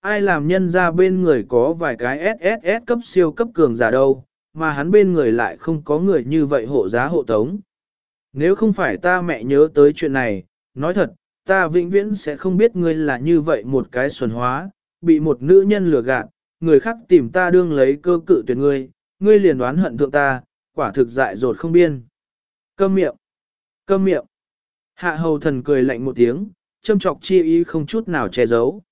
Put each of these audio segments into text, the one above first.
ai làm nhân ra bên người có vài cái SSS cấp siêu cấp cường giả đâu, mà hắn bên người lại không có người như vậy hộ giá hộ tống. Nếu không phải ta mẹ nhớ tới chuyện này, nói thật, ta vĩnh viễn sẽ không biết ngươi là như vậy một cái xuẩn hóa, bị một nữ nhân lừa gạt, người khác tìm ta đương lấy cơ cự tuyệt ngươi, ngươi liền đoán hận thượng ta, quả thực dại dột không biên. Câm miệng, câm miệng. Hạ hầu thần cười lạnh một tiếng, châm trọc chi ý không chút nào che giấu.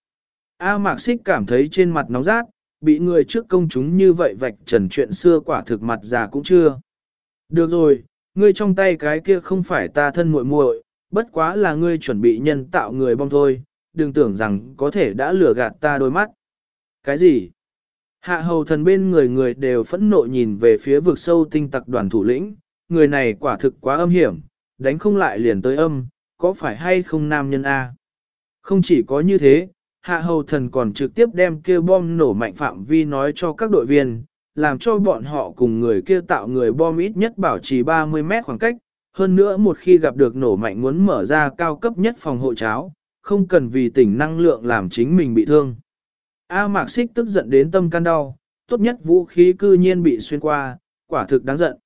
A mạc xích cảm thấy trên mặt nóng rát, bị người trước công chúng như vậy vạch trần chuyện xưa quả thực mặt già cũng chưa. Được rồi, ngươi trong tay cái kia không phải ta thân muội muội, bất quá là ngươi chuẩn bị nhân tạo người bom thôi, đừng tưởng rằng có thể đã lừa gạt ta đôi mắt. Cái gì? Hạ hầu thần bên người người đều phẫn nộ nhìn về phía vực sâu tinh tặc đoàn thủ lĩnh, người này quả thực quá âm hiểm, đánh không lại liền tới âm, có phải hay không nam nhân A? Không chỉ có như thế, hạ hầu thần còn trực tiếp đem kia bom nổ mạnh phạm vi nói cho các đội viên, làm cho bọn họ cùng người kia tạo người bom ít nhất bảo trì 30 mét khoảng cách, hơn nữa một khi gặp được nổ mạnh muốn mở ra cao cấp nhất phòng hộ cháo, không cần vì tỉnh năng lượng làm chính mình bị thương. A Mạc Xích tức giận đến tâm can đau, tốt nhất vũ khí cư nhiên bị xuyên qua, quả thực đáng giận.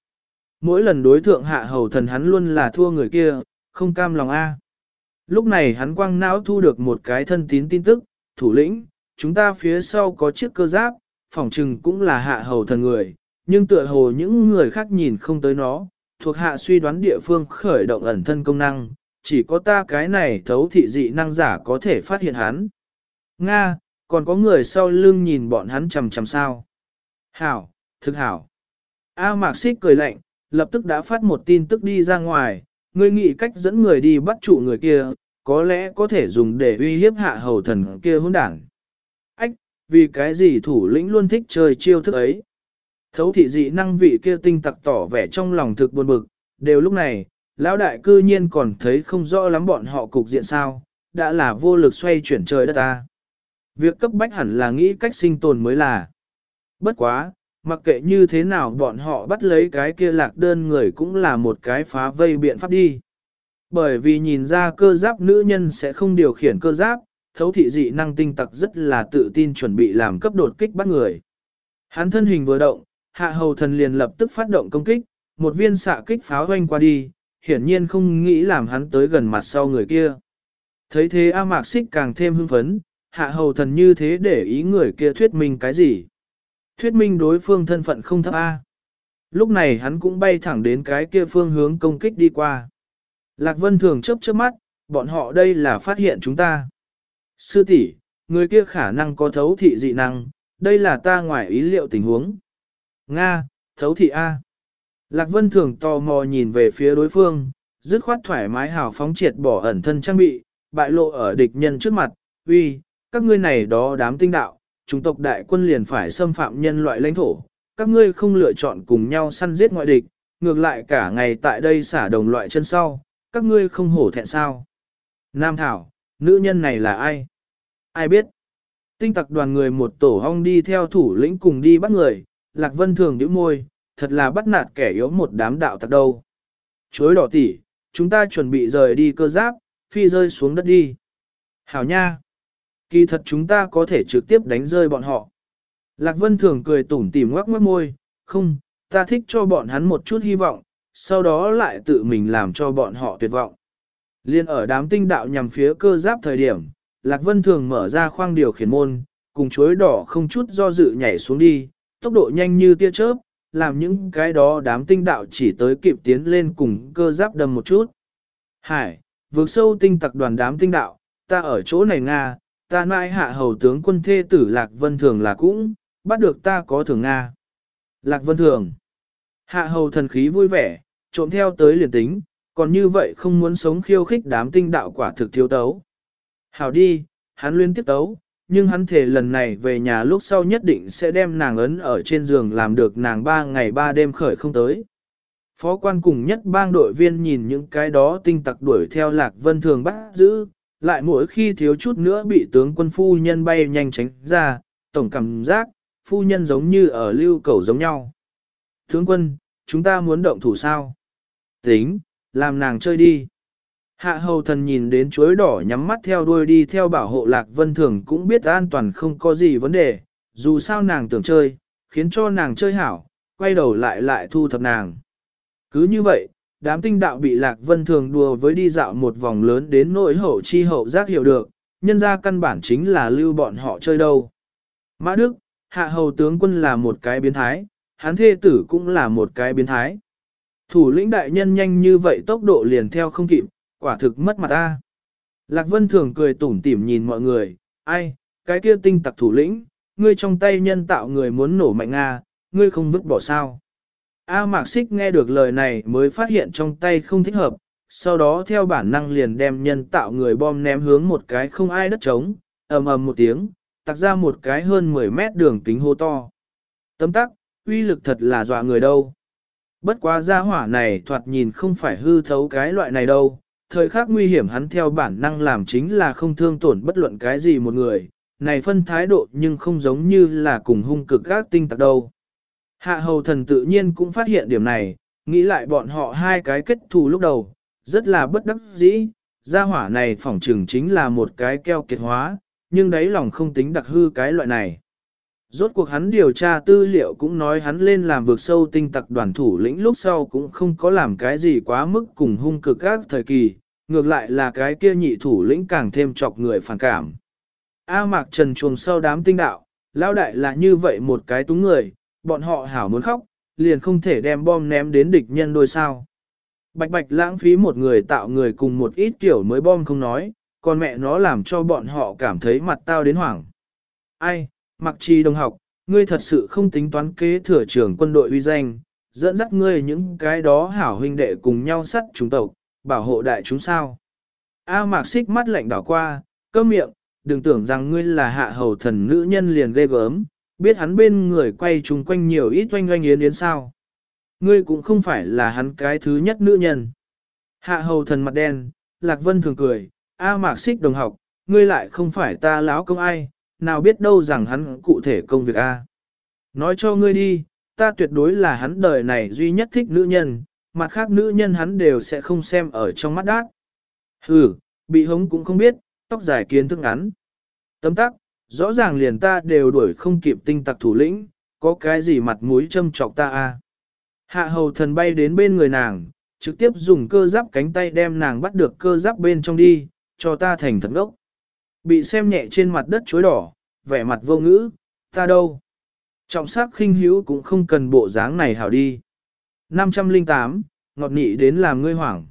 Mỗi lần đối thượng hạ hầu thần hắn luôn là thua người kia, không cam lòng A. Lúc này hắn quang não thu được một cái thân tín tin tức, thủ lĩnh, chúng ta phía sau có chiếc cơ giáp, phỏng trừng cũng là hạ hầu thần người, nhưng tựa hồ những người khác nhìn không tới nó, thuộc hạ suy đoán địa phương khởi động ẩn thân công năng, chỉ có ta cái này thấu thị dị năng giả có thể phát hiện hắn. Nga, còn có người sau lưng nhìn bọn hắn chầm chầm sao. Hảo, thực hảo. A Mạc Xích cười lạnh, lập tức đã phát một tin tức đi ra ngoài, ngươi nghĩ cách dẫn người đi bắt trụ người kia, có lẽ có thể dùng để uy hiếp hạ hầu thần kia hỗn đảng. Ách, vì cái gì thủ lĩnh luôn thích chơi chiêu thức ấy. Thấu thị dị năng vị kia tinh tặc tỏ vẻ trong lòng thực buồn bực, đều lúc này, lão đại cư nhiên còn thấy không rõ lắm bọn họ cục diện sao, đã là vô lực xoay chuyển trời đất ta. Việc cấp bách hẳn là nghĩ cách sinh tồn mới là. Bất quá, mặc kệ như thế nào bọn họ bắt lấy cái kia lạc đơn người cũng là một cái phá vây biện pháp đi. Bởi vì nhìn ra cơ giáp nữ nhân sẽ không điều khiển cơ giáp, thấu thị dị năng tinh tặc rất là tự tin chuẩn bị làm cấp đột kích bắt người. Hắn thân hình vừa động, hạ hầu thần liền lập tức phát động công kích, một viên xạ kích pháo hoanh qua đi, hiển nhiên không nghĩ làm hắn tới gần mặt sau người kia. Thấy thế A Mạc Xích càng thêm hưng phấn, hạ hầu thần như thế để ý người kia thuyết minh cái gì. Thuyết minh đối phương thân phận không thấp A. Lúc này hắn cũng bay thẳng đến cái kia phương hướng công kích đi qua. Lạc Vân thường chớp chớp mắt, bọn họ đây là phát hiện chúng ta. Sư tỷ, người kia khả năng có thấu thị dị năng, đây là ta ngoài ý liệu tình huống. Nga, thấu thị A. Lạc Vân thường tò mò nhìn về phía đối phương, dứt khoát thoải mái hào phóng triệt bỏ ẩn thân trang bị, bại lộ ở địch nhân trước mặt, uy, các ngươi này đó đám tinh đạo, chủng tộc đại quân liền phải xâm phạm nhân loại lãnh thổ, các ngươi không lựa chọn cùng nhau săn giết ngoại địch, ngược lại cả ngày tại đây xả đồng loại chân sau, các ngươi không hổ thẹn sao. Nam Thảo, nữ nhân này là ai? Ai biết? Tinh tặc đoàn người một tổ hong đi theo thủ lĩnh cùng đi bắt người, Lạc Vân thường nhíu môi, thật là bắt nạt kẻ yếu một đám đạo tặc đâu. Chối đỏ tỉ, chúng ta chuẩn bị rời đi cơ giáp, phi rơi xuống đất đi. Hảo nha! Kỳ thật chúng ta có thể trực tiếp đánh rơi bọn họ. Lạc Vân thường cười tủm tỉm ngoắc mất môi, không, ta thích cho bọn hắn một chút hy vọng, sau đó lại tự mình làm cho bọn họ tuyệt vọng. Liên ở đám tinh đạo nhằm phía cơ giáp thời điểm, Lạc Vân thường mở ra khoang điều khiển môn, cùng chuối đỏ không chút do dự nhảy xuống đi, tốc độ nhanh như tia chớp, làm những cái đó đám tinh đạo chỉ tới kịp tiến lên cùng cơ giáp đâm một chút. Hải, vượt sâu tinh tặc đoàn đám tinh đạo, ta ở chỗ này Nga, ta nãi hạ hầu tướng quân thê tử Lạc Vân Thường là cũng, bắt được ta có thường Nga. Lạc Vân Thường, hạ hầu thần khí vui vẻ, trộm theo tới liền tính, còn như vậy không muốn sống khiêu khích đám tinh đạo quả thực thiếu tấu. Hảo đi, hắn liên tiếp tấu, nhưng hắn thể lần này về nhà lúc sau nhất định sẽ đem nàng ấn ở trên giường làm được nàng ba ngày ba đêm khởi không tới. Phó quan cùng nhất bang đội viên nhìn những cái đó tinh tặc đuổi theo lạc vân thường bắt giữ, lại mỗi khi thiếu chút nữa bị tướng quân phu nhân bay nhanh tránh ra, tổng cảm giác, phu nhân giống như ở lưu cầu giống nhau. Tướng quân, chúng ta muốn động thủ sao? Tính, làm nàng chơi đi. Hạ hầu thần nhìn đến chuối đỏ nhắm mắt theo đuôi đi theo bảo hộ lạc vân thường cũng biết an toàn không có gì vấn đề, dù sao nàng tưởng chơi, khiến cho nàng chơi hảo, quay đầu lại lại thu thập nàng. Cứ như vậy, đám tinh đạo bị lạc vân thường đùa với đi dạo một vòng lớn đến nỗi hậu chi hậu giác hiểu được, nhân ra căn bản chính là lưu bọn họ chơi đâu. Mã Đức, hạ hầu tướng quân là một cái biến thái, hán thê tử cũng là một cái biến thái. Thủ lĩnh đại nhân nhanh như vậy tốc độ liền theo không kịp, quả thực mất mặt ta. Lạc Vân thường cười tủm tỉm nhìn mọi người, ai, cái kia tinh tặc thủ lĩnh, ngươi trong tay nhân tạo người muốn nổ mạnh Nga, ngươi không vứt bỏ sao. A Mạc Xích nghe được lời này mới phát hiện trong tay không thích hợp, sau đó theo bản năng liền đem nhân tạo người bom ném hướng một cái không ai đất trống, ầm ầm một tiếng, tạc ra một cái hơn 10 mét đường kính hô to. Tấm tắc, uy lực thật là dọa người đâu. Bất quá gia hỏa này thoạt nhìn không phải hư thấu cái loại này đâu, thời khắc nguy hiểm hắn theo bản năng làm chính là không thương tổn bất luận cái gì một người, này phân thái độ nhưng không giống như là cùng hung cực các tinh tặc đâu. Hạ hầu thần tự nhiên cũng phát hiện điểm này, nghĩ lại bọn họ hai cái kết thù lúc đầu, rất là bất đắc dĩ, gia hỏa này phỏng trừng chính là một cái keo kiệt hóa, nhưng đấy lòng không tính đặc hư cái loại này. Rốt cuộc hắn điều tra tư liệu cũng nói hắn lên làm vượt sâu tinh tặc đoàn thủ lĩnh lúc sau cũng không có làm cái gì quá mức cùng hung cực các thời kỳ, ngược lại là cái kia nhị thủ lĩnh càng thêm chọc người phản cảm. A mạc trần chuồng sau đám tinh đạo, lao đại là như vậy một cái túng người, bọn họ hảo muốn khóc, liền không thể đem bom ném đến địch nhân đôi sao. Bạch bạch lãng phí một người tạo người cùng một ít kiểu mới bom không nói, còn mẹ nó làm cho bọn họ cảm thấy mặt tao đến hoảng. Ai, mặc trì đồng học, ngươi thật sự không tính toán kế thừa trưởng quân đội uy danh, dẫn dắt ngươi những cái đó hảo huynh đệ cùng nhau sắt chúng tộc, bảo hộ đại chúng sao. A mạc xích mắt lạnh đảo qua, cơ miệng, đừng tưởng rằng ngươi là hạ hầu thần nữ nhân liền ghê gớm, biết hắn bên người quay chung quanh nhiều ít oanh oanh yến yến sao. Ngươi cũng không phải là hắn cái thứ nhất nữ nhân. Hạ hầu thần mặt đen, Lạc Vân thường cười, A mạc xích đồng học, ngươi lại không phải ta lão công ai, nào biết đâu rằng hắn cụ thể công việc A. Nói cho ngươi đi, ta tuyệt đối là hắn đời này duy nhất thích nữ nhân, mặt khác nữ nhân hắn đều sẽ không xem ở trong mắt đát. Hừ, bị hống cũng không biết, tóc dài kiến thức ngắn. Tấm tắc, rõ ràng liền ta đều đuổi không kịp tinh tặc thủ lĩnh, có cái gì mặt mũi châm trọc ta a? Hạ hầu thần bay đến bên người nàng, trực tiếp dùng cơ giáp cánh tay đem nàng bắt được cơ giáp bên trong đi, cho ta thành thật ngốc. Bị xem nhẹ trên mặt đất chuối đỏ, vẻ mặt vô ngữ, ta đâu? Trọng sắc khinh hữu cũng không cần bộ dáng này hảo đi. 508, ngọt nị đến làm ngươi hoảng.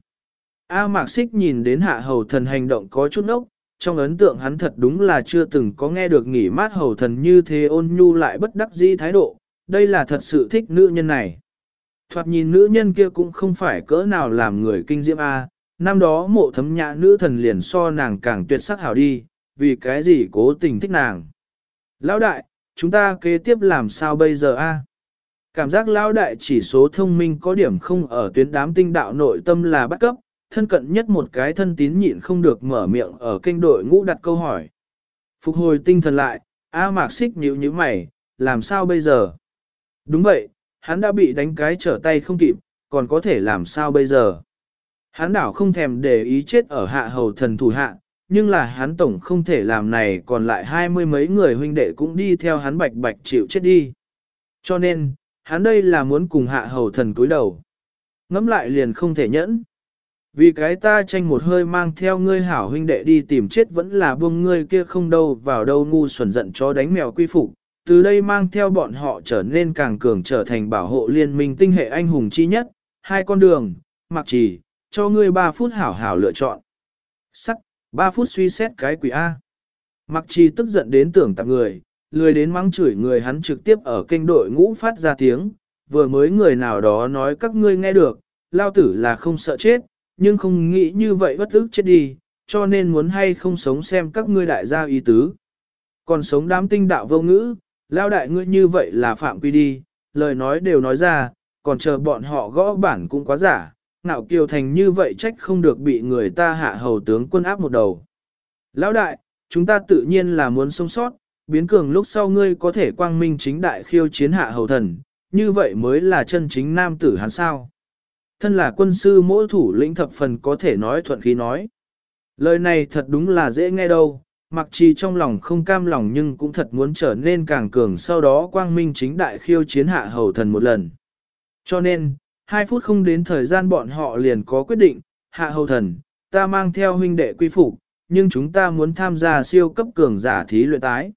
A Mạc Xích nhìn đến hạ hầu thần hành động có chút ốc, trong ấn tượng hắn thật đúng là chưa từng có nghe được nghỉ mát hầu thần như thế ôn nhu lại bất đắc dĩ thái độ, đây là thật sự thích nữ nhân này. Thoạt nhìn nữ nhân kia cũng không phải cỡ nào làm người kinh diễm A, năm đó mộ thấm nhã nữ thần liền so nàng càng tuyệt sắc hảo đi, vì cái gì cố tình thích nàng. Lão đại, chúng ta kế tiếp làm sao bây giờ A? Cảm giác lão đại chỉ số thông minh có điểm không ở tuyến đám tinh đạo nội tâm là bắt cấp, thân cận nhất một cái thân tín nhịn không được mở miệng ở kênh đội ngũ đặt câu hỏi. Phục hồi tinh thần lại, A Mạc Xích nhíu nhíu mày, làm sao bây giờ? Đúng vậy, hắn đã bị đánh cái trở tay không kịp, còn có thể làm sao bây giờ? Hắn đảo không thèm để ý chết ở hạ hầu thần thủ hạ, nhưng là hắn tổng không thể làm này còn lại hai mươi mấy người huynh đệ cũng đi theo hắn bạch bạch chịu chết đi. Cho nên, hắn đây là muốn cùng hạ hầu thần cúi đầu. Ngắm lại liền không thể nhẫn. Vì cái ta tranh một hơi mang theo ngươi hảo huynh đệ đi tìm chết vẫn là buông ngươi kia không đâu vào đâu ngu xuẩn giận cho đánh mèo quy phục, từ đây mang theo bọn họ trở nên càng cường trở thành bảo hộ liên minh tinh hệ anh hùng chi nhất, hai con đường, mặc chỉ, cho ngươi 3 phút hảo hảo lựa chọn. Sắc, 3 phút suy xét cái quỷ A. Mặc trì tức giận đến tưởng tạp người, lười đến mắng chửi người hắn trực tiếp ở kênh đội ngũ phát ra tiếng, vừa mới người nào đó nói các ngươi nghe được, lao tử là không sợ chết, nhưng không nghĩ như vậy bất ức chết đi, cho nên muốn hay không sống xem các ngươi đại gia ý tứ. Còn sống đám tinh đạo vô ngữ, lao đại ngươi như vậy là phạm quy đi, lời nói đều nói ra, còn chờ bọn họ gõ bản cũng quá giả, ngạo kiều thành như vậy trách không được bị người ta hạ hầu tướng quân áp một đầu. Lão đại, chúng ta tự nhiên là muốn sống sót, biến cường lúc sau ngươi có thể quang minh chính đại khiêu chiến hạ hầu thần, như vậy mới là chân chính nam tử hắn sao. Thân là quân sư mỗi thủ lĩnh thập phần có thể nói thuận khí nói. Lời này thật đúng là dễ nghe đâu, mặc trì trong lòng không cam lòng nhưng cũng thật muốn trở nên càng cường sau đó quang minh chính đại khiêu chiến hạ hầu thần một lần. Cho nên, hai phút không đến thời gian bọn họ liền có quyết định, hạ hầu thần, ta mang theo huynh đệ quy phục, nhưng chúng ta muốn tham gia siêu cấp cường giả thí luyện tái.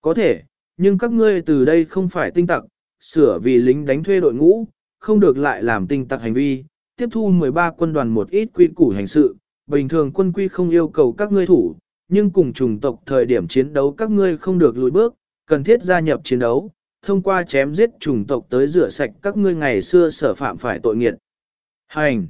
Có thể, nhưng các ngươi từ đây không phải tinh tặc, sửa vì lính đánh thuê đội ngũ, không được lại làm tinh tặc hành vi, tiếp thu 13 quân đoàn một ít quy củ hành sự, bình thường quân quy không yêu cầu các ngươi thủ, nhưng cùng chủng tộc thời điểm chiến đấu các ngươi không được lùi bước, cần thiết gia nhập chiến đấu, thông qua chém giết chủng tộc tới rửa sạch các ngươi ngày xưa sở phạm phải tội nghiệt. Hành!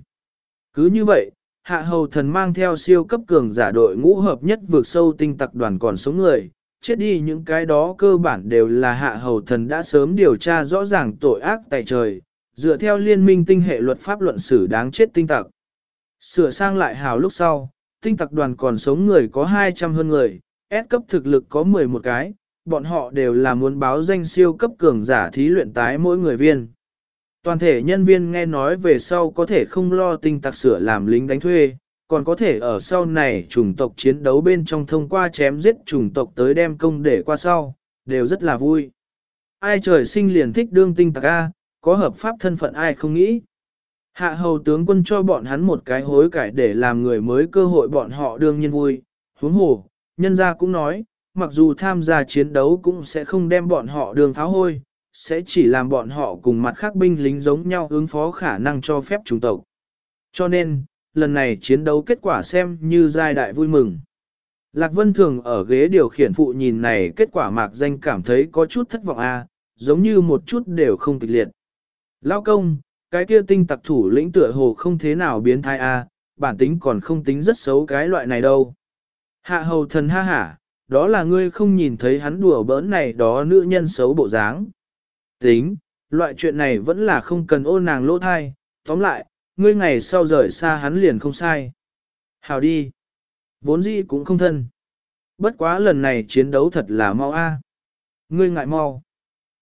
Cứ như vậy, hạ hầu thần mang theo siêu cấp cường giả đội ngũ hợp nhất vượt sâu tinh tặc đoàn còn sống người, chết đi những cái đó cơ bản đều là hạ hầu thần đã sớm điều tra rõ ràng tội ác tại trời, dựa theo liên minh tinh hệ luật pháp luận xử đáng chết tinh tặc. Sửa sang lại hào lúc sau, tinh tặc đoàn còn sống người có 200 hơn người, S cấp thực lực có 11 cái, bọn họ đều là muốn báo danh siêu cấp cường giả thí luyện tái mỗi người viên. Toàn thể nhân viên nghe nói về sau có thể không lo tinh tặc sửa làm lính đánh thuê, còn có thể ở sau này chủng tộc chiến đấu bên trong thông qua chém giết chủng tộc tới đem công để qua sau, đều rất là vui. Ai trời sinh liền thích đương tinh tặc A, có hợp pháp thân phận ai không nghĩ. Hạ hầu tướng quân cho bọn hắn một cái hối cải để làm người mới cơ hội bọn họ đương nhiên vui, huống hồ, nhân gia cũng nói, mặc dù tham gia chiến đấu cũng sẽ không đem bọn họ đường pháo hôi, sẽ chỉ làm bọn họ cùng mặt khác binh lính giống nhau ứng phó khả năng cho phép chủng tộc. Cho nên, lần này chiến đấu kết quả xem như giai đại vui mừng. Lạc Vân Thường ở ghế điều khiển phụ nhìn này kết quả mạc danh cảm thấy có chút thất vọng a, giống như một chút đều không kịch liệt. Lao công, cái kia tinh tặc thủ lĩnh tựa hồ không thế nào biến thái a, bản tính còn không tính rất xấu cái loại này đâu. Hạ hầu thần ha hả, đó là ngươi không nhìn thấy hắn đùa bỡn này đó nữ nhân xấu bộ dáng. Tính, loại chuyện này vẫn là không cần ô nàng lỗ thai, tóm lại, ngươi ngày sau rời xa hắn liền không sai. Hào đi. Vốn dĩ cũng không thân. Bất quá lần này chiến đấu thật là mau a. Ngươi ngại mau.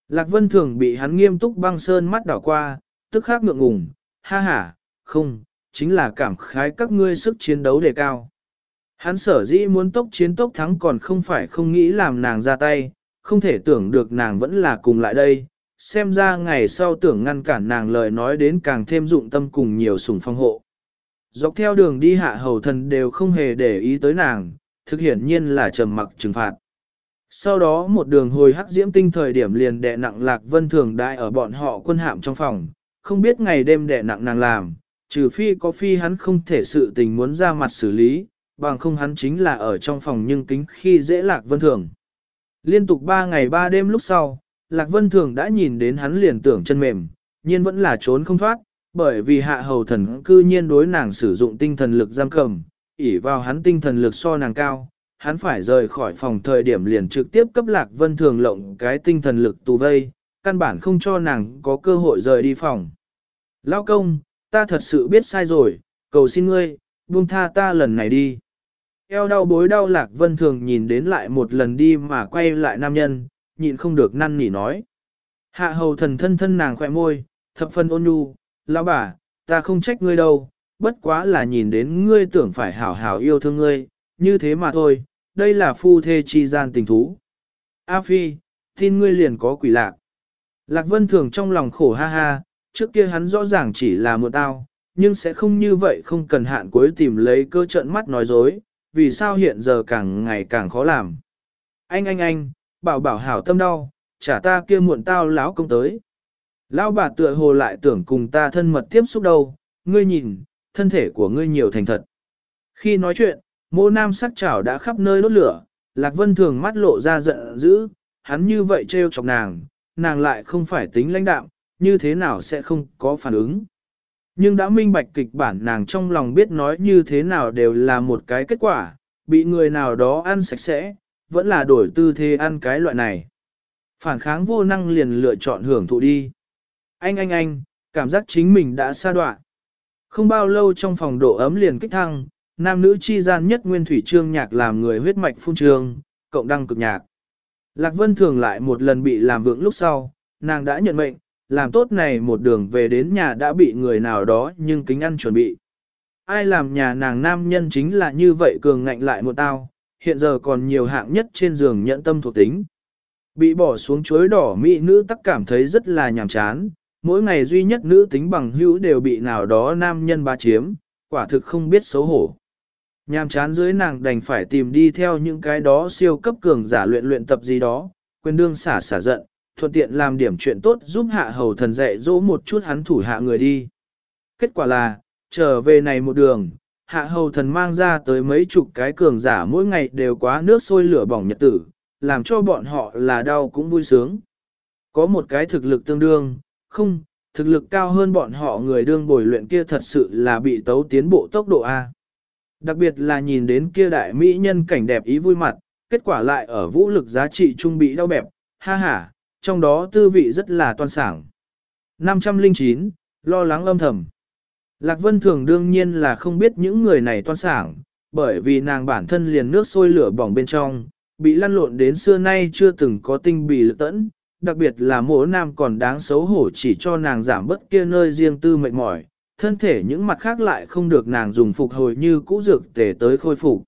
Lạc Vân Thường bị hắn nghiêm túc băng sơn mắt đảo qua, tức khắc ngượng ngùng, ha ha, không, chính là cảm khái các ngươi sức chiến đấu đề cao. Hắn sở dĩ muốn tốc chiến tốc thắng còn không phải không nghĩ làm nàng ra tay, không thể tưởng được nàng vẫn là cùng lại đây, xem ra ngày sau tưởng ngăn cản nàng lời nói đến càng thêm dụng tâm cùng nhiều sủng phong hộ. Dọc theo đường đi hạ hầu thần đều không hề để ý tới nàng, thực hiển nhiên là trầm mặc trừng phạt. Sau đó một đường hồi hắc diễm tinh thời điểm liền đè nặng lạc vân thường đại ở bọn họ quân hạm trong phòng, không biết ngày đêm đè nặng nàng làm, trừ phi có phi hắn không thể sự tình muốn ra mặt xử lý, bằng không hắn chính là ở trong phòng nhưng kính khi dễ lạc vân thường. Liên tục 3 ngày 3 đêm lúc sau, Lạc Vân Thường đã nhìn đến hắn liền tưởng chân mềm, nhiên vẫn là trốn không thoát, bởi vì hạ hầu thần cư nhiên đối nàng sử dụng tinh thần lực giam cầm, ỉ vào hắn tinh thần lực so nàng cao, hắn phải rời khỏi phòng thời điểm liền trực tiếp cấp Lạc Vân Thường lộng cái tinh thần lực tù vây, căn bản không cho nàng có cơ hội rời đi phòng. Lao công, ta thật sự biết sai rồi, cầu xin ngươi, buông tha ta lần này đi. Eo đau bối đau Lạc Vân Thường nhìn đến lại một lần đi mà quay lại nam nhân, nhịn không được năn nỉ nói. Hạ hầu thần thân thân nàng khỏe môi, thập phân ôn nhu, lão bà, ta không trách ngươi đâu, bất quá là nhìn đến ngươi tưởng phải hảo hảo yêu thương ngươi, như thế mà thôi, đây là phu thê chi gian tình thú. A Phi, tin ngươi liền có quỷ lạc. Lạc Vân Thường trong lòng khổ ha ha, trước kia hắn rõ ràng chỉ là một tao, nhưng sẽ không như vậy không cần hạn cuối tìm lấy cơ trận mắt nói dối, vì sao hiện giờ càng ngày càng khó làm. Anh anh anh, bảo bảo hảo tâm đau, trả ta kia muộn tao láo công tới. Lão bà tựa hồ lại tưởng cùng ta thân mật tiếp xúc đâu, ngươi nhìn, thân thể của ngươi nhiều thành thật. Khi nói chuyện, mô nam sắc chảo đã khắp nơi đốt lửa, Lạc Vân thường mắt lộ ra giận dữ, hắn như vậy trêu chọc nàng, nàng lại không phải tính lãnh đạm, như thế nào sẽ không có phản ứng. Nhưng đã minh bạch kịch bản nàng trong lòng biết nói như thế nào đều là một cái kết quả, bị người nào đó ăn sạch sẽ, vẫn là đổi tư thế ăn cái loại này. Phản kháng vô năng liền lựa chọn hưởng thụ đi. Anh anh anh, cảm giác chính mình đã xa đoạn. Không bao lâu trong phòng độ ấm liền kích thăng, nam nữ chi gian nhất nguyên thủy trương nhạc làm người huyết mạch phun trương, cộng đăng cực nhạc. Lạc Vân thường lại một lần bị làm vượng lúc sau, nàng đã nhận mệnh, làm tốt này một đường về đến nhà đã bị người nào đó nhưng kính ăn chuẩn bị. Ai làm nhà nàng nam nhân chính là như vậy cường ngạnh lại một tao, hiện giờ còn nhiều hạng nhất trên giường nhận tâm thuộc tính. Bị bỏ xuống chuối đỏ mỹ nữ tắc cảm thấy rất là nhàm chán, mỗi ngày duy nhất nữ tính bằng hữu đều bị nào đó nam nhân ba chiếm, quả thực không biết xấu hổ. Nhàm chán dưới nàng đành phải tìm đi theo những cái đó siêu cấp cường giả luyện luyện tập gì đó, quên đương xả xả giận, thuận tiện làm điểm chuyện tốt giúp hạ hầu thần dạy dỗ một chút hắn thủ hạ người đi. Kết quả là, trở về này một đường, hạ hầu thần mang ra tới mấy chục cái cường giả mỗi ngày đều quá nước sôi lửa bỏng nhật tử, làm cho bọn họ là đau cũng vui sướng. Có một cái thực lực tương đương, không, thực lực cao hơn bọn họ người đương bồi luyện kia thật sự là bị tấu tiến bộ tốc độ A. Đặc biệt là nhìn đến kia đại mỹ nhân cảnh đẹp ý vui mặt, kết quả lại ở vũ lực giá trị trung bị đau bẹp, ha ha, trong đó tư vị rất là toan sảng. 509, lo lắng âm thầm. Lạc Vân Thường đương nhiên là không biết những người này toan sảng, bởi vì nàng bản thân liền nước sôi lửa bỏng bên trong, bị lăn lộn đến xưa nay chưa từng có tinh bị lực tẫn, đặc biệt là mỗi nam còn đáng xấu hổ chỉ cho nàng giảm bất kia nơi riêng tư mệt mỏi, thân thể những mặt khác lại không được nàng dùng phục hồi như cũ dược tể tới khôi phục.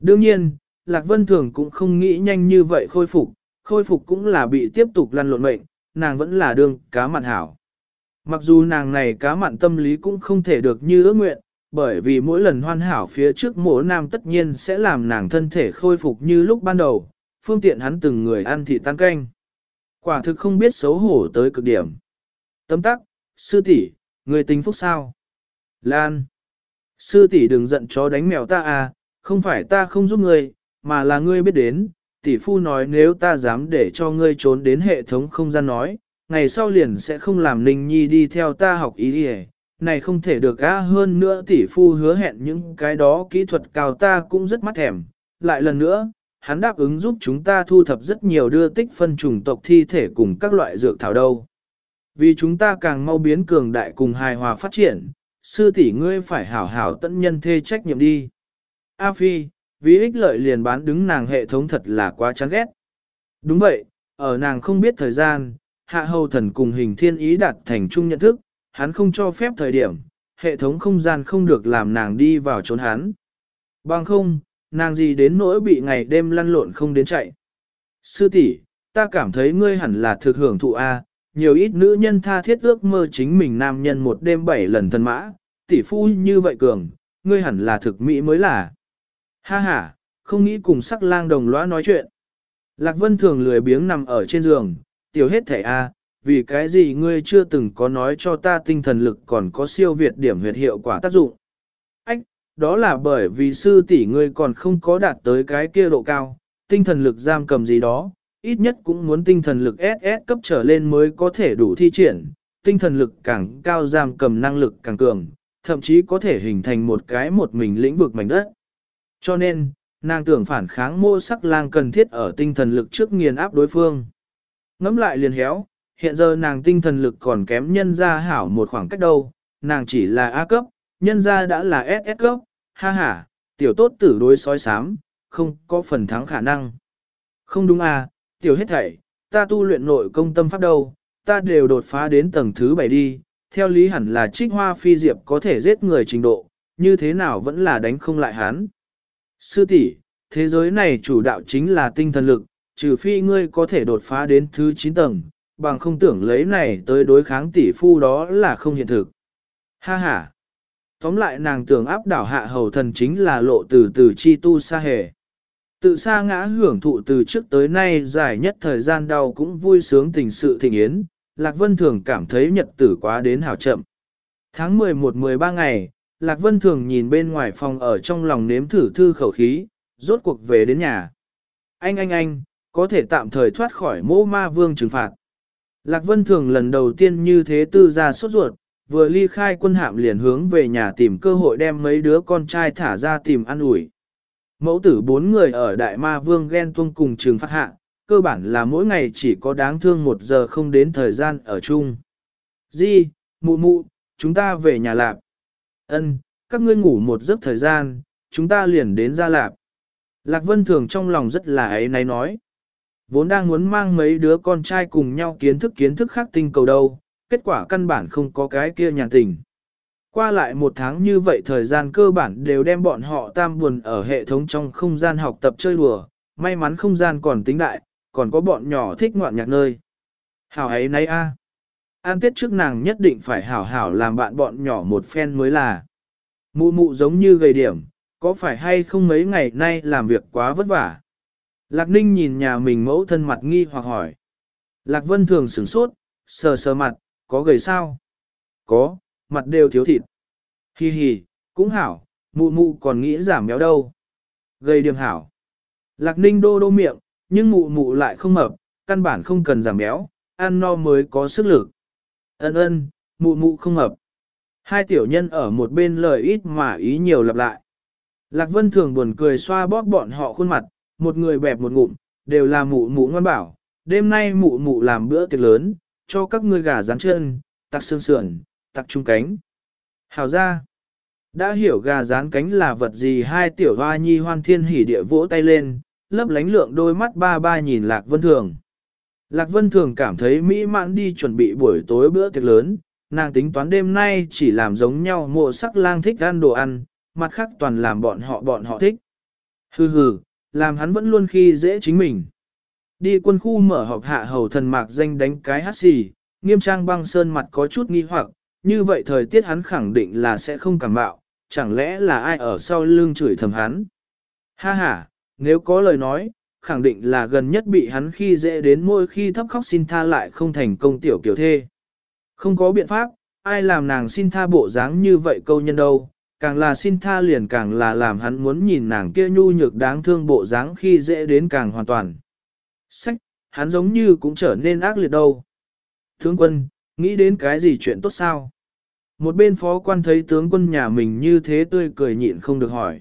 Đương nhiên, Lạc Vân Thường cũng không nghĩ nhanh như vậy khôi phục, khôi phục cũng là bị tiếp tục lăn lộn mệnh, nàng vẫn là đương cá mặn hảo. Mặc dù nàng này cá mặn tâm lý cũng không thể được như ước nguyện, bởi vì mỗi lần hoàn hảo phía trước mỗi nam tất nhiên sẽ làm nàng thân thể khôi phục như lúc ban đầu, phương tiện hắn từng người ăn thì tan canh. Quả thực không biết xấu hổ tới cực điểm. Tấm tắc, sư tỷ, người tính phúc sao? Lan. Sư tỷ đừng giận chó đánh mèo ta à, không phải ta không giúp ngươi, mà là ngươi biết đến, tỷ phu nói nếu ta dám để cho ngươi trốn đến hệ thống không gian nói, ngày sau liền sẽ không làm Ninh Nhi đi theo ta học ý đi này không thể được á hơn nữa tỷ phu hứa hẹn những cái đó kỹ thuật cao ta cũng rất mắt thèm. Lại lần nữa, hắn đáp ứng giúp chúng ta thu thập rất nhiều đưa tích phân chủng tộc thi thể cùng các loại dược thảo đâu. Vì chúng ta càng mau biến cường đại cùng hài hòa phát triển, sư tỷ ngươi phải hảo hảo tận nhân thê trách nhiệm đi. A Phi, vì ích lợi liền bán đứng nàng hệ thống thật là quá chán ghét. Đúng vậy, ở nàng không biết thời gian, hạ hầu thần cùng hình thiên ý đạt thành chung nhận thức, hắn không cho phép thời điểm, hệ thống không gian không được làm nàng đi vào trốn hắn. Bằng không, nàng gì đến nỗi bị ngày đêm lăn lộn không đến chạy. Sư tỷ, ta cảm thấy ngươi hẳn là thực hưởng thụ A, nhiều ít nữ nhân tha thiết ước mơ chính mình nam nhân một đêm bảy lần thân mã, tỷ phu như vậy cường, ngươi hẳn là thực mỹ mới là. Ha ha, không nghĩ cùng sắc lang đồng lõa nói chuyện. Lạc Vân thường lười biếng nằm ở trên giường, tiểu hết thẻ A, vì cái gì ngươi chưa từng có nói cho ta tinh thần lực còn có siêu việt điểm huyệt hiệu quả tác dụng. Ách, đó là bởi vì sư tỷ ngươi còn không có đạt tới cái kia độ cao, tinh thần lực giam cầm gì đó, ít nhất cũng muốn tinh thần lực SS cấp trở lên mới có thể đủ thi triển, tinh thần lực càng cao giam cầm năng lực càng cường, thậm chí có thể hình thành một cái một mình lĩnh vực mảnh đất. Cho nên, nàng tưởng phản kháng mô sắc lang cần thiết ở tinh thần lực trước nghiền áp đối phương. Ngắm lại liền héo, hiện giờ nàng tinh thần lực còn kém nhân ra hảo một khoảng cách đâu, nàng chỉ là A cấp, nhân ra đã là SS cấp, ha ha, tiểu tốt tử đối sói sám, không có phần thắng khả năng. Không đúng à, tiểu hết thảy, ta tu luyện nội công tâm pháp đâu, ta đều đột phá đến tầng thứ 7 đi, theo lý hẳn là trích hoa phi diệp có thể giết người trình độ, như thế nào vẫn là đánh không lại hắn. Sư tỷ, thế giới này chủ đạo chính là tinh thần lực, trừ phi ngươi có thể đột phá đến thứ 9 tầng, bằng không tưởng lấy này tới đối kháng tỷ phu đó là không hiện thực. Ha ha! Tóm lại nàng tưởng áp đảo hạ hầu thần chính là lộ từ từ chi tu xa hề. Tự xa ngã hưởng thụ từ trước tới nay dài nhất thời gian đau cũng vui sướng tình sự thịnh yến, Lạc Vân Thường cảm thấy nhật tử quá đến hảo chậm. Tháng 11-13 ngày, Lạc Vân Thường nhìn bên ngoài phòng ở trong lòng nếm thử thư khẩu khí, rốt cuộc về đến nhà. Anh anh anh, có thể tạm thời thoát khỏi mô ma vương trừng phạt. Lạc Vân Thường lần đầu tiên như thế tư ra sốt ruột, vừa ly khai quân hạm liền hướng về nhà tìm cơ hội đem mấy đứa con trai thả ra tìm ăn ủi. Mẫu tử bốn người ở Đại Ma Vương ghen tuông cùng trường phát hạ, cơ bản là mỗi ngày chỉ có đáng thương một giờ không đến thời gian ở chung. Di, mụ mụ, chúng ta về nhà lạp. Ân, các ngươi ngủ một giấc thời gian, chúng ta liền đến ra lạp. Lạc Vân Thường trong lòng rất là ấy náy nói. Vốn đang muốn mang mấy đứa con trai cùng nhau kiến thức kiến thức khác tinh cầu đâu, kết quả căn bản không có cái kia nhàn tình. Qua lại một tháng như vậy thời gian cơ bản đều đem bọn họ tam buồn ở hệ thống trong không gian học tập chơi đùa, may mắn không gian còn tính đại, còn có bọn nhỏ thích ngoạn nhạc nơi. Hảo ấy nay a, An tiết trước nàng nhất định phải hảo hảo làm bạn bọn nhỏ một phen mới là. Mụ mụ giống như gầy điểm, có phải hay không mấy ngày nay làm việc quá vất vả. Lạc Ninh nhìn nhà mình mẫu thân mặt nghi hoặc hỏi. Lạc Vân thường sửng sốt, sờ sờ mặt, có gầy sao? Có, mặt đều thiếu thịt. Hi hi, cũng hảo, mụ mụ còn nghĩ giảm béo đâu. Gây điểm hảo. Lạc Ninh đô đô miệng, nhưng mụ mụ lại không mập, căn bản không cần giảm béo, ăn no mới có sức lực. Ân ân, mụ mụ không mập. Hai tiểu nhân ở một bên lời ít mà ý nhiều lặp lại. Lạc Vân thường buồn cười xoa bóp bọn họ khuôn mặt, một người bẹp một ngụm, đều là mụ mụ ngoan bảo. Đêm nay mụ mụ làm bữa tiệc lớn, cho các ngươi gà rán chân, tặc xương sườn, tặc trung cánh. Hào ra, đã hiểu gà rán cánh là vật gì hai tiểu hoa nhi hoan thiên hỉ địa vỗ tay lên, lấp lánh lượng đôi mắt ba ba nhìn Lạc Vân Thường. Lạc Vân Thường cảm thấy mỹ mãn đi chuẩn bị buổi tối bữa tiệc lớn, nàng tính toán đêm nay chỉ làm giống nhau mộ sắc lang thích ăn đồ ăn, mặt khác toàn làm bọn họ bọn họ thích. Hừ hừ, làm hắn vẫn luôn khi dễ chính mình. Đi quân khu mở họp hạ hầu thần mạc danh đánh cái hát xì, nghiêm trang băng sơn mặt có chút nghi hoặc, như vậy thời tiết hắn khẳng định là sẽ không cảm bạo, chẳng lẽ là ai ở sau lưng chửi thầm hắn. Ha ha, nếu có lời nói, khẳng định là gần nhất bị hắn khi dễ đến môi khi thấp khóc xin tha lại không thành công tiểu kiểu thê. Không có biện pháp, ai làm nàng xin tha bộ dáng như vậy câu nhân đâu, càng là xin tha liền càng là làm hắn muốn nhìn nàng kia nhu nhược đáng thương bộ dáng khi dễ đến càng hoàn toàn. Sách, hắn giống như cũng trở nên ác liệt đâu. Thương quân, nghĩ đến cái gì chuyện tốt sao? Một bên phó quan thấy tướng quân nhà mình như thế tươi cười nhịn không được hỏi.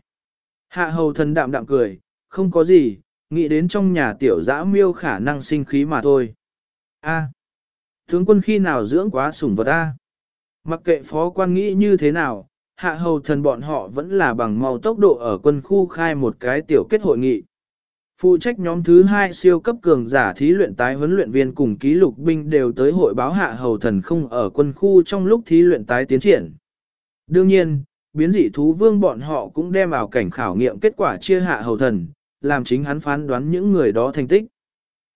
Hạ hầu thần đạm đạm cười, không có gì, nghĩ đến trong nhà tiểu dã miêu khả năng sinh khí mà thôi. A, tướng quân khi nào dưỡng quá sủng vật A? Mặc kệ phó quan nghĩ như thế nào, hạ hầu thần bọn họ vẫn là bằng mau tốc độ ở quân khu khai một cái tiểu kết hội nghị. Phụ trách nhóm thứ hai siêu cấp cường giả thí luyện tái huấn luyện viên cùng ký lục binh đều tới hội báo hạ hầu thần không ở quân khu trong lúc thí luyện tái tiến triển. Đương nhiên, biến dị thú vương bọn họ cũng đem ảo cảnh khảo nghiệm kết quả chia hạ hầu thần, làm chính hắn phán đoán những người đó thành tích.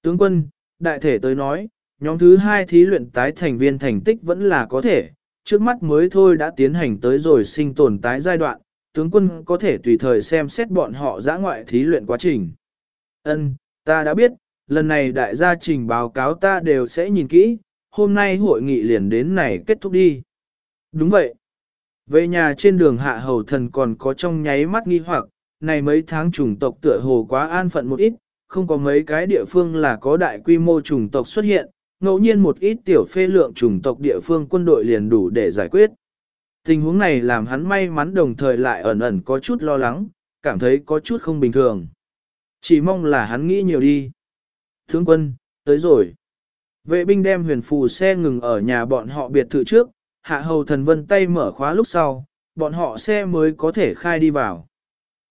Tướng quân, đại thể tới nói, nhóm thứ hai thí luyện tái thành viên thành tích vẫn là có thể, trước mắt mới thôi đã tiến hành tới rồi sinh tồn tái giai đoạn, tướng quân có thể tùy thời xem xét bọn họ giã ngoại thí luyện quá trình. Ân, ta đã biết, lần này đại gia trình báo cáo ta đều sẽ nhìn kỹ, hôm nay hội nghị liền đến này kết thúc đi. Đúng vậy. Về nhà trên đường hạ hầu thần còn có trong nháy mắt nghi hoặc, này mấy tháng chủng tộc tựa hồ quá an phận một ít, không có mấy cái địa phương là có đại quy mô chủng tộc xuất hiện, ngẫu nhiên một ít tiểu phê lượng chủng tộc địa phương quân đội liền đủ để giải quyết. Tình huống này làm hắn may mắn đồng thời lại ẩn ẩn có chút lo lắng, cảm thấy có chút không bình thường. Chỉ mong là hắn nghĩ nhiều đi. Thướng quân, tới rồi. Vệ binh đem huyền phù xe ngừng ở nhà bọn họ biệt thự trước, hạ hầu thần vân tay mở khóa lúc sau, bọn họ xe mới có thể khai đi vào.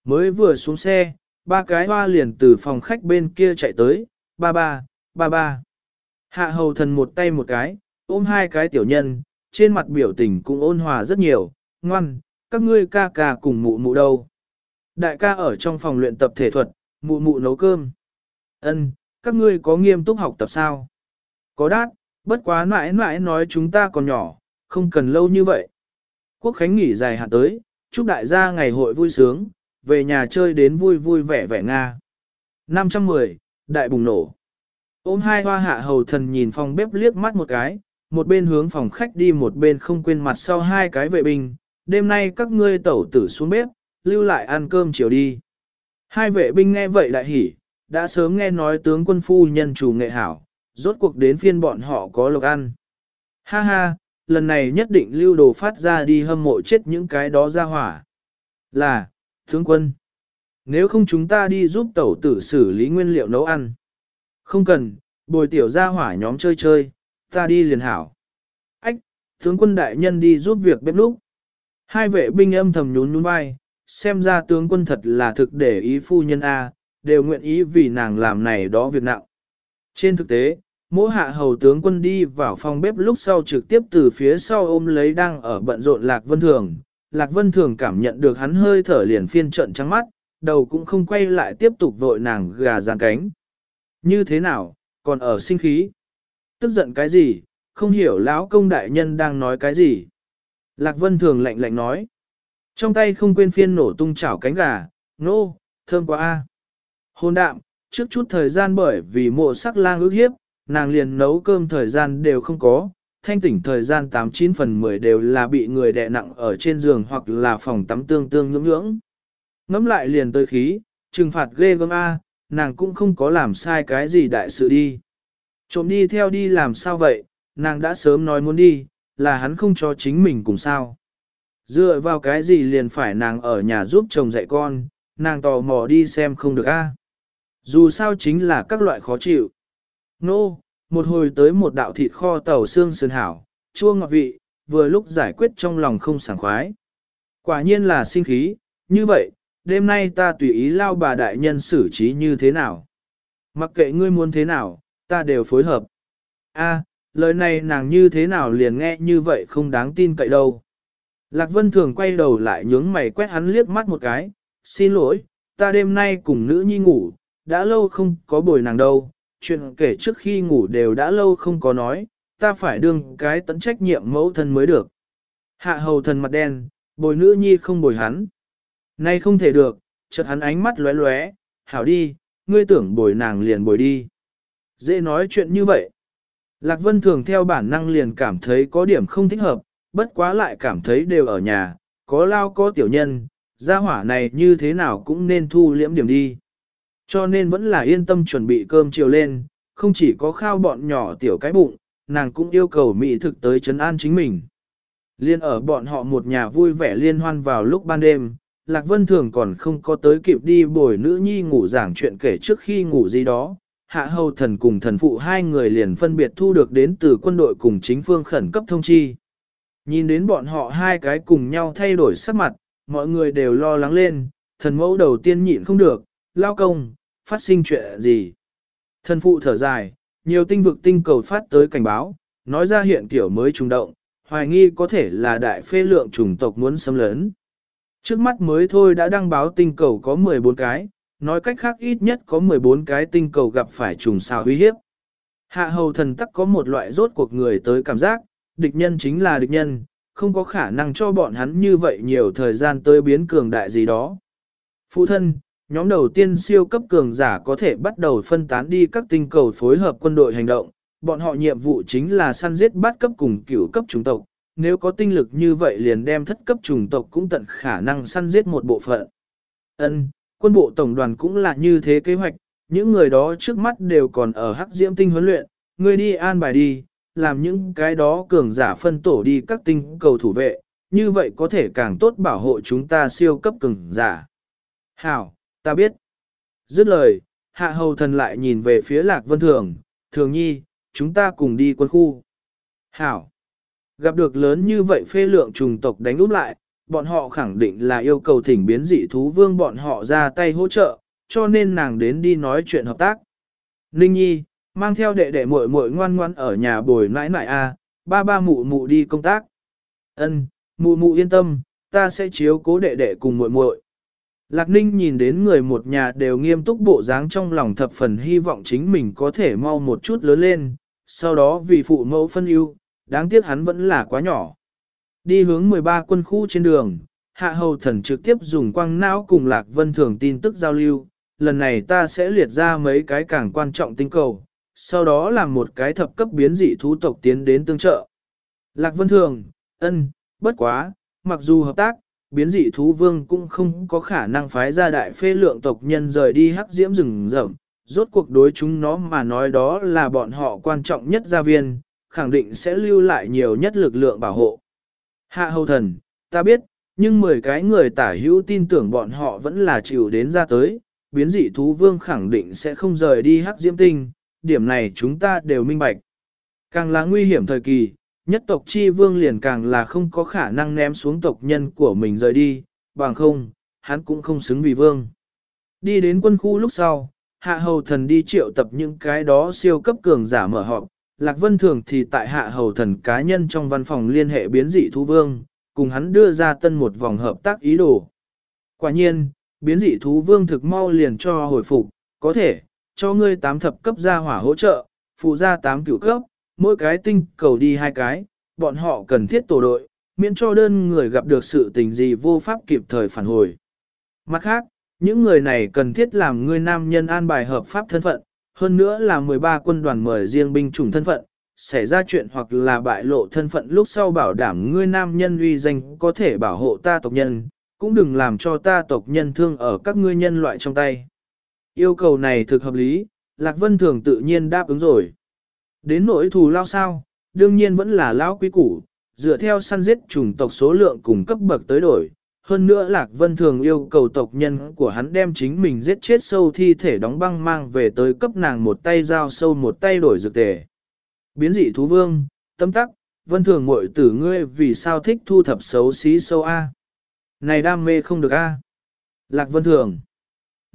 Mới vừa xuống xe, ba cái hoa liền từ phòng khách bên kia chạy tới, ba ba, ba ba. Hạ hầu thần một tay một cái, ôm hai cái tiểu nhân, trên mặt biểu tình cũng ôn hòa rất nhiều, ngoan, các ngươi ca ca cùng mụ mụ đâu. Đại ca ở trong phòng luyện tập thể thuật, mụ mụ nấu cơm. Ân, các ngươi có nghiêm túc học tập sao? Có đát, bất quá mãi mãi nói chúng ta còn nhỏ, không cần lâu như vậy. Quốc Khánh nghỉ dài hạn tới, chúc đại gia ngày hội vui sướng, về nhà chơi đến vui vui vẻ vẻ Nga. 510, đại bùng nổ. Ôm hai hoa hạ hầu thần nhìn phòng bếp liếc mắt một cái, một bên hướng phòng khách đi một bên không quên mặt sau hai cái vệ binh, đêm nay các ngươi tẩu tử xuống bếp, lưu lại ăn cơm chiều đi. Hai vệ binh nghe vậy lại hỉ, đã sớm nghe nói tướng quân phu nhân chủ nghệ hảo, rốt cuộc đến phiên bọn họ có lộc ăn. Ha ha, lần này nhất định lưu đồ phát ra đi hâm mộ chết những cái đó ra hỏa. Là, tướng quân, nếu không chúng ta đi giúp tẩu tử xử lý nguyên liệu nấu ăn. Không cần, bồi tiểu ra hỏa nhóm chơi chơi, ta đi liền hảo. Ách, tướng quân đại nhân đi giúp việc bếp lúc. Hai vệ binh âm thầm nhún nhún vai, xem ra tướng quân thật là thực để ý phu nhân A, đều nguyện ý vì nàng làm này đó việc nặng. Trên thực tế, mỗi hạ hầu tướng quân đi vào phòng bếp lúc sau trực tiếp từ phía sau ôm lấy đang ở bận rộn Lạc Vân Thường. Lạc Vân Thường cảm nhận được hắn hơi thở liền phiên trận trắng mắt, đầu cũng không quay lại tiếp tục vội nàng gà giàn cánh. Như thế nào, còn ở sinh khí? Tức giận cái gì, không hiểu lão công đại nhân đang nói cái gì? Lạc Vân Thường lạnh lạnh nói. Trong tay không quên phiên nổ tung chảo cánh gà, nô, thơm quá a. Hôn đạm, trước chút thời gian bởi vì mộ sắc lang ước hiếp, nàng liền nấu cơm thời gian đều không có, thanh tỉnh thời gian 89 phần 10 đều là bị người đè nặng ở trên giường hoặc là phòng tắm tương tương nhưỡng nhưỡng. Ngắm lại liền tới khí, trừng phạt ghê gớm A, nàng cũng không có làm sai cái gì đại sự đi. Trộm đi theo đi làm sao vậy, nàng đã sớm nói muốn đi, là hắn không cho chính mình cùng sao. Dựa vào cái gì liền phải nàng ở nhà giúp chồng dạy con, nàng tò mò đi xem không được a. Dù sao chính là các loại khó chịu. Nô, no, một hồi tới một đạo thịt kho tàu xương sườn hảo, chua ngọt vị, vừa lúc giải quyết trong lòng không sảng khoái. Quả nhiên là sinh khí, như vậy, đêm nay ta tùy ý lao bà đại nhân xử trí như thế nào. Mặc kệ ngươi muốn thế nào, ta đều phối hợp. A, lời này nàng như thế nào liền nghe như vậy không đáng tin cậy đâu. Lạc Vân Thường quay đầu lại nhướng mày quét hắn liếc mắt một cái, xin lỗi, ta đêm nay cùng nữ nhi ngủ, đã lâu không có bồi nàng đâu, chuyện kể trước khi ngủ đều đã lâu không có nói, ta phải đương cái tận trách nhiệm mẫu thân mới được. Hạ hầu thần mặt đen, bồi nữ nhi không bồi hắn. Nay không thể được, chợt hắn ánh mắt lóe lóe, hảo đi, ngươi tưởng bồi nàng liền bồi đi. Dễ nói chuyện như vậy. Lạc Vân thường theo bản năng liền cảm thấy có điểm không thích hợp, bất quá lại cảm thấy đều ở nhà, có lao có tiểu nhân, gia hỏa này như thế nào cũng nên thu liễm điểm đi. Cho nên vẫn là yên tâm chuẩn bị cơm chiều lên, không chỉ có khao bọn nhỏ tiểu cái bụng, nàng cũng yêu cầu mỹ thực tới trấn an chính mình. Liên ở bọn họ một nhà vui vẻ liên hoan vào lúc ban đêm, Lạc Vân Thường còn không có tới kịp đi bồi nữ nhi ngủ giảng chuyện kể trước khi ngủ gì đó. Hạ hầu thần cùng thần phụ hai người liền phân biệt thu được đến từ quân đội cùng chính phương khẩn cấp thông chi. Nhìn đến bọn họ hai cái cùng nhau thay đổi sắc mặt, mọi người đều lo lắng lên, thần mẫu đầu tiên nhịn không được, lao công, phát sinh chuyện gì. Thần phụ thở dài, nhiều tinh vực tinh cầu phát tới cảnh báo, nói ra hiện kiểu mới trùng động, hoài nghi có thể là đại phê lượng chủng tộc muốn xâm lấn. Trước mắt mới thôi đã đăng báo tinh cầu có 14 cái, nói cách khác ít nhất có 14 cái tinh cầu gặp phải trùng sao uy hiếp. Hạ hầu thần tắc có một loại rốt cuộc người tới cảm giác, địch nhân chính là địch nhân, không có khả năng cho bọn hắn như vậy nhiều thời gian tới biến cường đại gì đó. Phụ thân, nhóm đầu tiên siêu cấp cường giả có thể bắt đầu phân tán đi các tinh cầu phối hợp quân đội hành động, bọn họ nhiệm vụ chính là săn giết bắt cấp cùng cửu cấp chủng tộc, nếu có tinh lực như vậy liền đem thất cấp chủng tộc cũng tận khả năng săn giết một bộ phận. Ân, quân bộ tổng đoàn cũng là như thế kế hoạch, những người đó trước mắt đều còn ở hắc diễm tinh huấn luyện, người đi an bài đi, làm những cái đó cường giả phân tổ đi các tinh cầu thủ vệ, như vậy có thể càng tốt bảo hộ chúng ta siêu cấp cường giả. Hảo, ta biết. Dứt lời, hạ hầu thần lại nhìn về phía lạc vân thường, thường nhi, chúng ta cùng đi quân khu. Hảo. Gặp được lớn như vậy phê lượng trùng tộc đánh úp lại, bọn họ khẳng định là yêu cầu thỉnh biến dị thú vương bọn họ ra tay hỗ trợ, cho nên nàng đến đi nói chuyện hợp tác. Ninh nhi, mang theo đệ đệ muội muội ngoan ngoan ở nhà bồi nãi nãi a, ba ba mụ mụ đi công tác. Ân, mụ mụ yên tâm, ta sẽ chiếu cố đệ đệ cùng muội muội. Lạc Ninh nhìn đến người một nhà đều nghiêm túc bộ dáng trong lòng thập phần hy vọng chính mình có thể mau một chút lớn lên, sau đó vì phụ mẫu phân ưu, đáng tiếc hắn vẫn là quá nhỏ. Đi hướng 13 quân khu trên đường, Hạ Hầu Thần trực tiếp dùng quang não cùng Lạc Vân Thường tin tức giao lưu, lần này ta sẽ liệt ra mấy cái càng quan trọng tinh cầu, sau đó làm một cái thập cấp biến dị thú tộc tiến đến tương trợ. Lạc Vân Thường, ân, bất quá, mặc dù hợp tác, biến dị thú vương cũng không có khả năng phái ra đại phê lượng tộc nhân rời đi hắc diễm rừng rậm, rốt cuộc đối chúng nó mà nói đó là bọn họ quan trọng nhất gia viên, khẳng định sẽ lưu lại nhiều nhất lực lượng bảo hộ. Hạ hầu thần, ta biết, nhưng 10 cái người tả hữu tin tưởng bọn họ vẫn là chịu đến ra tới, biến dị thú vương khẳng định sẽ không rời đi hắc diễm tinh, điểm này chúng ta đều minh bạch. Càng là nguy hiểm thời kỳ, nhất tộc chi vương liền càng là không có khả năng ném xuống tộc nhân của mình rời đi, bằng không, hắn cũng không xứng vì vương. Đi đến quân khu lúc sau, hạ hầu thần đi triệu tập những cái đó siêu cấp cường giả mở họp, Lạc Vân Thường thì tại hạ hầu thần cá nhân trong văn phòng liên hệ biến dị thú vương, cùng hắn đưa ra tân một vòng hợp tác ý đồ. Quả nhiên, biến dị thú vương thực mau liền cho hồi phục, có thể, cho ngươi tám thập cấp gia hỏa hỗ trợ, phụ gia tám cửu cấp, mỗi cái tinh cầu đi hai cái, bọn họ cần thiết tổ đội, miễn cho đơn người gặp được sự tình gì vô pháp kịp thời phản hồi. Mặt khác, những người này cần thiết làm ngươi nam nhân an bài hợp pháp thân phận, hơn nữa là 13 quân đoàn mời riêng binh chủng thân phận, xảy ra chuyện hoặc là bại lộ thân phận lúc sau bảo đảm ngươi nam nhân uy danh có thể bảo hộ ta tộc nhân, cũng đừng làm cho ta tộc nhân thương ở các ngươi nhân loại trong tay. Yêu cầu này thực hợp lý, Lạc Vân Thường tự nhiên đáp ứng rồi. Đến nỗi thù lao sao, đương nhiên vẫn là lao quý củ, dựa theo săn giết chủng tộc số lượng cùng cấp bậc tới đổi. Hơn nữa Lạc Vân Thường yêu cầu tộc nhân của hắn đem chính mình giết chết sâu thi thể đóng băng mang về tới cấp nàng một tay dao sâu một tay đổi dược tề. Biến dị thú vương, tâm tắc, Vân Thường muội tử ngươi vì sao thích thu thập xấu xí sâu A. Này đam mê không được A. Lạc Vân Thường,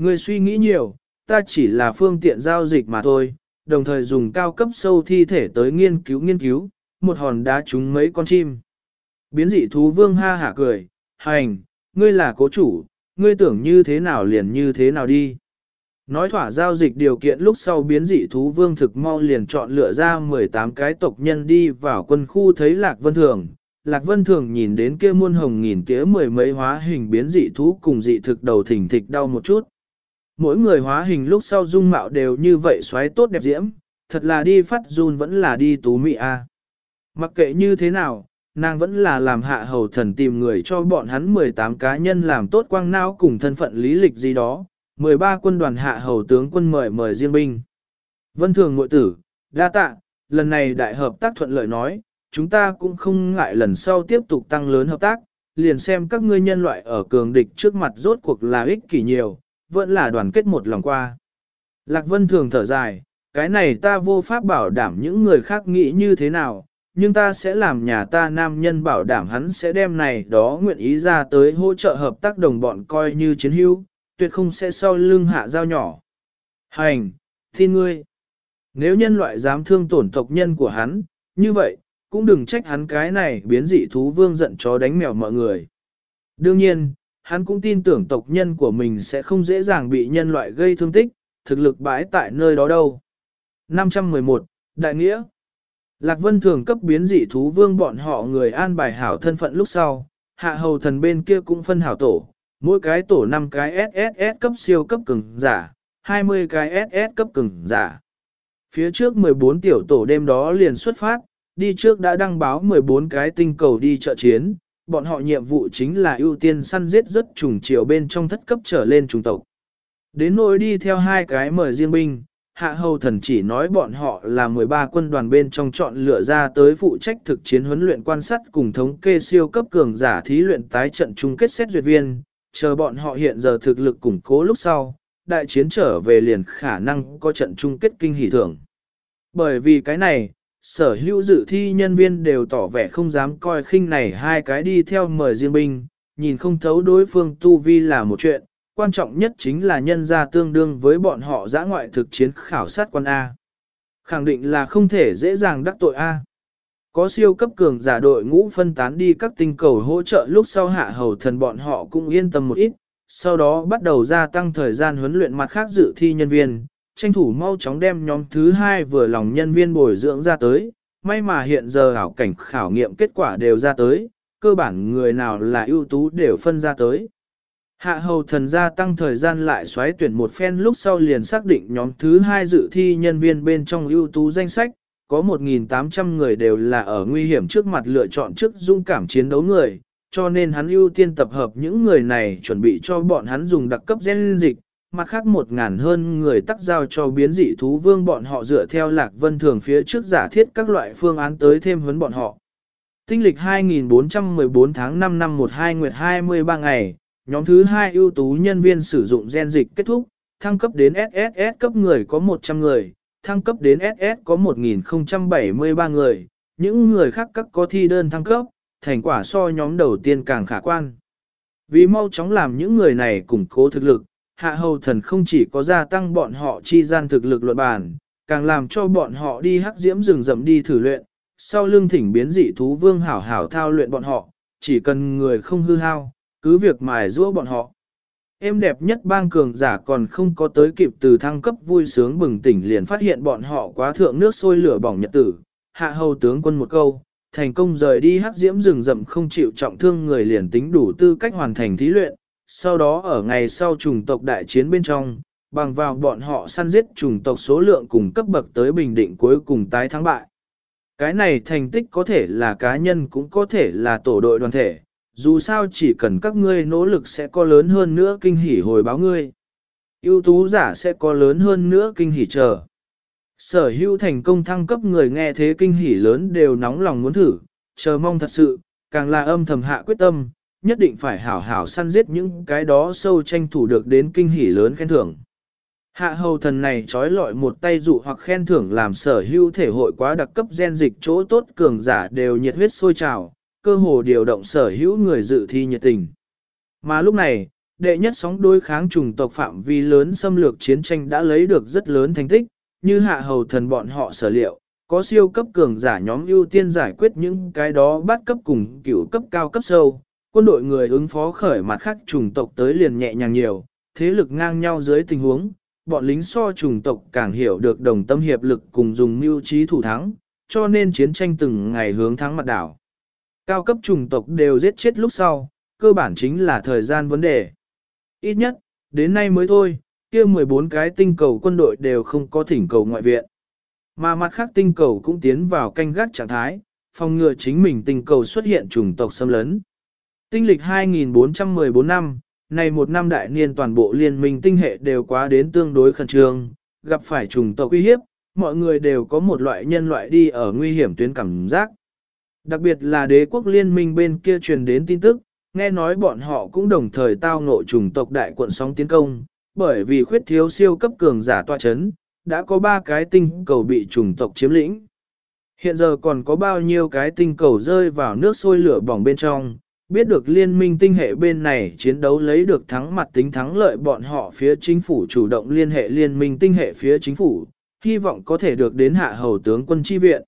ngươi suy nghĩ nhiều, ta chỉ là phương tiện giao dịch mà thôi, đồng thời dùng cao cấp sâu thi thể tới nghiên cứu nghiên cứu, một hòn đá trúng mấy con chim. Biến dị thú vương ha hả cười, hành, ngươi là cố chủ, ngươi tưởng như thế nào liền như thế nào đi. Nói thỏa giao dịch điều kiện lúc sau biến dị thú vương thực mau liền chọn lựa ra 18 cái tộc nhân đi vào quân khu thấy Lạc Vân Thường. Lạc Vân Thường nhìn đến kia muôn hồng nghìn tía mười mấy hóa hình biến dị thú cùng dị thực đầu thỉnh thịch đau một chút. Mỗi người hóa hình lúc sau dung mạo đều như vậy xoáy tốt đẹp diễm, thật là đi phát run vẫn là đi tú mị a. Mặc kệ như thế nào, nàng vẫn là làm hạ hầu thần tìm người cho bọn hắn 18 cá nhân làm tốt quang não cùng thân phận lý lịch gì đó, 13 quân đoàn hạ hầu tướng quân mời mời riêng binh. Vân thường ngội tử, đa tạ, lần này đại hợp tác thuận lợi nói, chúng ta cũng không ngại lần sau tiếp tục tăng lớn hợp tác, liền xem các ngươi nhân loại ở cường địch trước mặt rốt cuộc là ích kỷ nhiều, vẫn là đoàn kết một lòng qua. Lạc Vân thường thở dài, cái này ta vô pháp bảo đảm những người khác nghĩ như thế nào, nhưng ta sẽ làm nhà ta nam nhân bảo đảm hắn sẽ đem này đó nguyện ý ra tới hỗ trợ hợp tác đồng bọn coi như chiến hữu, tuyệt không sẽ sau lưng hạ dao nhỏ. Hành, tin ngươi. Nếu nhân loại dám thương tổn tộc nhân của hắn, như vậy, cũng đừng trách hắn cái này biến dị thú vương giận chó đánh mèo mọi người. Đương nhiên, hắn cũng tin tưởng tộc nhân của mình sẽ không dễ dàng bị nhân loại gây thương tích, thực lực bãi tại nơi đó đâu. 511, Đại Nghĩa Lạc Vân thường cấp biến dị thú vương bọn họ người an bài hảo thân phận lúc sau, hạ hầu thần bên kia cũng phân hảo tổ, mỗi cái tổ 5 cái SSS cấp siêu cấp cường giả, 20 cái SS cấp cường giả. Phía trước 14 tiểu tổ đêm đó liền xuất phát, đi trước đã đăng báo 14 cái tinh cầu đi trợ chiến, bọn họ nhiệm vụ chính là ưu tiên săn giết rất trùng chiều bên trong thất cấp trở lên trùng tộc. Đến nỗi đi theo hai cái mời riêng binh, hạ hầu thần chỉ nói bọn họ là 13 quân đoàn bên trong chọn lựa ra tới phụ trách thực chiến huấn luyện quan sát cùng thống kê siêu cấp cường giả thí luyện tái trận chung kết xét duyệt viên, chờ bọn họ hiện giờ thực lực củng cố lúc sau, đại chiến trở về liền khả năng có trận chung kết kinh hỷ thưởng. Bởi vì cái này, sở hữu dự thi nhân viên đều tỏ vẻ không dám coi khinh này hai cái đi theo mời riêng binh, nhìn không thấu đối phương tu vi là một chuyện, quan trọng nhất chính là nhân gia tương đương với bọn họ giã ngoại thực chiến khảo sát quan A. Khẳng định là không thể dễ dàng đắc tội A. Có siêu cấp cường giả đội ngũ phân tán đi các tinh cầu hỗ trợ lúc sau hạ hầu thần bọn họ cũng yên tâm một ít, sau đó bắt đầu gia tăng thời gian huấn luyện mặt khác dự thi nhân viên, tranh thủ mau chóng đem nhóm thứ hai vừa lòng nhân viên bồi dưỡng ra tới, may mà hiện giờ ảo cảnh khảo nghiệm kết quả đều ra tới, cơ bản người nào là ưu tú đều phân ra tới. Hạ hầu thần gia tăng thời gian lại xoáy tuyển một phen lúc sau liền xác định nhóm thứ hai dự thi nhân viên bên trong ưu tú danh sách, có 1.800 người đều là ở nguy hiểm trước mặt lựa chọn trước dung cảm chiến đấu người, cho nên hắn ưu tiên tập hợp những người này chuẩn bị cho bọn hắn dùng đặc cấp gen dịch, mặt khác một ngàn hơn người tắc giao cho biến dị thú vương bọn họ dựa theo lạc vân thường phía trước giả thiết các loại phương án tới thêm huấn bọn họ. Tinh lịch 2414 tháng 5 năm 12 nguyệt 23 ngày, nhóm thứ hai ưu tú nhân viên sử dụng gen dịch kết thúc, thăng cấp đến SSS cấp người có 100 người, thăng cấp đến SS có 1073 người, những người khác các có thi đơn thăng cấp, thành quả so nhóm đầu tiên càng khả quan. Vì mau chóng làm những người này củng cố thực lực, hạ hầu thần không chỉ có gia tăng bọn họ chi gian thực lực luận bản, càng làm cho bọn họ đi hắc diễm rừng rậm đi thử luyện, sau lưng thỉnh biến dị thú vương hảo hảo thao luyện bọn họ, chỉ cần người không hư hao, cứ việc mài giũa bọn họ. Em đẹp nhất bang cường giả còn không có tới kịp từ thăng cấp vui sướng bừng tỉnh liền phát hiện bọn họ quá thượng nước sôi lửa bỏng nhật tử, hạ hầu tướng quân một câu, thành công rời đi hắc diễm rừng rậm không chịu trọng thương người liền tính đủ tư cách hoàn thành thí luyện, sau đó ở ngày sau trùng tộc đại chiến bên trong, bằng vào bọn họ săn giết trùng tộc số lượng cùng cấp bậc tới bình định cuối cùng tái thắng bại. Cái này thành tích có thể là cá nhân cũng có thể là tổ đội đoàn thể, dù sao chỉ cần các ngươi nỗ lực sẽ có lớn hơn nữa kinh hỉ hồi báo ngươi. ưu tú giả sẽ có lớn hơn nữa kinh hỉ chờ. Sở hữu thành công thăng cấp người nghe thế kinh hỉ lớn đều nóng lòng muốn thử, chờ mong thật sự, càng là âm thầm hạ quyết tâm, nhất định phải hảo hảo săn giết những cái đó sâu tranh thủ được đến kinh hỉ lớn khen thưởng. Hạ hầu thần này trói lọi một tay dụ hoặc khen thưởng làm sở hữu thể hội quá đặc cấp gen dịch chỗ tốt cường giả đều nhiệt huyết sôi trào, cơ hồ điều động sở hữu người dự thi nhiệt tình. Mà lúc này, đệ nhất sóng đối kháng trùng tộc phạm vi lớn xâm lược chiến tranh đã lấy được rất lớn thành tích, như hạ hầu thần bọn họ sở liệu, có siêu cấp cường giả nhóm ưu tiên giải quyết những cái đó bắt cấp cùng cửu cấp cao cấp sâu, quân đội người ứng phó khởi mặt khác chủng tộc tới liền nhẹ nhàng nhiều, thế lực ngang nhau dưới tình huống, bọn lính so chủng tộc càng hiểu được đồng tâm hiệp lực cùng dùng mưu trí thủ thắng, cho nên chiến tranh từng ngày hướng thắng mặt đảo. Cao cấp chủng tộc đều giết chết lúc sau, cơ bản chính là thời gian vấn đề. Ít nhất, đến nay mới thôi, kia 14 cái tinh cầu quân đội đều không có thỉnh cầu ngoại viện. Mà mặt khác tinh cầu cũng tiến vào canh gác trạng thái, phòng ngừa chính mình tinh cầu xuất hiện chủng tộc xâm lấn. Tinh lịch 2414 năm, này một năm đại niên toàn bộ liên minh tinh hệ đều quá đến tương đối khẩn trương, gặp phải trùng tộc uy hiếp, mọi người đều có một loại nhân loại đi ở nguy hiểm tuyến cảm giác. Đặc biệt là đế quốc liên minh bên kia truyền đến tin tức, nghe nói bọn họ cũng đồng thời tao ngộ trùng tộc đại quận sóng tiến công, bởi vì khuyết thiếu siêu cấp cường giả tọa chấn, đã có ba cái tinh cầu bị trùng tộc chiếm lĩnh. Hiện giờ còn có bao nhiêu cái tinh cầu rơi vào nước sôi lửa bỏng bên trong, biết được liên minh tinh hệ bên này chiến đấu lấy được thắng mặt tính thắng lợi bọn họ phía chính phủ chủ động liên hệ liên minh tinh hệ phía chính phủ, hy vọng có thể được đến hạ hầu tướng quân chi viện.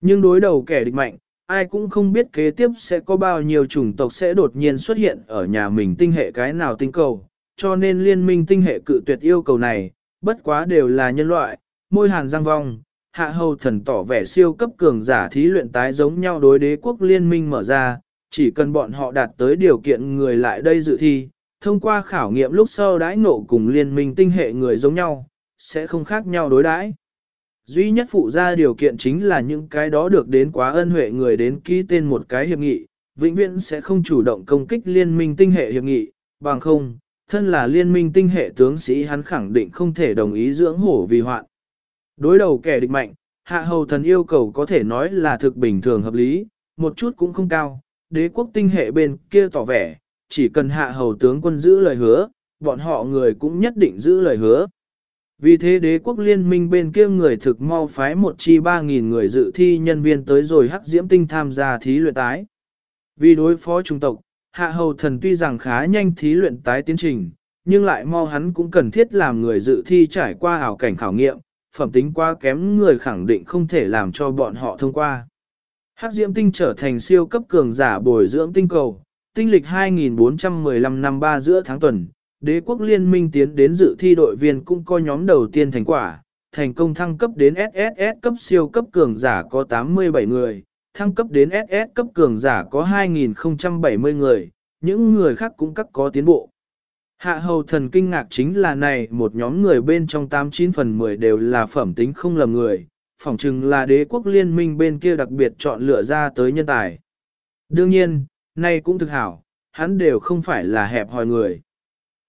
Nhưng đối đầu kẻ địch mạnh, ai cũng không biết kế tiếp sẽ có bao nhiêu chủng tộc sẽ đột nhiên xuất hiện ở nhà mình tinh hệ cái nào tinh cầu, cho nên liên minh tinh hệ cự tuyệt yêu cầu này, bất quá đều là nhân loại, môi hàn răng vong, hạ hầu thần tỏ vẻ siêu cấp cường giả thí luyện tái giống nhau đối đế quốc liên minh mở ra, chỉ cần bọn họ đạt tới điều kiện người lại đây dự thi, thông qua khảo nghiệm lúc sau đãi ngộ cùng liên minh tinh hệ người giống nhau, sẽ không khác nhau đối đãi. Duy nhất phụ ra điều kiện chính là những cái đó được đến quá ân huệ người đến ký tên một cái hiệp nghị, vĩnh viễn sẽ không chủ động công kích liên minh tinh hệ hiệp nghị, bằng không, thân là liên minh tinh hệ tướng sĩ hắn khẳng định không thể đồng ý dưỡng hổ vì hoạn. Đối đầu kẻ địch mạnh, hạ hầu thần yêu cầu có thể nói là thực bình thường hợp lý, một chút cũng không cao, đế quốc tinh hệ bên kia tỏ vẻ, chỉ cần hạ hầu tướng quân giữ lời hứa, bọn họ người cũng nhất định giữ lời hứa. Vì thế đế quốc liên minh bên kia người thực mau phái một chi 3.000 người dự thi nhân viên tới rồi hắc diễm tinh tham gia thí luyện tái. Vì đối phó trung tộc, hạ hầu thần tuy rằng khá nhanh thí luyện tái tiến trình, nhưng lại mau hắn cũng cần thiết làm người dự thi trải qua ảo cảnh khảo nghiệm, phẩm tính quá kém người khẳng định không thể làm cho bọn họ thông qua. Hắc diễm tinh trở thành siêu cấp cường giả bồi dưỡng tinh cầu, tinh lịch 2415 năm 3 giữa tháng tuần, đế quốc liên minh tiến đến dự thi đội viên cũng có nhóm đầu tiên thành quả, thành công thăng cấp đến SSS cấp siêu cấp cường giả có 87 người, thăng cấp đến SS cấp cường giả có 2070 người, những người khác cũng các có tiến bộ. Hạ hầu thần kinh ngạc chính là này một nhóm người bên trong 89 phần 10 đều là phẩm tính không lầm người, phỏng chừng là đế quốc liên minh bên kia đặc biệt chọn lựa ra tới nhân tài. Đương nhiên, nay cũng thực hảo, hắn đều không phải là hẹp hòi người.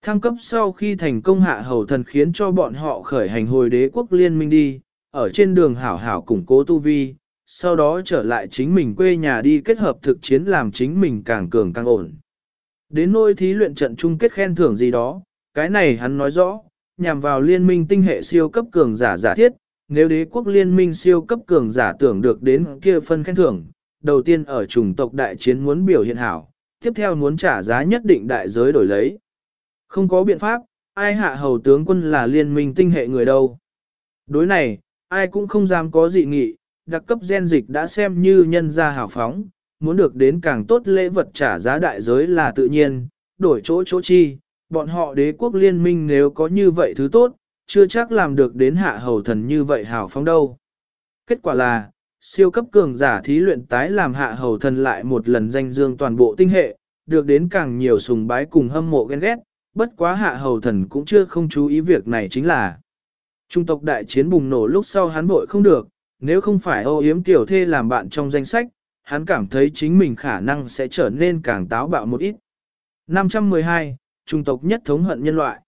Thăng cấp sau khi thành công hạ hầu thần khiến cho bọn họ khởi hành hồi đế quốc liên minh đi, ở trên đường hảo hảo củng cố tu vi, sau đó trở lại chính mình quê nhà đi kết hợp thực chiến làm chính mình càng cường càng ổn. Đến nôi thí luyện trận chung kết khen thưởng gì đó, cái này hắn nói rõ, nhằm vào liên minh tinh hệ siêu cấp cường giả giả thiết, nếu đế quốc liên minh siêu cấp cường giả tưởng được đến kia phân khen thưởng, đầu tiên ở chủng tộc đại chiến muốn biểu hiện hảo, tiếp theo muốn trả giá nhất định đại giới đổi lấy. Không có biện pháp, ai hạ hầu tướng quân là liên minh tinh hệ người đâu. Đối này, ai cũng không dám có dị nghị, đặc cấp gen dịch đã xem như nhân gia hào phóng, muốn được đến càng tốt lễ vật trả giá đại giới là tự nhiên, đổi chỗ chỗ chi, bọn họ đế quốc liên minh nếu có như vậy thứ tốt, chưa chắc làm được đến hạ hầu thần như vậy hào phóng đâu. Kết quả là, siêu cấp cường giả thí luyện tái làm hạ hầu thần lại một lần danh dương toàn bộ tinh hệ, được đến càng nhiều sùng bái cùng hâm mộ ghen ghét, bất quá hạ hầu thần cũng chưa không chú ý việc này chính là Trung tộc đại chiến bùng nổ lúc sau hắn vội không được, nếu không phải ô yếm tiểu thê làm bạn trong danh sách, hắn cảm thấy chính mình khả năng sẽ trở nên càng táo bạo một ít. 512, Trung tộc nhất thống hận nhân loại.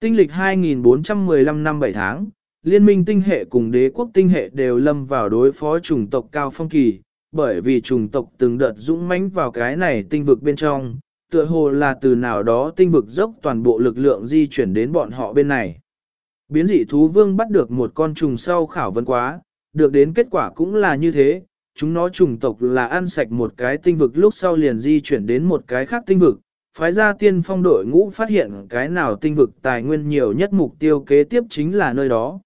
Tinh lịch 2415 năm 7 tháng, liên minh tinh hệ cùng đế quốc tinh hệ đều lâm vào đối phó chủng tộc cao phong kỳ, bởi vì chủng tộc từng đợt dũng mãnh vào cái này tinh vực bên trong, tựa hồ là từ nào đó tinh vực dốc toàn bộ lực lượng di chuyển đến bọn họ bên này. Biến dị thú vương bắt được một con trùng sau khảo vấn quá, được đến kết quả cũng là như thế, chúng nó chủng tộc là ăn sạch một cái tinh vực lúc sau liền di chuyển đến một cái khác tinh vực, phái ra tiên phong đội ngũ phát hiện cái nào tinh vực tài nguyên nhiều nhất mục tiêu kế tiếp chính là nơi đó.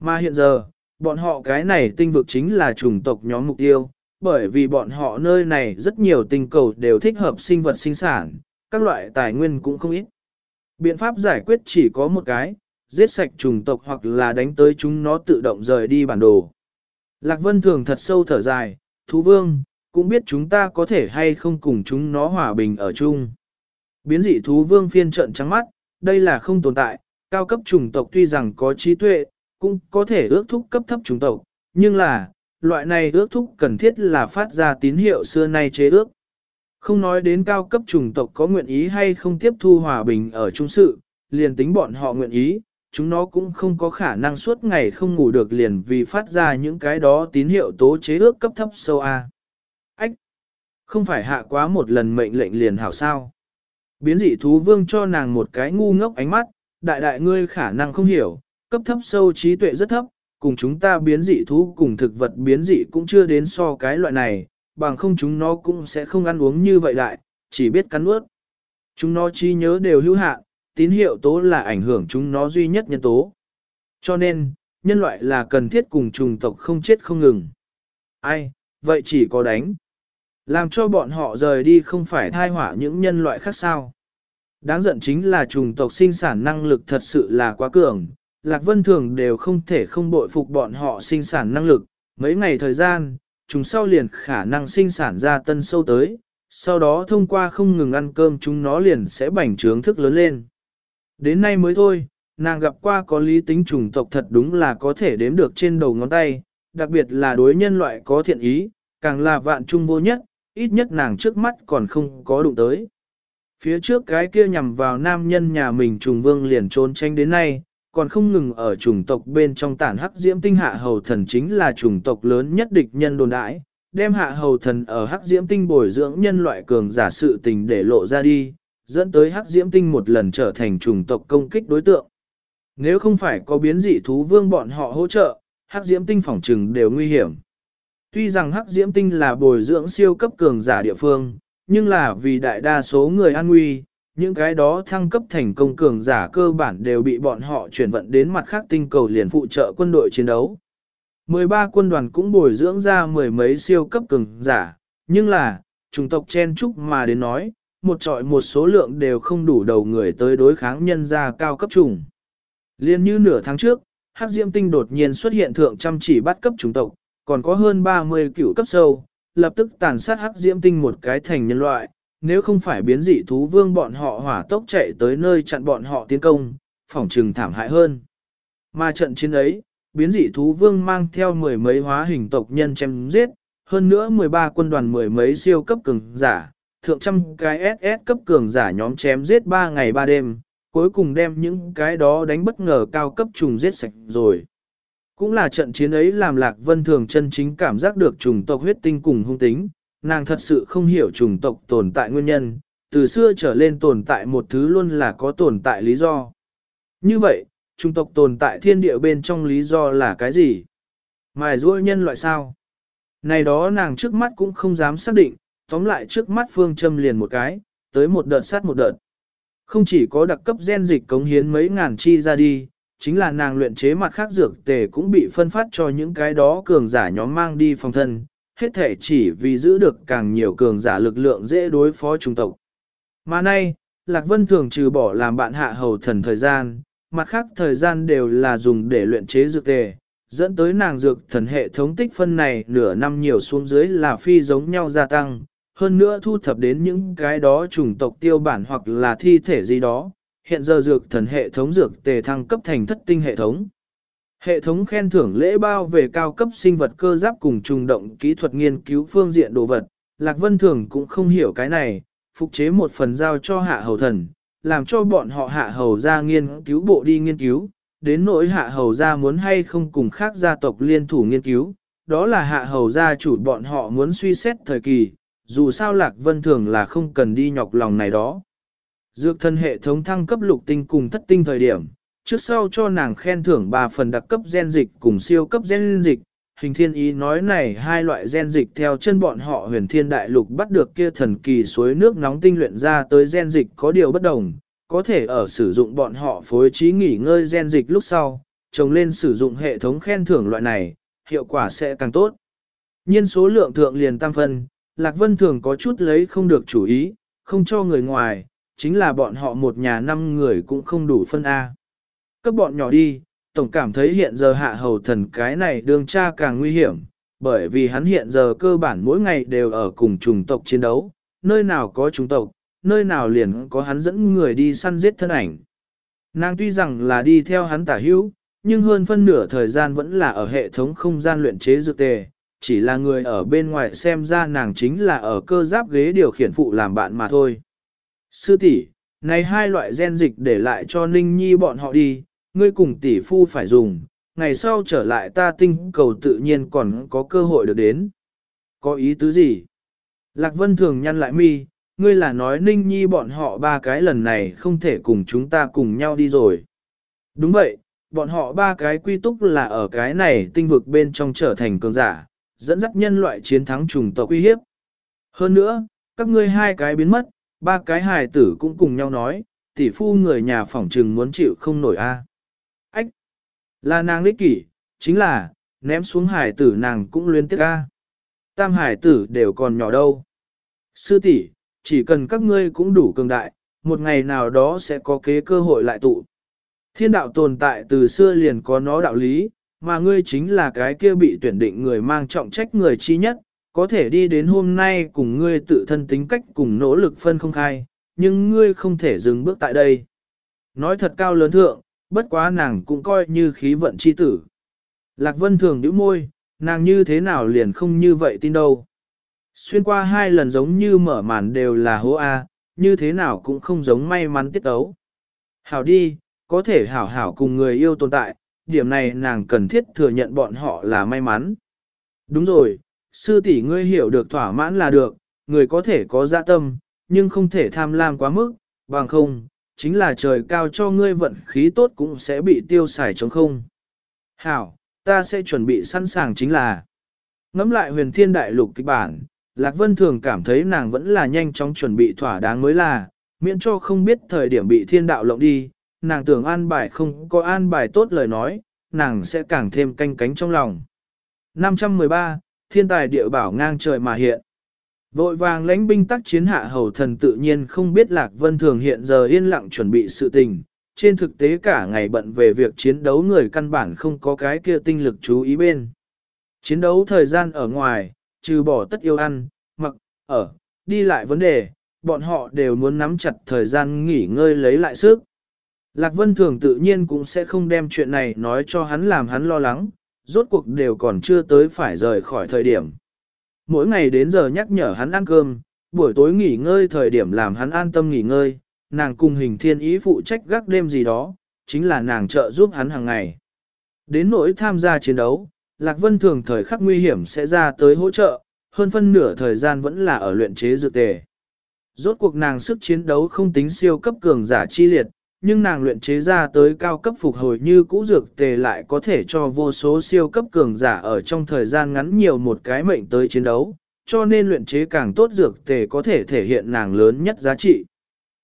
Mà hiện giờ, bọn họ cái này tinh vực chính là chủng tộc nhóm mục tiêu, bởi vì bọn họ nơi này rất nhiều tinh cầu đều thích hợp sinh vật sinh sản, các loại tài nguyên cũng không ít. Biện pháp giải quyết chỉ có một cái, giết sạch chủng tộc hoặc là đánh tới chúng nó tự động rời đi bản đồ. Lạc Vân Thường thật sâu thở dài, thú vương, cũng biết chúng ta có thể hay không cùng chúng nó hòa bình ở chung. Biến dị thú vương phiên trận trắng mắt, đây là không tồn tại, cao cấp chủng tộc tuy rằng có trí tuệ, cũng có thể ước thúc cấp thấp chủng tộc, nhưng là, loại này ước thúc cần thiết là phát ra tín hiệu xưa nay chế ước. Không nói đến cao cấp chủng tộc có nguyện ý hay không tiếp thu hòa bình ở trung sự, liền tính bọn họ nguyện ý, chúng nó cũng không có khả năng suốt ngày không ngủ được liền vì phát ra những cái đó tín hiệu tố chế ước cấp thấp sâu A. Ách! Không phải hạ quá một lần mệnh lệnh liền hảo sao. Biến dị thú vương cho nàng một cái ngu ngốc ánh mắt, đại đại ngươi khả năng không hiểu, cấp thấp sâu trí tuệ rất thấp, cùng chúng ta biến dị thú cùng thực vật biến dị cũng chưa đến so cái loại này, bằng không chúng nó cũng sẽ không ăn uống như vậy đại, chỉ biết cắn ướt. Chúng nó chi nhớ đều hữu hạn, tín hiệu tố là ảnh hưởng chúng nó duy nhất nhân tố. Cho nên, nhân loại là cần thiết cùng trùng tộc không chết không ngừng. Ai, vậy chỉ có đánh. Làm cho bọn họ rời đi không phải thai họa những nhân loại khác sao. Đáng giận chính là trùng tộc sinh sản năng lực thật sự là quá cường, Lạc Vân Thường đều không thể không bội phục bọn họ sinh sản năng lực, mấy ngày thời gian, chúng sau liền khả năng sinh sản ra tân sâu tới, sau đó thông qua không ngừng ăn cơm chúng nó liền sẽ bành trướng thức lớn lên. Đến nay mới thôi, nàng gặp qua có lý tính chủng tộc thật đúng là có thể đếm được trên đầu ngón tay, đặc biệt là đối nhân loại có thiện ý, càng là vạn trung vô nhất, ít nhất nàng trước mắt còn không có đụng tới. Phía trước cái kia nhằm vào nam nhân nhà mình trùng vương liền trốn tranh đến nay, còn không ngừng ở chủng tộc bên trong tản hắc diễm tinh hạ hầu thần chính là chủng tộc lớn nhất địch nhân đồn đại. đem hạ hầu thần ở hắc diễm tinh bồi dưỡng nhân loại cường giả sự tình để lộ ra đi, dẫn tới hắc diễm tinh một lần trở thành chủng tộc công kích đối tượng. Nếu không phải có biến dị thú vương bọn họ hỗ trợ, hắc diễm tinh phỏng trừng đều nguy hiểm. Tuy rằng hắc diễm tinh là bồi dưỡng siêu cấp cường giả địa phương, nhưng là vì đại đa số người an nguy, những cái đó thăng cấp thành công cường giả cơ bản đều bị bọn họ chuyển vận đến mặt khác tinh cầu liền phụ trợ quân đội chiến đấu. 13 quân đoàn cũng bồi dưỡng ra mười mấy siêu cấp cường giả, nhưng là, chủng tộc chen chúc mà đến nói, một trọi một số lượng đều không đủ đầu người tới đối kháng nhân gia cao cấp trùng. Liên như nửa tháng trước, Hắc Diễm Tinh đột nhiên xuất hiện thượng chăm chỉ bắt cấp chủng tộc, còn có hơn 30 cựu cấp sâu, lập tức tàn sát Hắc Diễm Tinh một cái thành nhân loại, nếu không phải biến dị thú vương bọn họ hỏa tốc chạy tới nơi chặn bọn họ tiến công, phỏng trừng thảm hại hơn. Mà trận chiến ấy, biến dị thú vương mang theo mười mấy hóa hình tộc nhân chém giết, hơn nữa 13 quân đoàn mười mấy siêu cấp cường giả, thượng trăm cái SS cấp cường giả nhóm chém giết 3 ngày 3 đêm, cuối cùng đem những cái đó đánh bất ngờ cao cấp trùng giết sạch rồi. Cũng là trận chiến ấy làm Lạc Vân Thường chân chính cảm giác được chủng tộc huyết tinh cùng hung tính, nàng thật sự không hiểu chủng tộc tồn tại nguyên nhân, từ xưa trở lên tồn tại một thứ luôn là có tồn tại lý do. Như vậy, chủng tộc tồn tại thiên địa bên trong lý do là cái gì? Mài ruôi nhân loại sao? Này đó nàng trước mắt cũng không dám xác định, tóm lại trước mắt phương châm liền một cái, tới một đợt sát một đợt. Không chỉ có đặc cấp gen dịch cống hiến mấy ngàn chi ra đi, chính là nàng luyện chế mặt khác dược tề cũng bị phân phát cho những cái đó cường giả nhóm mang đi phòng thân, hết thể chỉ vì giữ được càng nhiều cường giả lực lượng dễ đối phó trung tộc. Mà nay, Lạc Vân thường trừ bỏ làm bạn hạ hầu thần thời gian, mặt khác thời gian đều là dùng để luyện chế dược tề, dẫn tới nàng dược thần hệ thống tích phân này nửa năm nhiều xuống dưới là phi giống nhau gia tăng, hơn nữa thu thập đến những cái đó chủng tộc tiêu bản hoặc là thi thể gì đó, hiện giờ dược thần hệ thống dược tề thăng cấp thành thất tinh hệ thống. Hệ thống khen thưởng lễ bao về cao cấp sinh vật cơ giáp cùng trùng động kỹ thuật nghiên cứu phương diện đồ vật, Lạc Vân Thường cũng không hiểu cái này, phục chế một phần giao cho hạ hầu thần, làm cho bọn họ hạ hầu ra nghiên cứu bộ đi nghiên cứu, đến nỗi hạ hầu ra muốn hay không cùng khác gia tộc liên thủ nghiên cứu, đó là hạ hầu gia chủ bọn họ muốn suy xét thời kỳ, dù sao Lạc Vân Thường là không cần đi nhọc lòng này đó. Dược thân hệ thống thăng cấp lục tinh cùng thất tinh thời điểm, trước sau cho nàng khen thưởng 3 phần đặc cấp gen dịch cùng siêu cấp gen dịch. Hình thiên ý nói này hai loại gen dịch theo chân bọn họ huyền thiên đại lục bắt được kia thần kỳ suối nước nóng tinh luyện ra tới gen dịch có điều bất đồng, có thể ở sử dụng bọn họ phối trí nghỉ ngơi gen dịch lúc sau, trồng lên sử dụng hệ thống khen thưởng loại này, hiệu quả sẽ càng tốt. Nhiên số lượng thượng liền tăng phân, Lạc Vân thường có chút lấy không được chủ ý, không cho người ngoài, chính là bọn họ một nhà năm người cũng không đủ phân A. Cấp bọn nhỏ đi, tổng cảm thấy hiện giờ hạ hầu thần cái này đương cha càng nguy hiểm, bởi vì hắn hiện giờ cơ bản mỗi ngày đều ở cùng chủng tộc chiến đấu, nơi nào có chủng tộc, nơi nào liền có hắn dẫn người đi săn giết thân ảnh. Nàng tuy rằng là đi theo hắn tả hữu, nhưng hơn phân nửa thời gian vẫn là ở hệ thống không gian luyện chế dược tề, chỉ là người ở bên ngoài xem ra nàng chính là ở cơ giáp ghế điều khiển phụ làm bạn mà thôi. Sư tỷ, này hai loại gen dịch để lại cho Ninh Nhi bọn họ đi, ngươi cùng tỷ phu phải dùng, ngày sau trở lại ta tinh cầu tự nhiên còn có cơ hội được đến. Có ý tứ gì? Lạc Vân thường nhăn lại mi, ngươi là nói Ninh Nhi bọn họ ba cái lần này không thể cùng chúng ta cùng nhau đi rồi. Đúng vậy, bọn họ ba cái quy túc là ở cái này tinh vực bên trong trở thành cường giả, dẫn dắt nhân loại chiến thắng trùng tộc uy hiếp. Hơn nữa, các ngươi hai cái biến mất, ba cái hài tử cũng cùng nhau nói, tỷ phu người nhà phỏng trừng muốn chịu không nổi a. Ách! Là nàng lích kỷ, chính là, ném xuống hài tử nàng cũng luyến tiếc a. Tam hài tử đều còn nhỏ đâu. Sư tỷ, chỉ cần các ngươi cũng đủ cường đại, một ngày nào đó sẽ có kế cơ hội lại tụ. Thiên đạo tồn tại từ xưa liền có nó đạo lý, mà ngươi chính là cái kia bị tuyển định người mang trọng trách người chi nhất, có thể đi đến hôm nay cùng ngươi tự thân tính cách cùng nỗ lực phân không khai, nhưng ngươi không thể dừng bước tại đây. Nói thật cao lớn thượng, bất quá nàng cũng coi như khí vận chi tử. Lạc Vân thường nhíu môi, nàng như thế nào liền không như vậy tin đâu. Xuyên qua hai lần giống như mở màn đều là hố A, như thế nào cũng không giống may mắn tiết ấu. Hảo đi, có thể hảo hảo cùng người yêu tồn tại, điểm này nàng cần thiết thừa nhận bọn họ là may mắn. Đúng rồi, sư tỷ ngươi hiểu được thỏa mãn là được, người có thể có dạ tâm, nhưng không thể tham lam quá mức, bằng không, chính là trời cao cho ngươi vận khí tốt cũng sẽ bị tiêu xài trống không. Hảo, ta sẽ chuẩn bị sẵn sàng chính là ngắm lại huyền thiên đại lục kịch bản, Lạc Vân thường cảm thấy nàng vẫn là nhanh chóng chuẩn bị thỏa đáng mới là, miễn cho không biết thời điểm bị thiên đạo lộng đi, nàng tưởng an bài không có an bài tốt lời nói, nàng sẽ càng thêm canh cánh trong lòng. 513, thiên tài địa bảo ngang trời mà hiện. Vội vàng lãnh binh tác chiến hạ hầu thần tự nhiên không biết Lạc Vân Thường hiện giờ yên lặng chuẩn bị sự tình, trên thực tế cả ngày bận về việc chiến đấu người căn bản không có cái kia tinh lực chú ý bên. Chiến đấu thời gian ở ngoài, trừ bỏ tất yêu ăn, mặc, ở, đi lại vấn đề, bọn họ đều muốn nắm chặt thời gian nghỉ ngơi lấy lại sức. Lạc Vân Thường tự nhiên cũng sẽ không đem chuyện này nói cho hắn làm hắn lo lắng, rốt cuộc đều còn chưa tới phải rời khỏi thời điểm. Mỗi ngày đến giờ nhắc nhở hắn ăn cơm, buổi tối nghỉ ngơi thời điểm làm hắn an tâm nghỉ ngơi, nàng cùng hình thiên ý phụ trách gác đêm gì đó, chính là nàng trợ giúp hắn hàng ngày. Đến nỗi tham gia chiến đấu, Lạc Vân thường thời khắc nguy hiểm sẽ ra tới hỗ trợ, hơn phân nửa thời gian vẫn là ở luyện chế dược tề. Rốt cuộc nàng sức chiến đấu không tính siêu cấp cường giả chi liệt, nhưng nàng luyện chế ra tới cao cấp phục hồi như cũ dược tề lại có thể cho vô số siêu cấp cường giả ở trong thời gian ngắn nhiều một cái mệnh tới chiến đấu, cho nên luyện chế càng tốt dược tề có thể thể hiện nàng lớn nhất giá trị.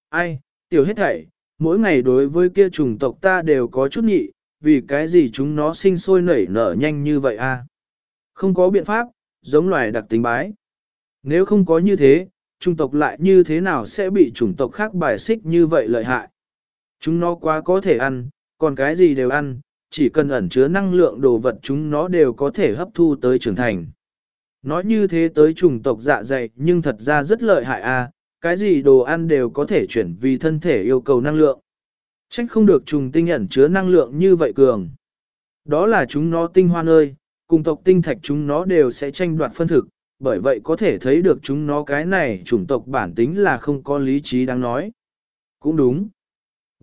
Ai, tiểu hết thảy, mỗi ngày đối với kia chủng tộc ta đều có chút nhị, vì cái gì chúng nó sinh sôi nảy nở nhanh như vậy a? Không có biện pháp, giống loài đặc tính bái. Nếu không có như thế, chủng tộc lại như thế nào sẽ bị chủng tộc khác bài xích như vậy lợi hại. Chúng nó quá có thể ăn, còn cái gì đều ăn, chỉ cần ẩn chứa năng lượng đồ vật chúng nó đều có thể hấp thu tới trưởng thành. Nói như thế tới chủng tộc dạ dày nhưng thật ra rất lợi hại a, cái gì đồ ăn đều có thể chuyển vì thân thể yêu cầu năng lượng. Trách không được trùng tinh ẩn chứa năng lượng như vậy cường. Đó là chúng nó tinh hoa nơi, cùng tộc tinh thạch chúng nó đều sẽ tranh đoạt phân thực, bởi vậy có thể thấy được chúng nó cái này chủng tộc bản tính là không có lý trí đáng nói. Cũng đúng.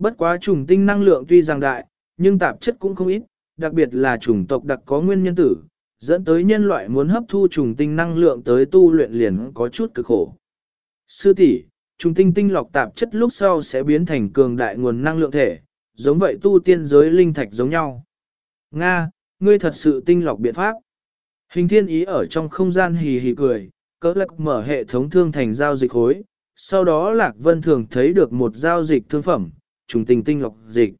Bất quá trùng tinh năng lượng tuy rằng đại, nhưng tạp chất cũng không ít, đặc biệt là chủng tộc đặc có nguyên nhân tử, dẫn tới nhân loại muốn hấp thu trùng tinh năng lượng tới tu luyện liền có chút cực khổ. Sư tỷ, trùng tinh tinh lọc tạp chất lúc sau sẽ biến thành cường đại nguồn năng lượng thể, giống vậy tu tiên giới linh thạch giống nhau. Nga, ngươi thật sự tinh lọc biện pháp. Hình thiên ý ở trong không gian hì hì cười, cỡ lạc mở hệ thống thương thành giao dịch hối. Sau đó Lạc Vân thường thấy được một giao dịch thương phẩm, trùng tinh tinh lọc dịch.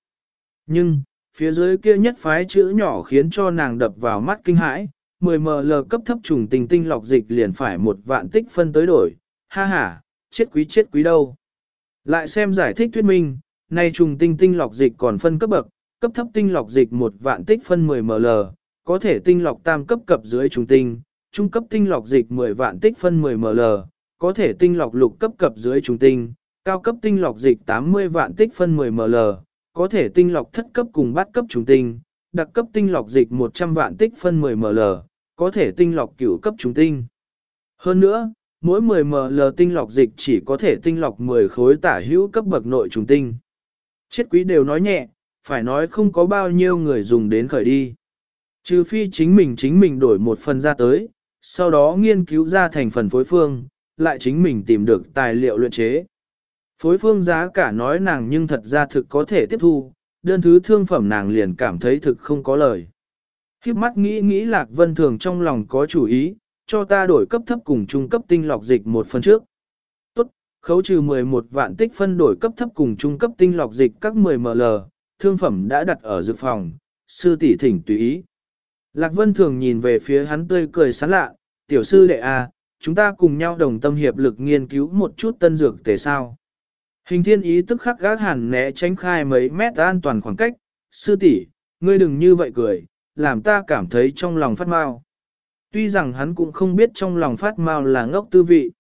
Nhưng, phía dưới kia nhất phái chữ nhỏ khiến cho nàng đập vào mắt kinh hãi, 10ml cấp thấp trùng tinh tinh lọc dịch liền phải một vạn tích phân tới đổi, ha ha, chết quý chết quý đâu. Lại xem giải thích thuyết minh, nay trùng tinh tinh lọc dịch còn phân cấp bậc, cấp thấp tinh lọc dịch một vạn tích phân 10ml, có thể tinh lọc tam cấp cập dưới trùng tinh, trung cấp tinh lọc dịch 10 vạn tích phân 10ml, có thể tinh lọc lục cấp cập dưới trùng tinh, cao cấp tinh lọc dịch 80 vạn tích phân 10ml, có thể tinh lọc thất cấp cùng bát cấp trùng tinh, đặc cấp tinh lọc dịch 100 vạn tích phân 10ml, có thể tinh lọc cửu cấp trùng tinh. Hơn nữa, mỗi 10 ml tinh lọc dịch chỉ có thể tinh lọc 10 khối tả hữu cấp bậc nội trùng tinh. Chết quý đều nói nhẹ, phải nói không có bao nhiêu người dùng đến khởi đi. Trừ phi chính mình chính mình đổi một phần ra tới, sau đó nghiên cứu ra thành phần phối phương, lại chính mình tìm được tài liệu luyện chế. Phối phương giá cả nói nàng nhưng thật ra thực có thể tiếp thu, đơn thứ thương phẩm nàng liền cảm thấy thực không có lời. Khiếp mắt nghĩ nghĩ Lạc Vân Thường trong lòng có chủ ý, cho ta đổi cấp thấp cùng trung cấp tinh lọc dịch một phần trước. Tốt, khấu trừ 11 vạn tích phân đổi cấp thấp cùng trung cấp tinh lọc dịch các 10 ml, thương phẩm đã đặt ở dược phòng, sư tỷ thỉnh tùy ý. Lạc Vân thường nhìn về phía hắn tươi cười sán lạ, tiểu sư đệ a, à, chúng ta cùng nhau đồng tâm hiệp lực nghiên cứu một chút tân dược tề sao. Hình thiên ý tức khắc gác hẳn né tránh khai mấy mét an toàn khoảng cách, sư tỷ, ngươi đừng như vậy cười, làm ta cảm thấy trong lòng phát mau. Tuy rằng hắn cũng không biết trong lòng phát mau là ngốc tư vị.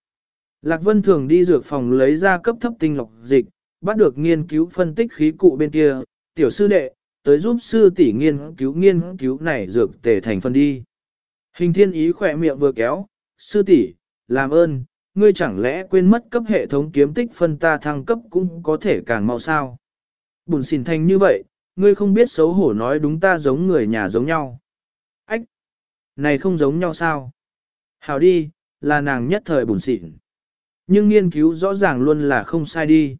Lạc Vân thường đi dược phòng lấy ra cấp thấp tinh lọc dịch, bắt được nghiên cứu phân tích khí cụ bên kia, tiểu sư đệ, tới giúp sư tỷ nghiên cứu nghiên cứu này dược tề thành phân đi. Hình thiên ý khỏe miệng vừa kéo, sư tỷ, làm ơn, ngươi chẳng lẽ quên mất cấp hệ thống kiếm tích phân ta thăng cấp cũng có thể càng mau sao. Bùn xỉn thành như vậy, ngươi không biết xấu hổ nói đúng ta giống người nhà giống nhau. Ách! Này không giống nhau sao? Hảo đi, là nàng nhất thời bùn xỉn. Nhưng nghiên cứu rõ ràng luôn là không sai đi.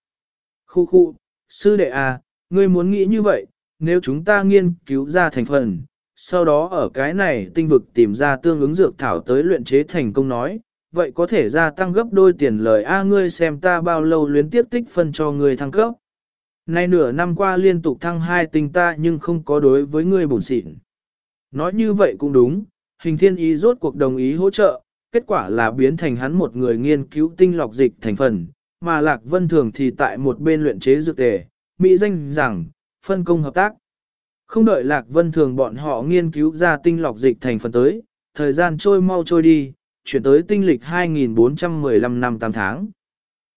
Khu khu, sư đệ à, ngươi muốn nghĩ như vậy, nếu chúng ta nghiên cứu ra thành phần, sau đó ở cái này tinh vực tìm ra tương ứng dược thảo tới luyện chế thành công nói, vậy có thể gia tăng gấp đôi tiền lời A ngươi xem ta bao lâu luyến tiếp tích phân cho ngươi thăng cấp. Nay nửa năm qua liên tục thăng hai tinh ta nhưng không có đối với ngươi bổn xịn. Nói như vậy cũng đúng, hình thiên ý rốt cuộc đồng ý hỗ trợ, kết quả là biến thành hắn một người nghiên cứu tinh lọc dịch thành phần, mà Lạc Vân Thường thì tại một bên luyện chế dược tề, Mỹ danh rằng, phân công hợp tác. Không đợi Lạc Vân Thường bọn họ nghiên cứu ra tinh lọc dịch thành phần tới, thời gian trôi mau trôi đi, chuyển tới tinh lịch 2415 năm 8 tháng.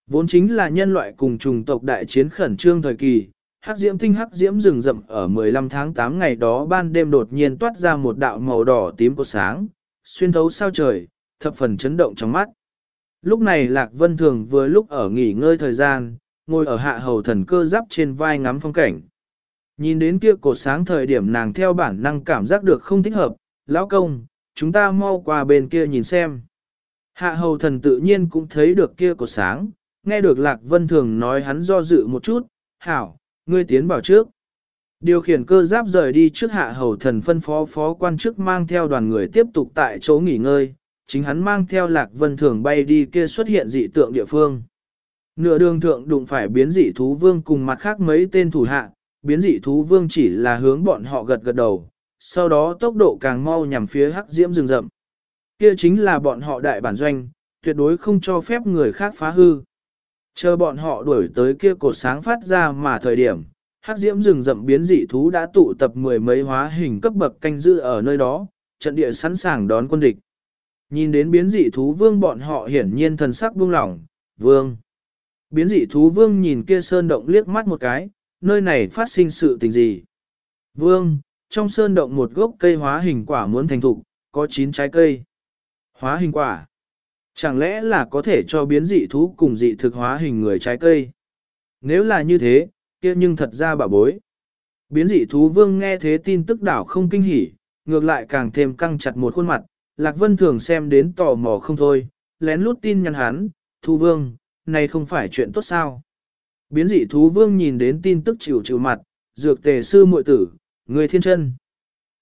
Vốn chính là nhân loại cùng chủng tộc đại chiến khẩn trương thời kỳ, hắc diễm tinh hắc diễm rừng rậm ở 15 tháng 8 ngày đó ban đêm đột nhiên toát ra một đạo màu đỏ tím cột sáng, xuyên thấu sao trời, thập phần chấn động trong mắt. Lúc này Lạc Vân Thường vừa lúc ở nghỉ ngơi thời gian, ngồi ở hạ hầu thần cơ giáp trên vai ngắm phong cảnh. Nhìn đến kia cột sáng thời điểm nàng theo bản năng cảm giác được không thích hợp, lão công, chúng ta mau qua bên kia nhìn xem. Hạ hầu thần tự nhiên cũng thấy được kia cột sáng, nghe được Lạc Vân Thường nói hắn do dự một chút, hảo, ngươi tiến bảo trước. Điều khiển cơ giáp rời đi trước hạ hầu thần phân phó phó quan chức mang theo đoàn người tiếp tục tại chỗ nghỉ ngơi, chính hắn mang theo Lạc Vân Thường bay đi kia xuất hiện dị tượng địa phương. Nửa đường thượng đụng phải biến dị thú vương cùng mặt khác mấy tên thủ hạ, biến dị thú vương chỉ là hướng bọn họ gật gật đầu, sau đó tốc độ càng mau nhằm phía hắc diễm rừng rậm. Kia chính là bọn họ đại bản doanh, tuyệt đối không cho phép người khác phá hư. Chờ bọn họ đuổi tới kia cột sáng phát ra mà thời điểm, hắc diễm rừng rậm biến dị thú đã tụ tập mười mấy hóa hình cấp bậc canh giữ ở nơi đó, trận địa sẵn sàng đón quân địch. Nhìn đến biến dị thú vương bọn họ hiển nhiên thần sắc buông lỏng, vương. Biến dị thú vương nhìn kia sơn động liếc mắt một cái, nơi này phát sinh sự tình gì. Vương, trong sơn động một gốc cây hóa hình quả muốn thành thục, có 9 trái cây. Hóa hình quả. Chẳng lẽ là có thể cho biến dị thú cùng dị thực hóa hình người trái cây? Nếu là như thế, kia nhưng thật ra bà bối. Biến dị thú vương nghe thế tin tức đảo không kinh hỉ, ngược lại càng thêm căng chặt một khuôn mặt, Lạc Vân thường xem đến tò mò không thôi, lén lút tin nhắn hắn, thú vương, này không phải chuyện tốt sao. Biến dị thú vương nhìn đến tin tức chịu chịu mặt, dược tề sư muội tử, người thiên chân.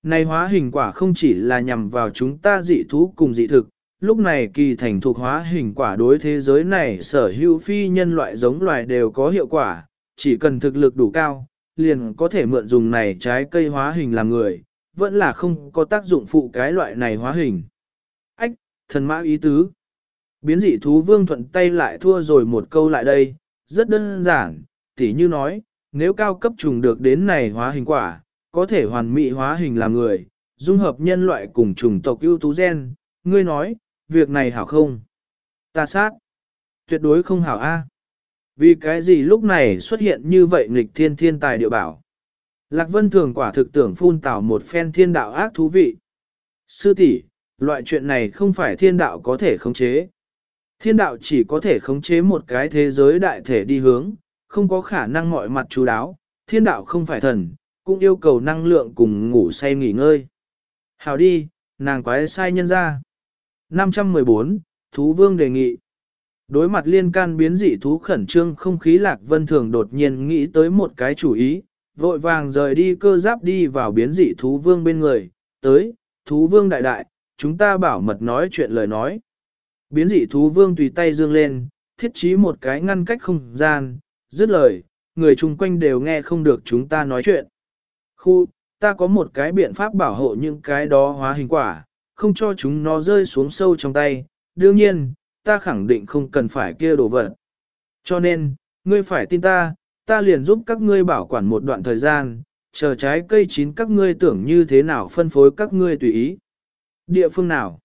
Này hóa hình quả không chỉ là nhằm vào chúng ta dị thú cùng dị thực, lúc này kỳ thành thuộc hóa hình quả đối thế giới này sở hữu phi nhân loại giống loài đều có hiệu quả, chỉ cần thực lực đủ cao, liền có thể mượn dùng này trái cây hóa hình làm người, vẫn là không có tác dụng phụ cái loại này hóa hình. Ách, thần mã ý tứ. Biến dị thú vương thuận tay lại thua rồi một câu lại đây, rất đơn giản, tỉ như nói, nếu cao cấp trùng được đến này hóa hình quả, có thể hoàn mỹ hóa hình làm người, dung hợp nhân loại cùng trùng tộc ưu tú gen, ngươi nói, việc này hảo không? Ta sát. Tuyệt đối không hảo A. Vì cái gì lúc này xuất hiện như vậy nghịch thiên thiên tài địa bảo? Lạc Vân thường quả thực tưởng phun tảo một phen thiên đạo ác thú vị. Sư tỷ, loại chuyện này không phải thiên đạo có thể khống chế. Thiên đạo chỉ có thể khống chế một cái thế giới đại thể đi hướng, không có khả năng mọi mặt chú đáo. Thiên đạo không phải thần, cũng yêu cầu năng lượng cùng ngủ say nghỉ ngơi. Hào đi, nàng quái sai nhân ra. 514, Thú Vương đề nghị. Đối mặt liên can biến dị thú khẩn trương không khí lạc vân thường đột nhiên nghĩ tới một cái chủ ý, vội vàng rời đi cơ giáp đi vào biến dị thú vương bên người, tới, thú vương đại đại, chúng ta bảo mật nói chuyện lời nói. Biến dị thú vương tùy tay dương lên, thiết trí một cái ngăn cách không gian, dứt lời, người chung quanh đều nghe không được chúng ta nói chuyện. Khu, ta có một cái biện pháp bảo hộ những cái đó hóa hình quả, không cho chúng nó rơi xuống sâu trong tay, đương nhiên, ta khẳng định không cần phải kia đồ vật. Cho nên, ngươi phải tin ta, ta liền giúp các ngươi bảo quản một đoạn thời gian, chờ trái cây chín các ngươi tưởng như thế nào phân phối các ngươi tùy ý. Địa phương nào?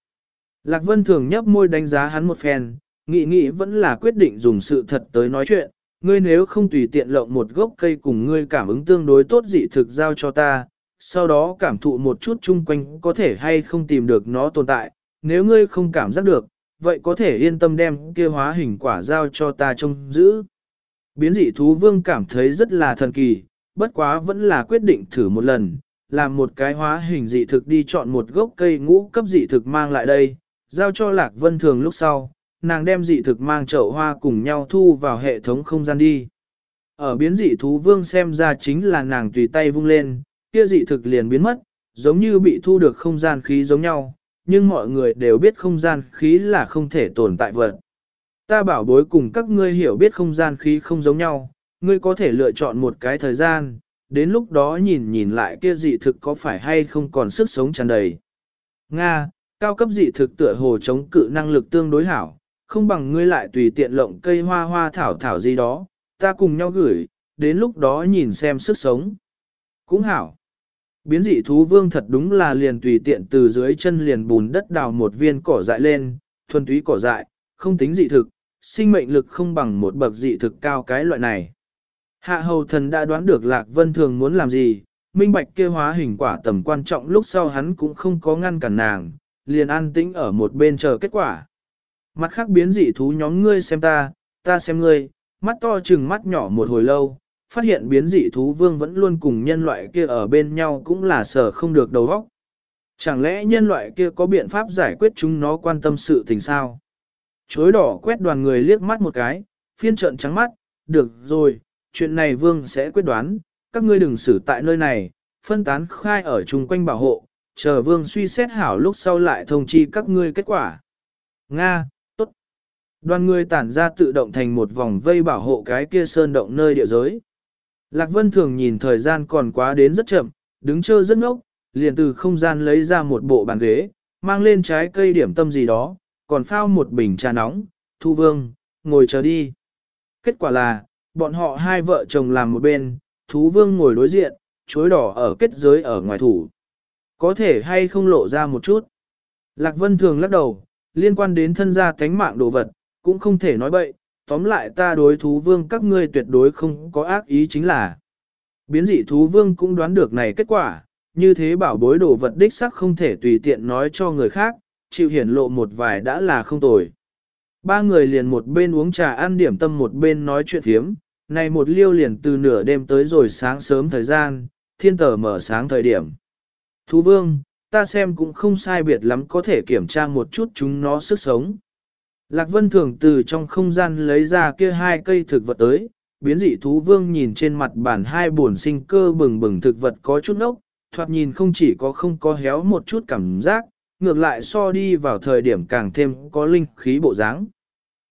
Lạc Vân thường nhấp môi đánh giá hắn một phen, nghĩ nghĩ vẫn là quyết định dùng sự thật tới nói chuyện, ngươi nếu không tùy tiện lộng một gốc cây cùng ngươi cảm ứng tương đối tốt dị thực giao cho ta, sau đó cảm thụ một chút chung quanh có thể hay không tìm được nó tồn tại, nếu ngươi không cảm giác được, vậy có thể yên tâm đem kia hóa hình quả giao cho ta trông giữ. Biến dị thú vương cảm thấy rất là thần kỳ, bất quá vẫn là quyết định thử một lần, làm một cái hóa hình dị thực đi chọn một gốc cây ngũ cấp dị thực mang lại đây, giao cho Lạc Vân Thường lúc sau, nàng đem dị thực mang chậu hoa cùng nhau thu vào hệ thống không gian đi. Ở biến dị thú vương xem ra chính là nàng tùy tay vung lên, kia dị thực liền biến mất, giống như bị thu được không gian khí giống nhau, nhưng mọi người đều biết không gian khí là không thể tồn tại vật. Ta bảo bối cùng các ngươi hiểu biết không gian khí không giống nhau, ngươi có thể lựa chọn một cái thời gian, đến lúc đó nhìn nhìn lại kia dị thực có phải hay không còn sức sống tràn đầy. Nga, cao cấp dị thực tựa hồ chống cự năng lực tương đối hảo, không bằng ngươi lại tùy tiện lộng cây hoa hoa thảo thảo gì đó, ta cùng nhau gửi, đến lúc đó nhìn xem sức sống. Cũng hảo. Biến dị thú vương thật đúng là liền tùy tiện từ dưới chân liền bùn đất đào một viên cỏ dại lên, thuần túy cỏ dại, không tính dị thực, sinh mệnh lực không bằng một bậc dị thực cao cái loại này. Hạ hầu thần đã đoán được Lạc Vân Thường muốn làm gì, minh bạch kêu hóa hình quả tầm quan trọng lúc sau hắn cũng không có ngăn cản nàng, liền an tĩnh ở một bên chờ kết quả. Mặt khác biến dị thú nhóm ngươi xem ta, ta xem ngươi, mắt to chừng mắt nhỏ một hồi lâu, phát hiện biến dị thú vương vẫn luôn cùng nhân loại kia ở bên nhau cũng là sở không được đầu óc. Chẳng lẽ nhân loại kia có biện pháp giải quyết chúng nó quan tâm sự tình sao? Chối đỏ quét đoàn người liếc mắt một cái, phiên trợn trắng mắt, được rồi, chuyện này vương sẽ quyết đoán, các ngươi đừng xử tại nơi này, phân tán khai ở chung quanh bảo hộ, chờ vương suy xét hảo lúc sau lại thông chi các ngươi kết quả. Nga. Đoàn người tản ra tự động thành một vòng vây bảo hộ cái kia sơn động nơi địa giới. Lạc Vân thường nhìn thời gian còn quá đến rất chậm, đứng chơ rất ngốc, liền từ không gian lấy ra một bộ bàn ghế, mang lên trái cây điểm tâm gì đó, còn phao một bình trà nóng, thu vương, ngồi chờ đi. Kết quả là, bọn họ hai vợ chồng làm một bên, thú vương ngồi đối diện, chối đỏ ở kết giới ở ngoài thủ. Có thể hay không lộ ra một chút. Lạc Vân thường lắc đầu, liên quan đến thân gia thánh mạng đồ vật, cũng không thể nói bậy, tóm lại ta đối thú vương các ngươi tuyệt đối không có ác ý chính là. Biến dị thú vương cũng đoán được này kết quả, như thế bảo bối đồ vật đích sắc không thể tùy tiện nói cho người khác, chịu hiển lộ một vài đã là không tồi. Ba người liền một bên uống trà ăn điểm tâm một bên nói chuyện thiếm, này một liêu liền từ nửa đêm tới rồi sáng sớm thời gian, thiên tờ mở sáng thời điểm. Thú vương, ta xem cũng không sai biệt lắm có thể kiểm tra một chút chúng nó sức sống. Lạc Vân Thường từ trong không gian lấy ra kia hai cây thực vật tới, biến dị thú vương nhìn trên mặt bản hai buồn sinh cơ bừng bừng thực vật có chút nốc, thoạt nhìn không chỉ có không có héo một chút cảm giác, ngược lại so đi vào thời điểm càng thêm có linh khí bộ dáng.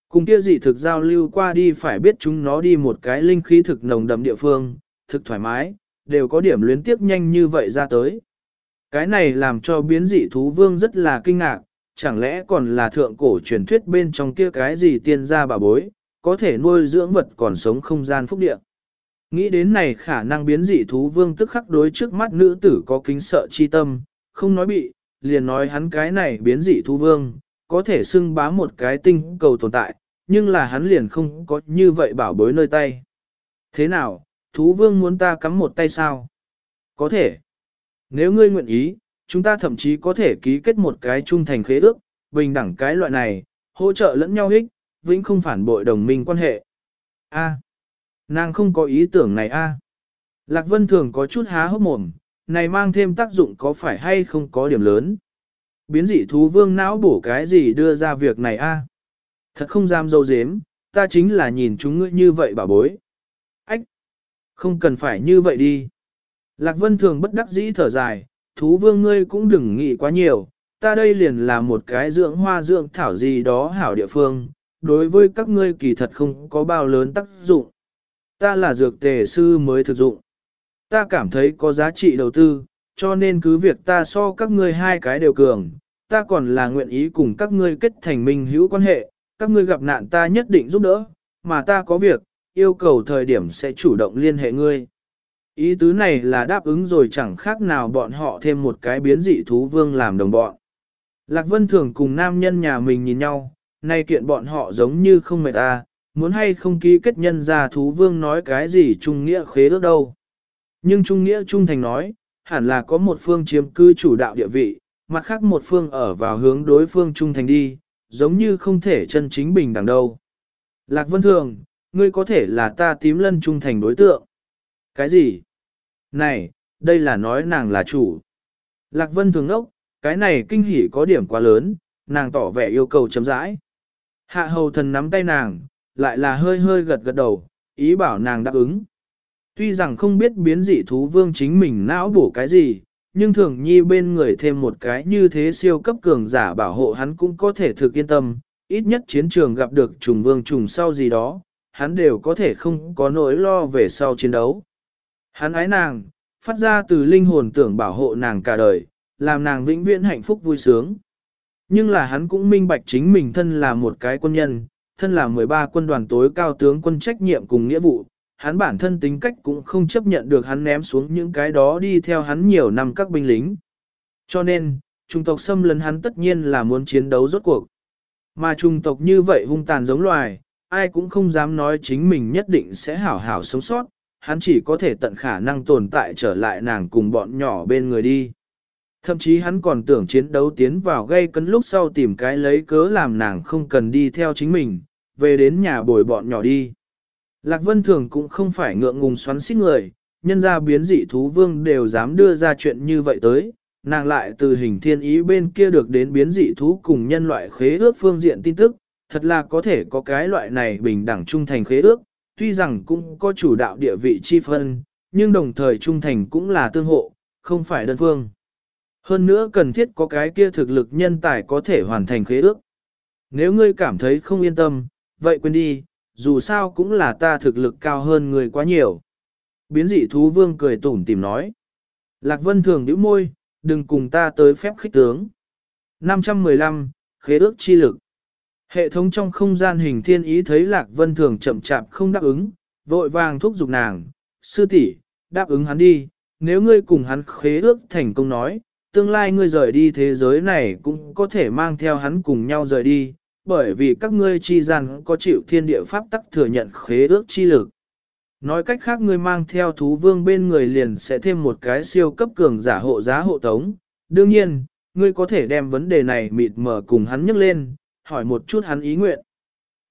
Cùng kia dị thực giao lưu qua đi phải biết chúng nó đi một cái linh khí thực nồng đậm địa phương, thực thoải mái, đều có điểm luyến tiếp nhanh như vậy ra tới. Cái này làm cho biến dị thú vương rất là kinh ngạc, chẳng lẽ còn là thượng cổ truyền thuyết bên trong kia cái gì tiên gia bà bối, có thể nuôi dưỡng vật còn sống không gian phúc địa. Nghĩ đến này khả năng biến dị thú vương tức khắc đối trước mắt nữ tử có kính sợ chi tâm, không nói bị, liền nói hắn cái này biến dị thú vương, có thể xưng bá một cái tinh cầu tồn tại, nhưng là hắn liền không có như vậy bảo bối nơi tay. Thế nào, thú vương muốn ta cắm một tay sao? Có thể. Nếu ngươi nguyện ý, chúng ta thậm chí có thể ký kết một cái trung thành khế ước, bình đẳng cái loại này, hỗ trợ lẫn nhau ích, vĩnh không phản bội đồng minh quan hệ. A. nàng không có ý tưởng này a. Lạc Vân Thường có chút há hốc mồm, này mang thêm tác dụng có phải hay không có điểm lớn. Biến dị thú vương não bổ cái gì đưa ra việc này a? Thật không dám dâu dếm, ta chính là nhìn chúng ngươi như vậy bà bối. Ách! Không cần phải như vậy đi. Lạc Vân Thường bất đắc dĩ thở dài, thú vương ngươi cũng đừng nghĩ quá nhiều, ta đây liền là một cái dưỡng hoa dưỡng thảo gì đó hảo địa phương, đối với các ngươi kỳ thật không có bao lớn tác dụng. Ta là dược tề sư mới thực dụng. Ta cảm thấy có giá trị đầu tư, cho nên cứ việc ta so các ngươi hai cái đều cường, ta còn là nguyện ý cùng các ngươi kết thành minh hữu quan hệ, các ngươi gặp nạn ta nhất định giúp đỡ, mà ta có việc, yêu cầu thời điểm sẽ chủ động liên hệ ngươi. Ý tứ này là đáp ứng rồi chẳng khác nào bọn họ thêm một cái biến dị thú vương làm đồng bọn. Lạc Vân Thường cùng nam nhân nhà mình nhìn nhau, nay kiện bọn họ giống như không mệt à? muốn hay không ký kết nhân ra thú vương nói cái gì trung nghĩa khế ước đâu. Nhưng trung nghĩa trung thành nói, hẳn là có một phương chiếm cư chủ đạo địa vị, mặt khác một phương ở vào hướng đối phương trung thành đi, giống như không thể chân chính bình đẳng đâu. Lạc Vân Thường, ngươi có thể là ta tím lân trung thành đối tượng. Cái gì? Này, đây là nói nàng là chủ. Lạc Vân Thường ốc, cái này kinh hỉ có điểm quá lớn, nàng tỏ vẻ yêu cầu chấm rãi. Hạ hầu thần nắm tay nàng, lại là hơi hơi gật gật đầu, ý bảo nàng đáp ứng. Tuy rằng không biết biến dị thú vương chính mình não bổ cái gì, nhưng thường nhi bên người thêm một cái như thế siêu cấp cường giả bảo hộ hắn cũng có thể thực yên tâm, ít nhất chiến trường gặp được trùng vương trùng sau gì đó, hắn đều có thể không có nỗi lo về sau chiến đấu. Hắn ái nàng, phát ra từ linh hồn tưởng bảo hộ nàng cả đời, làm nàng vĩnh viễn hạnh phúc vui sướng. Nhưng là hắn cũng minh bạch chính mình thân là một cái quân nhân, thân là 13 quân đoàn tối cao tướng quân trách nhiệm cùng nghĩa vụ, hắn bản thân tính cách cũng không chấp nhận được hắn ném xuống những cái đó đi theo hắn nhiều năm các binh lính. Cho nên, trung tộc xâm lấn hắn tất nhiên là muốn chiến đấu rốt cuộc. Mà trung tộc như vậy hung tàn giống loài, ai cũng không dám nói chính mình nhất định sẽ hảo hảo sống sót, hắn chỉ có thể tận khả năng tồn tại trở lại nàng cùng bọn nhỏ bên người đi. Thậm chí hắn còn tưởng chiến đấu tiến vào gây cấn lúc sau tìm cái lấy cớ làm nàng không cần đi theo chính mình, về đến nhà bồi bọn nhỏ đi. Lạc Vân Thường cũng không phải ngượng ngùng xoắn xít người, nhân ra biến dị thú vương đều dám đưa ra chuyện như vậy tới, nàng lại từ hình thiên ý bên kia được đến biến dị thú cùng nhân loại khế ước phương diện tin tức, thật là có thể có cái loại này bình đẳng trung thành khế ước, tuy rằng cũng có chủ đạo địa vị chi phân, nhưng đồng thời trung thành cũng là tương hộ, không phải đơn phương. Hơn nữa cần thiết có cái kia thực lực nhân tài có thể hoàn thành khế ước. Nếu ngươi cảm thấy không yên tâm, vậy quên đi, dù sao cũng là ta thực lực cao hơn người quá nhiều. Biến dị thú vương cười tủm tìm nói. Lạc Vân thường nhíu môi, đừng cùng ta tới phép khích tướng. 515, khế ước chi lực. Hệ thống trong không gian hình thiên ý thấy Lạc Vân thường chậm chạp không đáp ứng, vội vàng thúc giục nàng, sư tỷ, đáp ứng hắn đi, nếu ngươi cùng hắn khế ước thành công nói, tương lai ngươi rời đi thế giới này cũng có thể mang theo hắn cùng nhau rời đi, bởi vì các ngươi chi gian có chịu thiên địa pháp tắc thừa nhận khế ước chi lực. Nói cách khác ngươi mang theo thú vương bên người liền sẽ thêm một cái siêu cấp cường giả hộ giá hộ tống. Đương nhiên, ngươi có thể đem vấn đề này mịt mở cùng hắn nhắc lên, hỏi một chút hắn ý nguyện.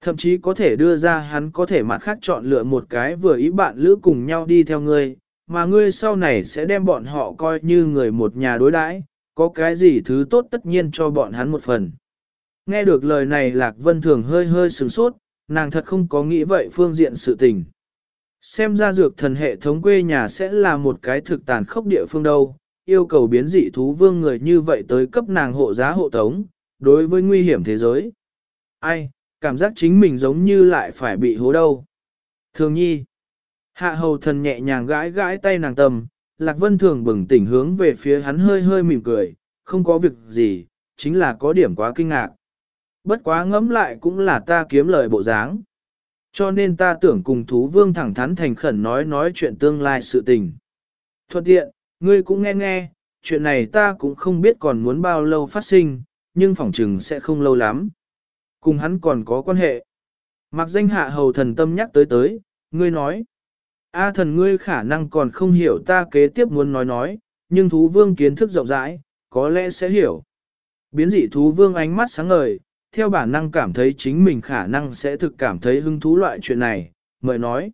Thậm chí có thể đưa ra hắn có thể mặt khác chọn lựa một cái vừa ý bạn lữ cùng nhau đi theo ngươi, mà ngươi sau này sẽ đem bọn họ coi như người một nhà đối đãi, có cái gì thứ tốt tất nhiên cho bọn hắn một phần. Nghe được lời này Lạc Vân Thường hơi hơi sửng sốt, nàng thật không có nghĩ vậy phương diện sự tình. Xem ra dược thần hệ thống quê nhà sẽ là một cái thực tàn khốc địa phương đâu, yêu cầu biến dị thú vương người như vậy tới cấp nàng hộ giá hộ tống, đối với nguy hiểm thế giới. Ai, cảm giác chính mình giống như lại phải bị hố đâu. Thường nhi, hạ hầu thần nhẹ nhàng gãi gãi tay nàng tầm, Lạc Vân thường bừng tỉnh hướng về phía hắn hơi hơi mỉm cười, không có việc gì, chính là có điểm quá kinh ngạc. Bất quá ngẫm lại cũng là ta kiếm lời bộ dáng. Cho nên ta tưởng cùng thú vương thẳng thắn thành khẩn nói nói chuyện tương lai sự tình. Thuận tiện, ngươi cũng nghe nghe, chuyện này ta cũng không biết còn muốn bao lâu phát sinh, nhưng phỏng chừng sẽ không lâu lắm. Cùng hắn còn có quan hệ. Mặc danh hạ hầu thần tâm nhắc tới tới, ngươi nói. A thần ngươi khả năng còn không hiểu ta kế tiếp muốn nói nói, nhưng thú vương kiến thức rộng rãi, có lẽ sẽ hiểu. Biến dị thú vương ánh mắt sáng ngời, theo bản năng cảm thấy chính mình khả năng sẽ thực cảm thấy hứng thú loại chuyện này, mời nói.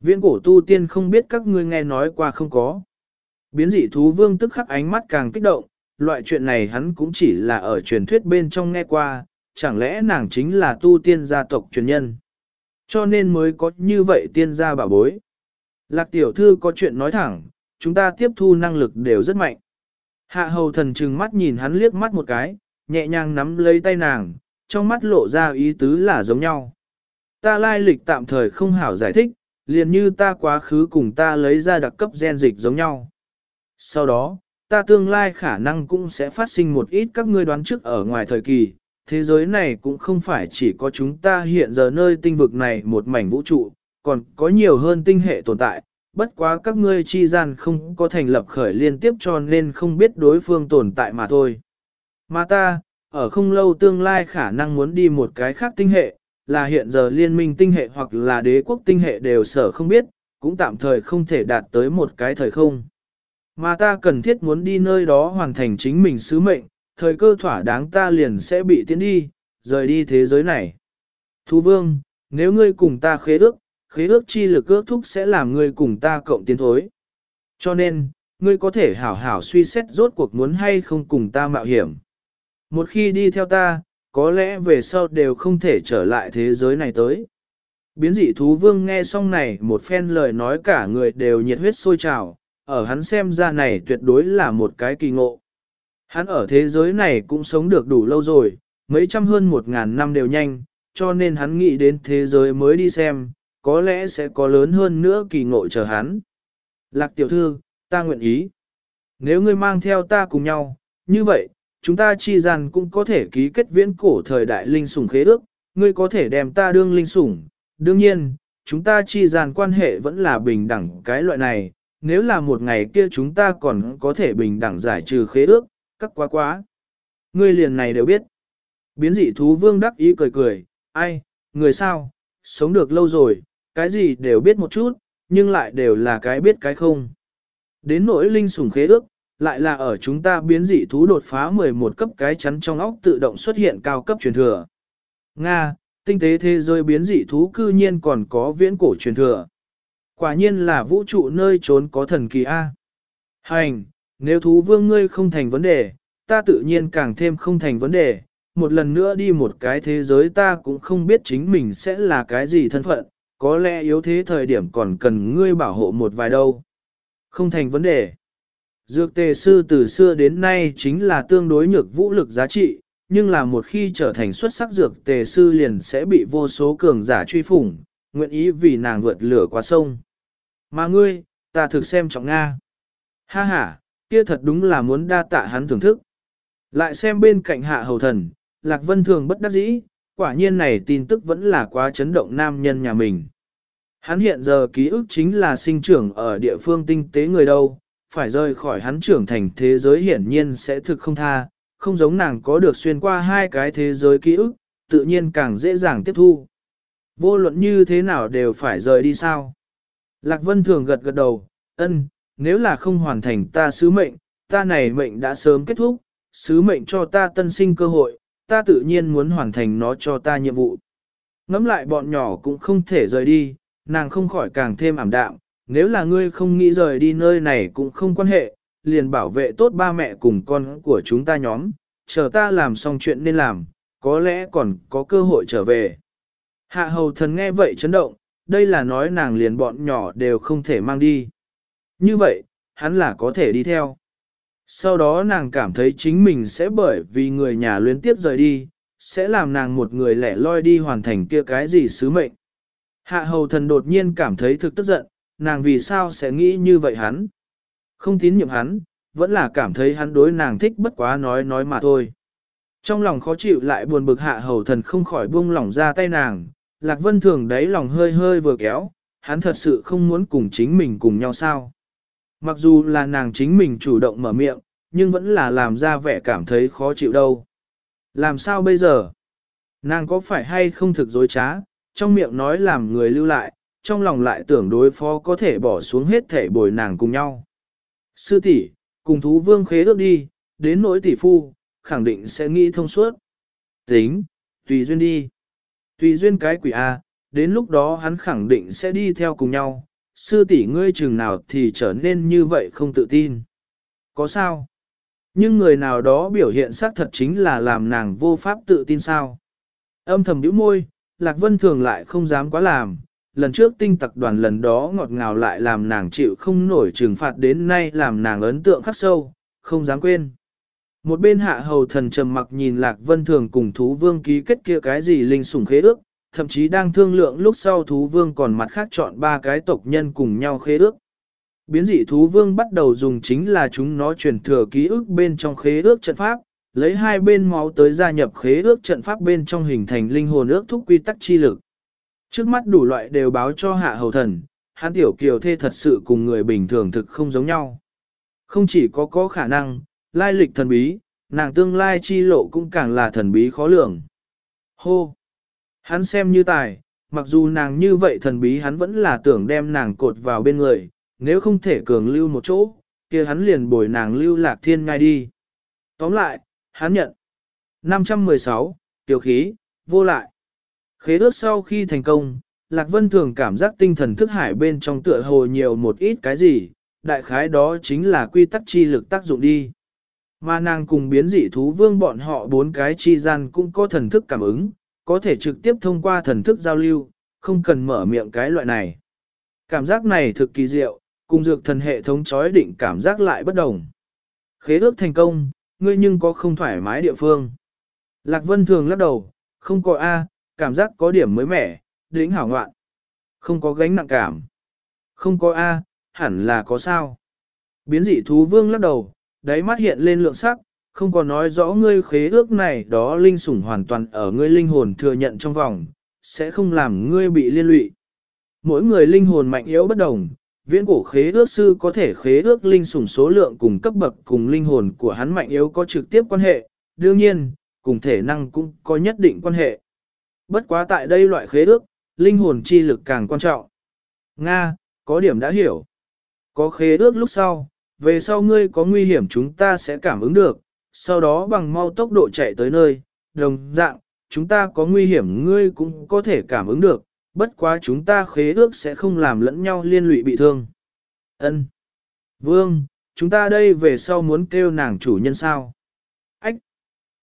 Viễn cổ tu tiên không biết các ngươi nghe nói qua không có. Biến dị thú vương tức khắc ánh mắt càng kích động, loại chuyện này hắn cũng chỉ là ở truyền thuyết bên trong nghe qua, chẳng lẽ nàng chính là tu tiên gia tộc truyền nhân. Cho nên mới có như vậy tiên gia bảo bối. Lạc tiểu thư có chuyện nói thẳng, chúng ta tiếp thu năng lực đều rất mạnh. Hạ hầu thần trừng mắt nhìn hắn liếc mắt một cái, nhẹ nhàng nắm lấy tay nàng, trong mắt lộ ra ý tứ là giống nhau. Ta lai lịch tạm thời không hảo giải thích, liền như ta quá khứ cùng ta lấy ra đặc cấp gen dịch giống nhau. Sau đó, ta tương lai khả năng cũng sẽ phát sinh một ít các ngươi đoán trước ở ngoài thời kỳ, thế giới này cũng không phải chỉ có chúng ta hiện giờ nơi tinh vực này một mảnh vũ trụ, còn có nhiều hơn tinh hệ tồn tại, bất quá các ngươi chi gian không có thành lập khởi liên tiếp cho nên không biết đối phương tồn tại mà thôi. Mà ta, ở không lâu tương lai khả năng muốn đi một cái khác tinh hệ, là hiện giờ liên minh tinh hệ hoặc là đế quốc tinh hệ đều sở không biết, cũng tạm thời không thể đạt tới một cái thời không. Mà ta cần thiết muốn đi nơi đó hoàn thành chính mình sứ mệnh, thời cơ thỏa đáng ta liền sẽ bị tiến đi, rời đi thế giới này. Thú vương, nếu ngươi cùng ta khế ước, khế ước chi lực ước thúc sẽ làm ngươi cùng ta cộng tiến thối. Cho nên, ngươi có thể hảo hảo suy xét rốt cuộc muốn hay không cùng ta mạo hiểm. Một khi đi theo ta, có lẽ về sau đều không thể trở lại thế giới này tới. Biến dị thú vương nghe xong này một phen lời nói cả người đều nhiệt huyết sôi trào, ở hắn xem ra này tuyệt đối là một cái kỳ ngộ. Hắn ở thế giới này cũng sống được đủ lâu rồi, mấy trăm hơn một ngàn năm đều nhanh, cho nên hắn nghĩ đến thế giới mới đi xem, có lẽ sẽ có lớn hơn nữa kỳ ngộ chờ hắn. Lạc tiểu thư, ta nguyện ý. Nếu ngươi mang theo ta cùng nhau, như vậy, chúng ta chi rằng cũng có thể ký kết viễn cổ thời đại linh sủng khế ước, ngươi có thể đem ta đương linh sủng. Đương nhiên, chúng ta chi rằng quan hệ vẫn là bình đẳng cái loại này, nếu là một ngày kia chúng ta còn có thể bình đẳng giải trừ khế ước, các quá quá. Ngươi liền này đều biết. Biến dị thú vương đắc ý cười cười, ai, người sao, sống được lâu rồi, cái gì đều biết một chút, nhưng lại đều là cái biết cái không. Đến nỗi linh sủng khế ước, lại là ở chúng ta biến dị thú đột phá 11 cấp cái chắn trong óc tự động xuất hiện cao cấp truyền thừa. Nga, tinh tế thế giới biến dị thú cư nhiên còn có viễn cổ truyền thừa. Quả nhiên là vũ trụ nơi trốn có thần kỳ A. Hành, nếu thú vương ngươi không thành vấn đề, ta tự nhiên càng thêm không thành vấn đề. Một lần nữa đi một cái thế giới ta cũng không biết chính mình sẽ là cái gì thân phận, có lẽ yếu thế thời điểm còn cần ngươi bảo hộ một vài đâu. Không thành vấn đề. Dược tề sư từ xưa đến nay chính là tương đối nhược vũ lực giá trị, nhưng là một khi trở thành xuất sắc dược tề sư liền sẽ bị vô số cường giả truy phủng, nguyện ý vì nàng vượt lửa qua sông. Mà ngươi, ta thực xem trọng Nga. Ha ha, kia thật đúng là muốn đa tạ hắn thưởng thức. Lại xem bên cạnh hạ hầu thần, Lạc Vân Thường bất đắc dĩ, quả nhiên này tin tức vẫn là quá chấn động nam nhân nhà mình. Hắn hiện giờ ký ức chính là sinh trưởng ở địa phương tinh tế người đâu, phải rời khỏi hắn trưởng thành thế giới hiển nhiên sẽ thực không tha, không giống nàng có được xuyên qua hai cái thế giới ký ức, tự nhiên càng dễ dàng tiếp thu. Vô luận như thế nào đều phải rời đi sao? Lạc Vân thường gật gật đầu, ân, nếu là không hoàn thành ta sứ mệnh, ta này mệnh đã sớm kết thúc, sứ mệnh cho ta tân sinh cơ hội, ta tự nhiên muốn hoàn thành nó cho ta nhiệm vụ. Ngắm lại bọn nhỏ cũng không thể rời đi, nàng không khỏi càng thêm ảm đạm, nếu là ngươi không nghĩ rời đi nơi này cũng không quan hệ, liền bảo vệ tốt ba mẹ cùng con của chúng ta nhóm, chờ ta làm xong chuyện nên làm, có lẽ còn có cơ hội trở về. Hạ hầu thần nghe vậy chấn động, đây là nói nàng liền bọn nhỏ đều không thể mang đi. Như vậy, hắn là có thể đi theo. Sau đó nàng cảm thấy chính mình sẽ bởi vì người nhà luyến tiếp rời đi, sẽ làm nàng một người lẻ loi đi hoàn thành kia cái gì sứ mệnh. Hạ hầu thần đột nhiên cảm thấy thực tức giận, nàng vì sao sẽ nghĩ như vậy hắn. Không tín nhiệm hắn, vẫn là cảm thấy hắn đối nàng thích bất quá nói nói mà thôi. Trong lòng khó chịu lại buồn bực hạ hầu thần không khỏi buông lỏng ra tay nàng, Lạc Vân Thường đấy lòng hơi hơi vừa kéo, hắn thật sự không muốn cùng chính mình cùng nhau sao. Mặc dù là nàng chính mình chủ động mở miệng, nhưng vẫn là làm ra vẻ cảm thấy khó chịu đâu. Làm sao bây giờ? Nàng có phải hay không thực dối trá, trong miệng nói làm người lưu lại, trong lòng lại tưởng đối phó có thể bỏ xuống hết thể bồi nàng cùng nhau. Sư tỷ, cùng thú vương khế ước đi, đến nỗi tỷ phu, khẳng định sẽ nghĩ thông suốt. Tính, tùy duyên đi. Tùy duyên cái quỷ A, đến lúc đó hắn khẳng định sẽ đi theo cùng nhau. Sư tỷ ngươi chừng nào thì trở nên như vậy không tự tin. Có sao? Nhưng người nào đó biểu hiện xác thật chính là làm nàng vô pháp tự tin sao. Âm thầm nhíu môi, Lạc Vân thường lại không dám quá làm, lần trước tinh tặc đoàn lần đó ngọt ngào lại làm nàng chịu không nổi trừng phạt đến nay làm nàng ấn tượng khắc sâu, không dám quên. Một bên hạ hầu thần trầm mặc nhìn Lạc Vân Thường cùng thú vương ký kết kia cái gì linh sủng khế ước, thậm chí đang thương lượng lúc sau thú vương còn mặt khác chọn ba cái tộc nhân cùng nhau khế ước. Biến dị thú vương bắt đầu dùng chính là chúng nó truyền thừa ký ức bên trong khế ước trận pháp, lấy hai bên máu tới gia nhập khế ước trận pháp bên trong hình thành linh hồn ước thúc quy tắc chi lực. Trước mắt đủ loại đều báo cho hạ hầu thần, hắn tiểu kiều thê thật sự cùng người bình thường thực không giống nhau. Không chỉ có có khả năng, lai lịch thần bí, nàng tương lai chi lộ cũng càng là thần bí khó lường. Hô! Hắn xem như tài, mặc dù nàng như vậy thần bí hắn vẫn là tưởng đem nàng cột vào bên người, nếu không thể cường lưu một chỗ, kia hắn liền bồi nàng lưu lạc thiên ngay đi. Tóm lại, hắn nhận. 516, tiểu khí, vô lại. Khế ước sau khi thành công, Lạc Vân thường cảm giác tinh thần thức hải bên trong tựa hồ nhiều một ít cái gì, đại khái đó chính là quy tắc chi lực tác dụng đi. Mà nàng cùng biến dị thú vương bọn họ bốn cái chi gian cũng có thần thức cảm ứng, có thể trực tiếp thông qua thần thức giao lưu, không cần mở miệng cái loại này. Cảm giác này thực kỳ diệu, cùng dược thần hệ thống chói định cảm giác lại bất đồng. Khế ước thành công, ngươi nhưng có không thoải mái địa phương. Lạc Vân thường lắc đầu, không có A, cảm giác có điểm mới mẻ, đỉnh hảo ngoạn. Không có gánh nặng cảm. Không có A, hẳn là có sao. Biến dị thú vương lắc đầu, đáy mắt hiện lên lượng sắc, không có nói rõ ngươi khế ước này đó linh sủng hoàn toàn ở ngươi linh hồn thừa nhận trong vòng, sẽ không làm ngươi bị liên lụy. Mỗi người linh hồn mạnh yếu bất đồng, viễn cổ khế ước sư có thể khế ước linh sủng số lượng cùng cấp bậc cùng linh hồn của hắn mạnh yếu có trực tiếp quan hệ, đương nhiên, cùng thể năng cũng có nhất định quan hệ. Bất quá tại đây loại khế ước, linh hồn chi lực càng quan trọng. Nga, có điểm đã hiểu. Có khế ước lúc sau, về sau ngươi có nguy hiểm chúng ta sẽ cảm ứng được, sau đó bằng mau tốc độ chạy tới nơi, đồng dạng, chúng ta có nguy hiểm ngươi cũng có thể cảm ứng được, bất quá chúng ta khế ước sẽ không làm lẫn nhau liên lụy bị thương. Ân, Vương, chúng ta đây về sau muốn kêu nàng chủ nhân sao? Ách!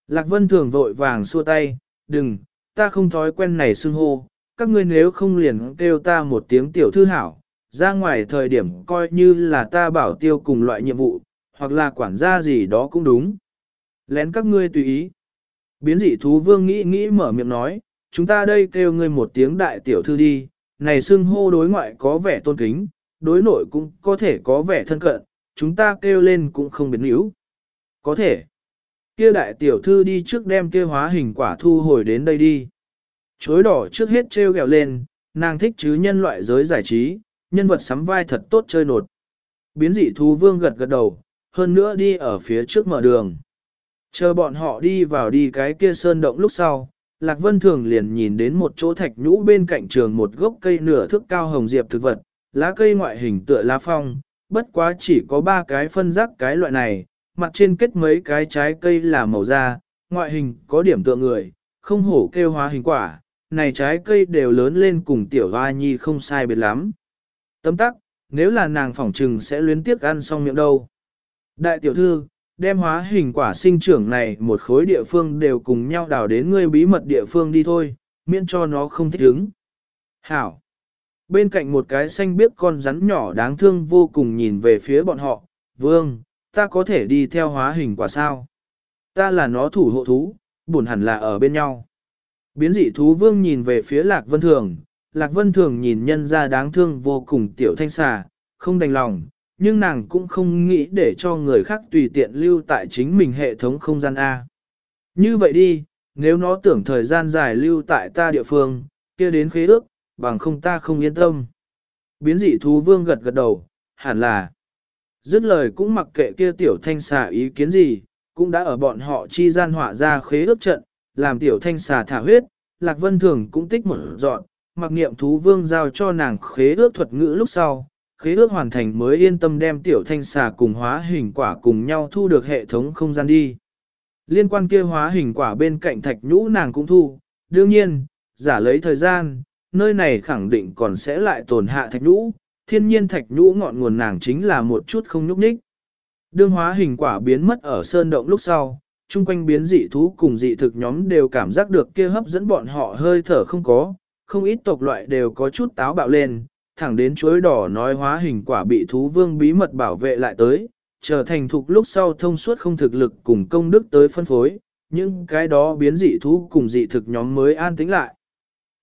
Lạc Vân thường vội vàng xua tay, đừng, ta không thói quen này xưng hô, các ngươi nếu không liền kêu ta một tiếng tiểu thư hảo, ra ngoài thời điểm coi như là ta bảo tiêu cùng loại nhiệm vụ, hoặc là quản gia gì đó cũng đúng. Lén các ngươi tùy ý. Biến dị thú vương nghĩ nghĩ mở miệng nói, chúng ta đây kêu ngươi một tiếng đại tiểu thư đi, này xưng hô đối ngoại có vẻ tôn kính, đối nội cũng có thể có vẻ thân cận, chúng ta kêu lên cũng không biến yếu. Có thể. Kia đại tiểu thư đi trước đem kia hóa hình quả thu hồi đến đây đi. Chối đỏ trước hết treo gẹo lên, nàng thích chứ nhân loại giới giải trí, nhân vật sắm vai thật tốt chơi nột. Biến dị thú vương gật gật đầu, hơn nữa đi ở phía trước mở đường. Chờ bọn họ đi vào đi cái kia sơn động lúc sau, Lạc Vân Thường liền nhìn đến một chỗ thạch nhũ bên cạnh trường một gốc cây nửa thước cao hồng diệp thực vật, lá cây ngoại hình tựa lá phong, bất quá chỉ có ba cái phân rác cái loại này, mặt trên kết mấy cái trái cây là màu da, ngoại hình có điểm tựa người, không hổ kêu hóa hình quả, này trái cây đều lớn lên cùng tiểu hoa nhi không sai biệt lắm. Tấm tắc, nếu là nàng phỏng trừng sẽ luyến tiếc ăn xong miệng đâu. Đại tiểu thư, đem hóa hình quả sinh trưởng này một khối địa phương đều cùng nhau đào đến ngươi bí mật địa phương đi thôi, miễn cho nó không thích ứng. Hảo. Bên cạnh một cái xanh biếc con rắn nhỏ đáng thương vô cùng nhìn về phía bọn họ, vương, ta có thể đi theo hóa hình quả sao? Ta là nó thủ hộ thú, buồn hẳn là ở bên nhau. Biến dị thú vương nhìn về phía Lạc Vân Thường, Lạc Vân Thường nhìn nhân ra đáng thương vô cùng tiểu thanh xà, không đành lòng, nhưng nàng cũng không nghĩ để cho người khác tùy tiện lưu tại chính mình hệ thống không gian A. Như vậy đi, nếu nó tưởng thời gian dài lưu tại ta địa phương, kia đến khế ước, bằng không ta không yên tâm. Biến dị thú vương gật gật đầu, hẳn là. Dứt lời cũng mặc kệ kia tiểu thanh xà ý kiến gì, cũng đã ở bọn họ chi gian họa ra khế ước trận, làm tiểu thanh xà thả huyết, Lạc Vân Thường cũng tích một dọn, mặc niệm thú vương giao cho nàng khế ước thuật ngữ lúc sau, khế ước hoàn thành mới yên tâm đem tiểu thanh xà cùng hóa hình quả cùng nhau thu được hệ thống không gian đi. Liên quan kia hóa hình quả bên cạnh thạch nhũ nàng cũng thu, đương nhiên, giả lấy thời gian, nơi này khẳng định còn sẽ lại tổn hạ thạch nhũ, thiên nhiên thạch nhũ ngọn nguồn nàng chính là một chút không nhúc ních. Đương hóa hình quả biến mất ở sơn động lúc sau, chung quanh biến dị thú cùng dị thực nhóm đều cảm giác được kia hấp dẫn bọn họ hơi thở không có, không ít tộc loại đều có chút táo bạo lên, thẳng đến chuối đỏ nói hóa hình quả bị thú vương bí mật bảo vệ lại tới, trở thành thục lúc sau thông suốt không thực lực cùng công đức tới phân phối, nhưng cái đó biến dị thú cùng dị thực nhóm mới an tĩnh lại.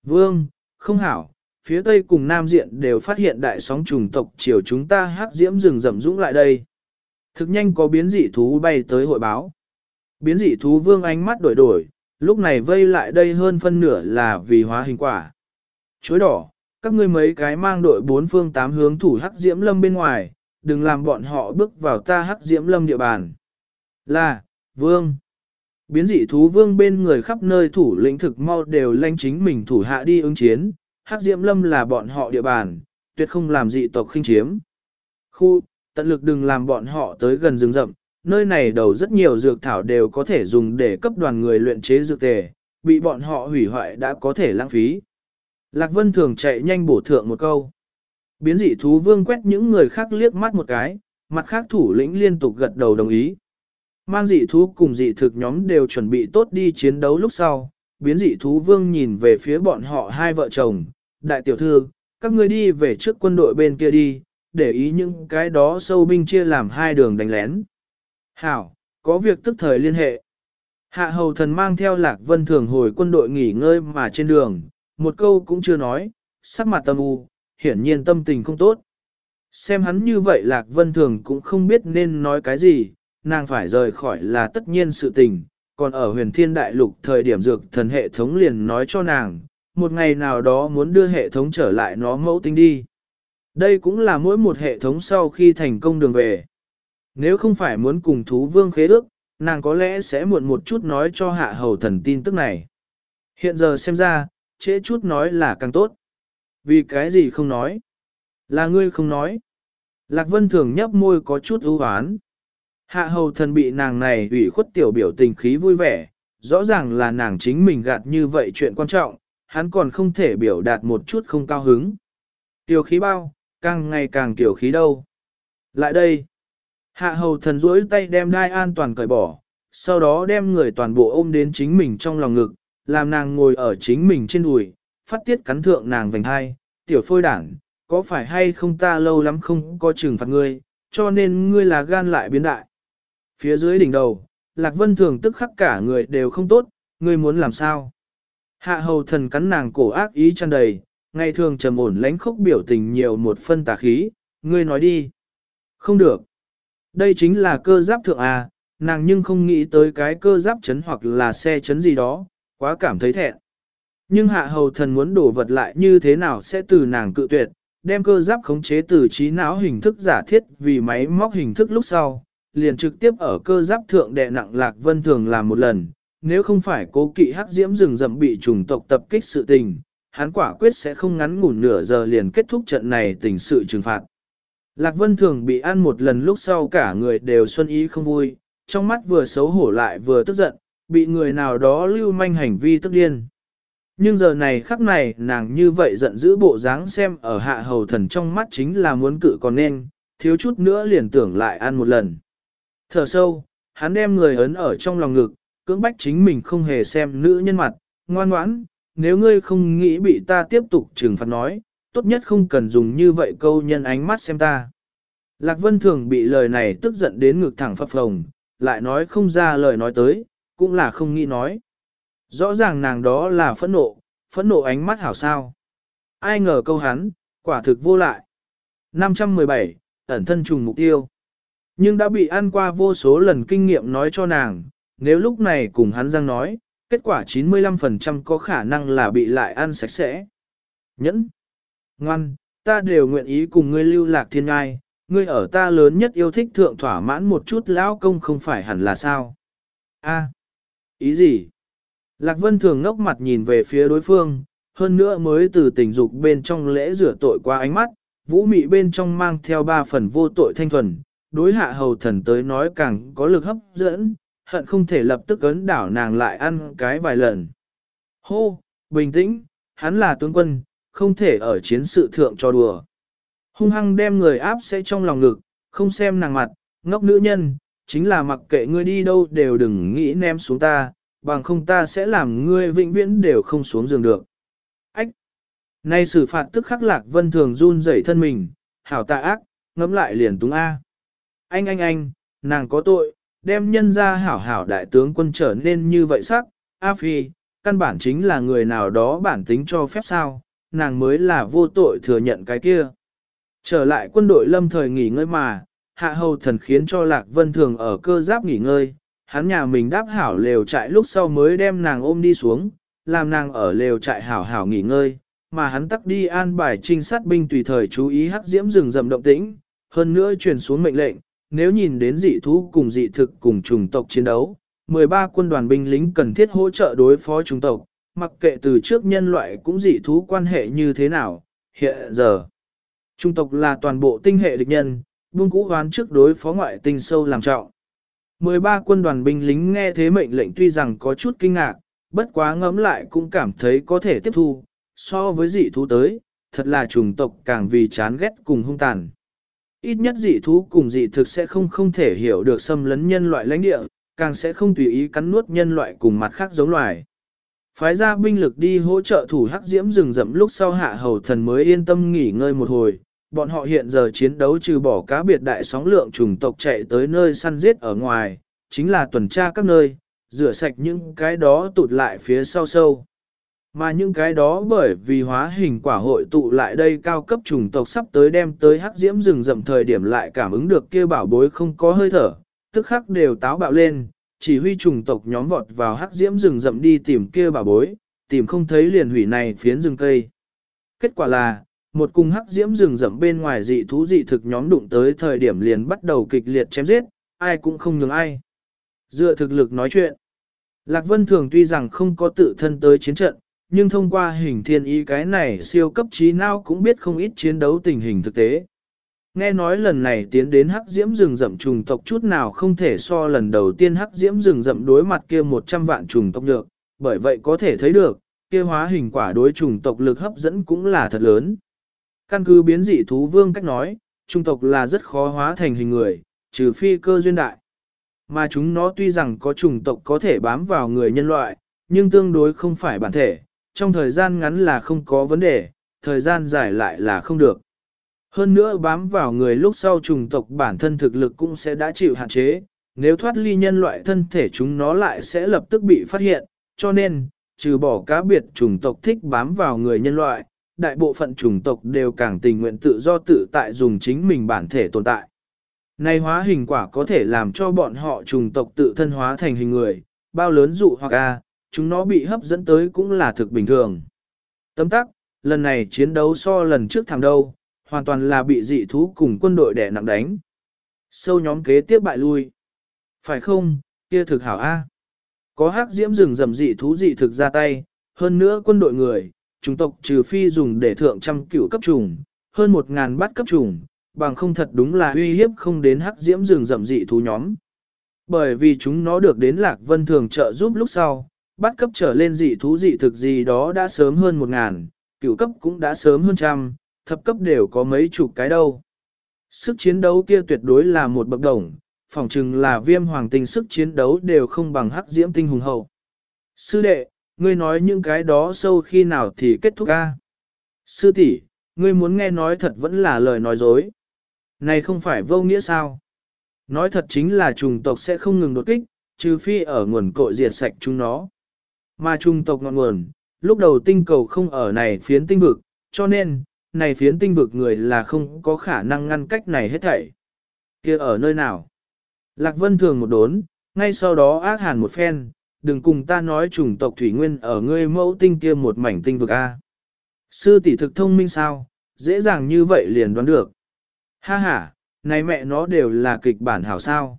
Vương, không hảo, phía tây cùng nam diện đều phát hiện đại sóng trùng tộc chiều chúng ta hắc diễm rừng rậm dũng lại đây. Thực nhanh có biến dị thú bay tới hội báo. Biến dị thú vương ánh mắt đổi đổi, lúc này vây lại đây hơn phân nửa là vì hóa hình quả. Chối đỏ, các ngươi mấy cái mang đội bốn phương tám hướng thủ hắc diễm lâm bên ngoài, đừng làm bọn họ bước vào ta hắc diễm lâm địa bàn. Là, vương. Biến dị thú vương bên người khắp nơi thủ lĩnh thực mau đều lanh chính mình thủ hạ đi ứng chiến, hắc diễm lâm là bọn họ địa bàn, tuyệt không làm dị tộc khinh chiếm. Khu, tận lực đừng làm bọn họ tới gần rừng rậm, nơi này đầu rất nhiều dược thảo đều có thể dùng để cấp đoàn người luyện chế dược tề, bị bọn họ hủy hoại đã có thể lãng phí. Lạc Vân thường chạy nhanh bổ thượng một câu. Biến dị thú vương quét những người khác liếc mắt một cái, mặt khác thủ lĩnh liên tục gật đầu đồng ý. Mang dị thú cùng dị thực nhóm đều chuẩn bị tốt đi chiến đấu lúc sau, biến dị thú vương nhìn về phía bọn họ hai vợ chồng, đại tiểu thư, các ngươi đi về trước quân đội bên kia đi, để ý những cái đó sâu binh chia làm hai đường đánh lén. Hảo, có việc tức thời liên hệ. Hạ hầu thần mang theo lạc vân thường hồi quân đội nghỉ ngơi mà trên đường, một câu cũng chưa nói, sắc mặt tâm u, hiển nhiên tâm tình không tốt. Xem hắn như vậy lạc vân thường cũng không biết nên nói cái gì, nàng phải rời khỏi là tất nhiên sự tình, còn ở huyền thiên đại lục thời điểm dược thần hệ thống liền nói cho nàng, một ngày nào đó muốn đưa hệ thống trở lại nó mẫu tinh đi. Đây cũng là mỗi một hệ thống sau khi thành công đường về. Nếu không phải muốn cùng thú vương khế ước, nàng có lẽ sẽ muộn một chút nói cho hạ hầu thần tin tức này. Hiện giờ xem ra, trễ chút nói là càng tốt. Vì cái gì không nói? Là ngươi không nói. Lạc Vân thường nhấp môi có chút ưu hoán. Hạ hầu thần bị nàng này ủy khuất tiểu biểu tình khí vui vẻ, rõ ràng là nàng chính mình gạt như vậy chuyện quan trọng, hắn còn không thể biểu đạt một chút không cao hứng. Tiểu khí bao, càng ngày càng tiểu khí đâu. Lại đây. Hạ hầu thần duỗi tay đem đai an toàn cởi bỏ, sau đó đem người toàn bộ ôm đến chính mình trong lòng ngực, làm nàng ngồi ở chính mình trên đùi, phát tiết cắn thượng nàng vành hai, tiểu phôi đảng, có phải hay không ta lâu lắm không có trừng phạt ngươi, cho nên ngươi là gan lại biến đại. Phía dưới đỉnh đầu, Lạc Vân Thường tức khắc cả người đều không tốt, ngươi muốn làm sao? Hạ hầu thần cắn nàng cổ ác ý tràn đầy, ngày thường trầm ổn lánh khốc biểu tình nhiều một phân tà khí, ngươi nói đi. Không được. Đây chính là cơ giáp thượng à, nàng nhưng không nghĩ tới cái cơ giáp chấn hoặc là xe chấn gì đó, quá cảm thấy thẹn. Nhưng hạ hầu thần muốn đổ vật lại như thế nào sẽ từ nàng cự tuyệt, đem cơ giáp khống chế từ trí não hình thức giả thiết vì máy móc hình thức lúc sau, liền trực tiếp ở cơ giáp thượng đệ nặng lạc vân thường làm một lần, nếu không phải cố kỵ hắc diễm rừng rậm bị trùng tộc tập kích sự tình, hắn quả quyết sẽ không ngắn ngủn nửa giờ liền kết thúc trận này tình sự trừng phạt. Lạc Vân Thường bị ăn một lần lúc sau cả người đều xuân ý không vui, trong mắt vừa xấu hổ lại vừa tức giận, bị người nào đó lưu manh hành vi tức điên. Nhưng giờ này khắc này nàng như vậy giận dữ bộ dáng xem ở hạ hầu thần trong mắt chính là muốn cự còn nên, thiếu chút nữa liền tưởng lại ăn một lần. Thở sâu, hắn đem người ấn ở trong lòng ngực, cưỡng bách chính mình không hề xem nữ nhân mặt, ngoan ngoãn, nếu ngươi không nghĩ bị ta tiếp tục trừng phạt nói, tốt nhất không cần dùng như vậy câu nhân ánh mắt xem ta. Lạc Vân Thường bị lời này tức giận đến ngực thẳng phập phồng, lại nói không ra lời nói tới, cũng là không nghĩ nói. Rõ ràng nàng đó là phẫn nộ, phẫn nộ ánh mắt hảo sao. Ai ngờ câu hắn, quả thực vô lại. 517, ẩn thân trùng mục tiêu. Nhưng đã bị ăn qua vô số lần kinh nghiệm nói cho nàng, nếu lúc này cùng hắn răng nói, kết quả 95% có khả năng là bị lại ăn sạch sẽ. Nhẫn, ngoan, ta đều nguyện ý cùng ngươi lưu lạc thiên ngai, ngươi ở ta lớn nhất yêu thích thượng thỏa mãn một chút lão công không phải hẳn là sao. A, ý gì? Lạc Vân thường ngốc mặt nhìn về phía đối phương, hơn nữa mới từ tình dục bên trong lễ rửa tội qua ánh mắt, vũ mị bên trong mang theo ba phần vô tội thanh thuần, đối hạ hầu thần tới nói càng có lực hấp dẫn, hận không thể lập tức ấn đảo nàng lại ăn cái vài lần. Hô, bình tĩnh, hắn là tướng quân, không thể ở chiến sự thượng cho đùa. Hung hăng đem người áp sẽ trong lòng ngực, không xem nàng mặt, ngốc nữ nhân, chính là mặc kệ ngươi đi đâu đều đừng nghĩ ném xuống ta, bằng không ta sẽ làm ngươi vĩnh viễn đều không xuống giường được. Ách! Nay xử phạt tức khắc lạc vân thường run rẩy thân mình, hảo tạ ác, ngẫm lại liền túng A. Anh anh anh, nàng có tội, đem nhân ra hảo hảo đại tướng quân trở nên như vậy sắc, A Phi, căn bản chính là người nào đó bản tính cho phép sao, nàng mới là vô tội thừa nhận cái kia. Trở lại quân đội lâm thời nghỉ ngơi mà, hạ hầu thần khiến cho Lạc Vân Thường ở cơ giáp nghỉ ngơi, hắn nhà mình đáp hảo lều trại lúc sau mới đem nàng ôm đi xuống, làm nàng ở lều trại hảo hảo nghỉ ngơi, mà hắn tắc đi an bài trinh sát binh tùy thời chú ý hắc diễm rừng rậm động tĩnh, hơn nữa truyền xuống mệnh lệnh, nếu nhìn đến dị thú cùng dị thực cùng chủng tộc chiến đấu, 13 quân đoàn binh lính cần thiết hỗ trợ đối phó chủng tộc, mặc kệ từ trước nhân loại cũng dị thú quan hệ như thế nào, hiện giờ. trung tộc là toàn bộ tinh hệ địch nhân, buông cũ hoán trước đối phó ngoại tinh sâu làm trọng. 13 quân đoàn binh lính nghe thế mệnh lệnh tuy rằng có chút kinh ngạc, bất quá ngẫm lại cũng cảm thấy có thể tiếp thu, so với dị thú tới, thật là chủng tộc càng vì chán ghét cùng hung tàn. Ít nhất dị thú cùng dị thực sẽ không không thể hiểu được xâm lấn nhân loại lãnh địa, càng sẽ không tùy ý cắn nuốt nhân loại cùng mặt khác giống loài. Phái ra binh lực đi hỗ trợ thủ hắc diễm rừng rậm lúc sau hạ hầu thần mới yên tâm nghỉ ngơi một hồi. Bọn họ hiện giờ chiến đấu trừ bỏ cá biệt đại sóng lượng chủng tộc chạy tới nơi săn giết ở ngoài, chính là tuần tra các nơi, rửa sạch những cái đó tụt lại phía sau sâu. Mà những cái đó bởi vì hóa hình quả hội tụ lại đây cao cấp chủng tộc sắp tới đem tới hắc diễm rừng rậm thời điểm lại cảm ứng được kia bảo bối không có hơi thở, tức khắc đều táo bạo lên, chỉ huy chủng tộc nhóm vọt vào hắc diễm rừng rậm đi tìm kia bà bối, tìm không thấy liền hủy này phiến rừng cây. Kết quả là, một cung hắc diễm rừng rậm bên ngoài dị thú dị thực nhóm đụng tới thời điểm liền bắt đầu kịch liệt chém giết, ai cũng không nhường ai. Dựa thực lực nói chuyện. Lạc Vân Thường tuy rằng không có tự thân tới chiến trận, nhưng thông qua hình thiên ý cái này siêu cấp trí não cũng biết không ít chiến đấu tình hình thực tế. Nghe nói lần này tiến đến hắc diễm rừng rậm trùng tộc chút nào không thể so lần đầu tiên hắc diễm rừng rậm đối mặt kia 100 vạn trùng tộc được, bởi vậy có thể thấy được, kia hóa hình quả đối trùng tộc lực hấp dẫn cũng là thật lớn. Căn cứ biến dị thú vương cách nói, trùng tộc là rất khó hóa thành hình người, trừ phi cơ duyên đại. Mà chúng nó tuy rằng có trùng tộc có thể bám vào người nhân loại, nhưng tương đối không phải bản thể, trong thời gian ngắn là không có vấn đề, thời gian dài lại là không được. Hơn nữa bám vào người lúc sau trùng tộc bản thân thực lực cũng sẽ đã chịu hạn chế, nếu thoát ly nhân loại thân thể chúng nó lại sẽ lập tức bị phát hiện, cho nên, trừ bỏ cá biệt chủng tộc thích bám vào người nhân loại, đại bộ phận chủng tộc đều càng tình nguyện tự do tự tại dùng chính mình bản thể tồn tại. Này hóa hình quả có thể làm cho bọn họ chủng tộc tự thân hóa thành hình người, bao lớn dụ hoặc a, chúng nó bị hấp dẫn tới cũng là thực bình thường. Tấm tắc, lần này chiến đấu so lần trước thằng đâu, hoàn toàn là bị dị thú cùng quân đội đẻ nặng đánh. Sâu nhóm kế tiếp bại lui. Phải không, kia thực hảo A. Có hắc diễm rừng rầm dị thú dị thực ra tay, hơn nữa quân đội người, chúng tộc trừ phi dùng để thượng trăm cửu cấp trùng, hơn một ngàn bát cấp trùng, bằng không thật đúng là uy hiếp không đến hắc diễm rừng rậm dị thú nhóm. Bởi vì chúng nó được đến lạc vân thường trợ giúp lúc sau, bắt cấp trở lên dị thú dị thực gì đó đã sớm hơn một ngàn, cửu cấp cũng đã sớm hơn trăm, thập cấp đều có mấy chục cái đâu. Sức chiến đấu kia tuyệt đối là một bậc đồng, phỏng chừng là viêm hoàng tinh sức chiến đấu đều không bằng hắc diễm tinh hùng hậu. Sư đệ, ngươi nói những cái đó sâu khi nào thì kết thúc ca. Sư tỷ, ngươi muốn nghe nói thật vẫn là lời nói dối. Này không phải vô nghĩa sao? Nói thật chính là trùng tộc sẽ không ngừng đột kích, trừ phi ở nguồn cội diệt sạch chúng nó. Mà trùng tộc ngọn nguồn, lúc đầu tinh cầu không ở này phiến tinh vực, cho nên, này phiến tinh vực người là không có khả năng ngăn cách này hết thảy. kia ở nơi nào? Lạc Vân thường một đốn, ngay sau đó ác hàn một phen, đừng cùng ta nói chủng tộc thủy nguyên ở ngươi mẫu tinh kia một mảnh tinh vực A. Sư tỷ thực thông minh sao, dễ dàng như vậy liền đoán được. Ha ha, này mẹ nó đều là kịch bản hảo sao.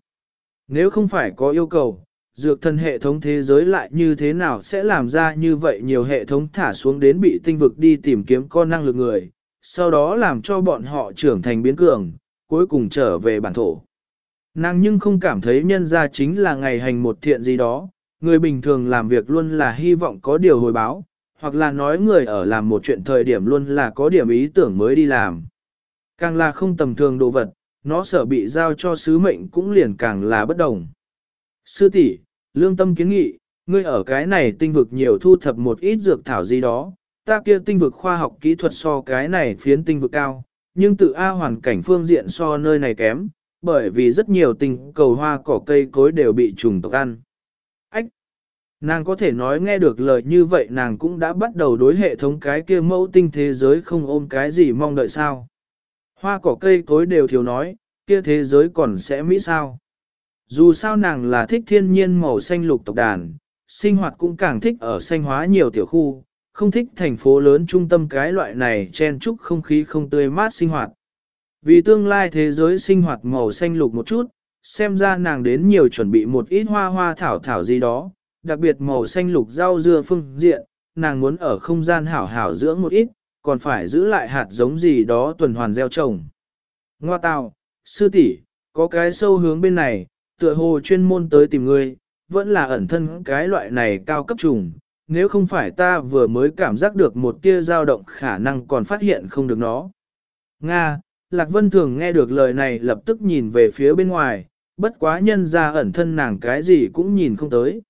Nếu không phải có yêu cầu, dược thần hệ thống thế giới lại như thế nào sẽ làm ra như vậy nhiều hệ thống thả xuống đến bị tinh vực đi tìm kiếm con năng lực người, sau đó làm cho bọn họ trưởng thành biến cường, cuối cùng trở về bản thổ. Nàng nhưng không cảm thấy nhân ra chính là ngày hành một thiện gì đó, người bình thường làm việc luôn là hy vọng có điều hồi báo, hoặc là nói người ở làm một chuyện thời điểm luôn là có điểm ý tưởng mới đi làm. Càng là không tầm thường đồ vật, nó sợ bị giao cho sứ mệnh cũng liền càng là bất đồng. Sư tỷ, lương tâm kiến nghị, ngươi ở cái này tinh vực nhiều thu thập một ít dược thảo gì đó, ta kia tinh vực khoa học kỹ thuật so cái này phiến tinh vực cao, nhưng tự A hoàn cảnh phương diện so nơi này kém, bởi vì rất nhiều tinh cầu hoa cỏ cây cối đều bị trùng tộc ăn. Ách! Nàng có thể nói nghe được lời như vậy nàng cũng đã bắt đầu đối hệ thống cái kia mẫu tinh thế giới không ôm cái gì mong đợi sao. Hoa cỏ cây cối đều thiếu nói, kia thế giới còn sẽ mỹ sao. Dù sao nàng là thích thiên nhiên màu xanh lục tộc đàn, sinh hoạt cũng càng thích ở xanh hóa nhiều tiểu khu, không thích thành phố lớn trung tâm cái loại này chen chúc không khí không tươi mát sinh hoạt. Vì tương lai thế giới sinh hoạt màu xanh lục một chút, xem ra nàng đến nhiều chuẩn bị một ít hoa hoa thảo thảo gì đó, đặc biệt màu xanh lục rau dưa phương diện, nàng muốn ở không gian hảo hảo dưỡng một ít, còn phải giữ lại hạt giống gì đó tuần hoàn gieo trồng. Ngoa tào, sư tỷ, có cái sâu hướng bên này, tựa hồ chuyên môn tới tìm ngươi, vẫn là ẩn thân cái loại này cao cấp trùng, nếu không phải ta vừa mới cảm giác được một tia dao động khả năng còn phát hiện không được nó. Nga, Lạc Vân Thường nghe được lời này lập tức nhìn về phía bên ngoài, bất quá nhân ra ẩn thân nàng cái gì cũng nhìn không tới.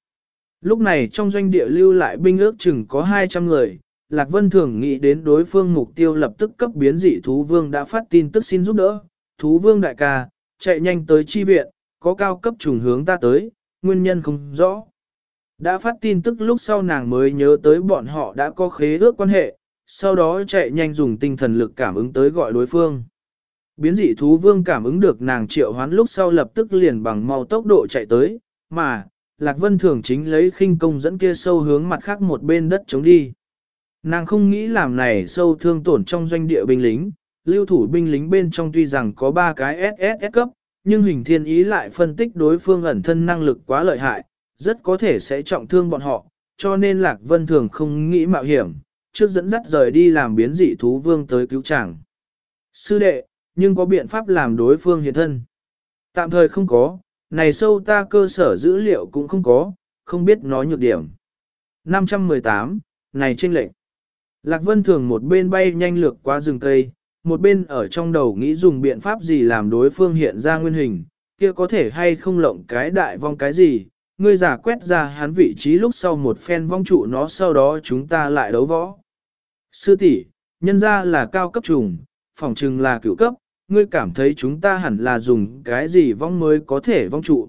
Lúc này trong doanh địa lưu lại binh ước chừng có 200 người, Lạc Vân Thường nghĩ đến đối phương mục tiêu lập tức cấp biến dị thú vương đã phát tin tức xin giúp đỡ. Thú vương đại ca, chạy nhanh tới chi viện, có cao cấp trùng hướng ta tới, nguyên nhân không rõ. Đã phát tin tức lúc sau nàng mới nhớ tới bọn họ đã có khế ước quan hệ, sau đó chạy nhanh dùng tinh thần lực cảm ứng tới gọi đối phương. Biến dị thú vương cảm ứng được nàng triệu hoán lúc sau lập tức liền bằng mau tốc độ chạy tới, mà, Lạc Vân Thường chính lấy khinh công dẫn kia sâu hướng mặt khác một bên đất chống đi. Nàng không nghĩ làm này sâu thương tổn trong doanh địa binh lính, lưu thủ binh lính bên trong tuy rằng có 3 cái SSS cấp, nhưng hình thiên ý lại phân tích đối phương ẩn thân năng lực quá lợi hại, rất có thể sẽ trọng thương bọn họ, cho nên Lạc Vân Thường không nghĩ mạo hiểm, trước dẫn dắt rời đi làm biến dị thú vương tới cứu chàng. Sư đệ, nhưng có biện pháp làm đối phương hiện thân. Tạm thời không có, này sâu ta cơ sở dữ liệu cũng không có, không biết nói nhược điểm. 518, này trên lệnh. Lạc Vân Thường một bên bay nhanh lược qua rừng cây, một bên ở trong đầu nghĩ dùng biện pháp gì làm đối phương hiện ra nguyên hình, kia có thể hay không lộng cái đại vong cái gì, ngươi giả quét ra hắn vị trí lúc sau một phen vong trụ nó sau đó chúng ta lại đấu võ. Sư tỷ, nhân ra là cao cấp trùng, phòng trừng là cựu cấp, ngươi cảm thấy chúng ta hẳn là dùng cái gì vong mới có thể vong trụ.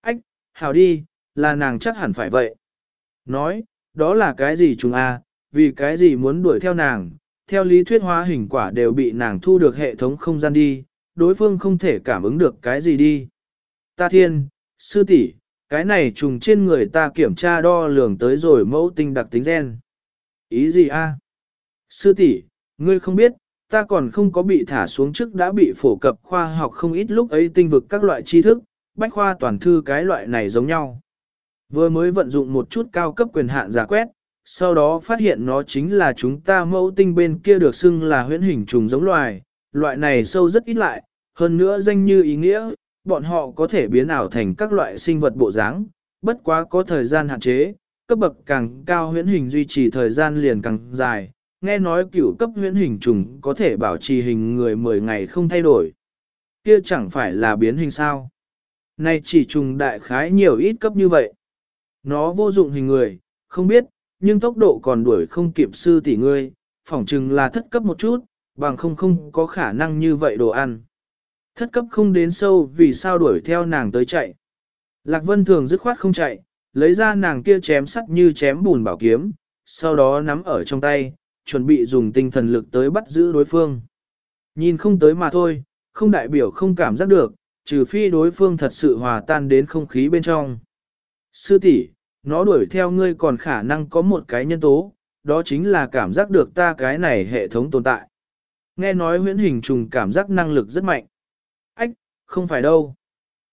Ách, hào đi, là nàng chắc hẳn phải vậy. Nói, đó là cái gì chúng a? À, vì cái gì muốn đuổi theo nàng, theo lý thuyết hóa hình quả đều bị nàng thu được hệ thống không gian đi, đối phương không thể cảm ứng được cái gì đi. Ta thiên, sư tỷ, cái này trùng trên người ta kiểm tra đo lường tới rồi mẫu tinh đặc tính gen. Ý gì a? Sư tỷ, ngươi không biết, ta còn không có bị thả xuống trước đã bị phổ cập khoa học không ít lúc ấy tinh vực các loại tri thức, bách khoa toàn thư cái loại này giống nhau. Vừa mới vận dụng một chút cao cấp quyền hạn giả quét, sau đó phát hiện nó chính là chúng ta mẫu tinh bên kia được xưng là huyễn hình trùng giống loài, loại này sâu rất ít lại, hơn nữa danh như ý nghĩa, bọn họ có thể biến ảo thành các loại sinh vật bộ dáng, bất quá có thời gian hạn chế, cấp bậc càng cao huyễn hình duy trì thời gian liền càng dài, nghe nói cửu cấp huyễn hình trùng có thể bảo trì hình người 10 ngày không thay đổi. Kia chẳng phải là biến hình sao? Nay chỉ trùng đại khái nhiều ít cấp như vậy. Nó vô dụng hình người, không biết, nhưng tốc độ còn đuổi không kịp sư tỷ ngươi, phỏng chừng là thất cấp một chút, bằng không không có khả năng như vậy đồ ăn. Thất cấp không đến sâu vì sao đuổi theo nàng tới chạy. Lạc Vân thường dứt khoát không chạy, lấy ra nàng kia chém sắt như chém bùn bảo kiếm, sau đó nắm ở trong tay, chuẩn bị dùng tinh thần lực tới bắt giữ đối phương. Nhìn không tới mà thôi, không đại biểu không cảm giác được, trừ phi đối phương thật sự hòa tan đến không khí bên trong. Sư tỷ, nó đuổi theo ngươi còn khả năng có một cái nhân tố, đó chính là cảm giác được ta cái này hệ thống tồn tại. Nghe nói huyễn hình trùng cảm giác năng lực rất mạnh. Ách, không phải đâu.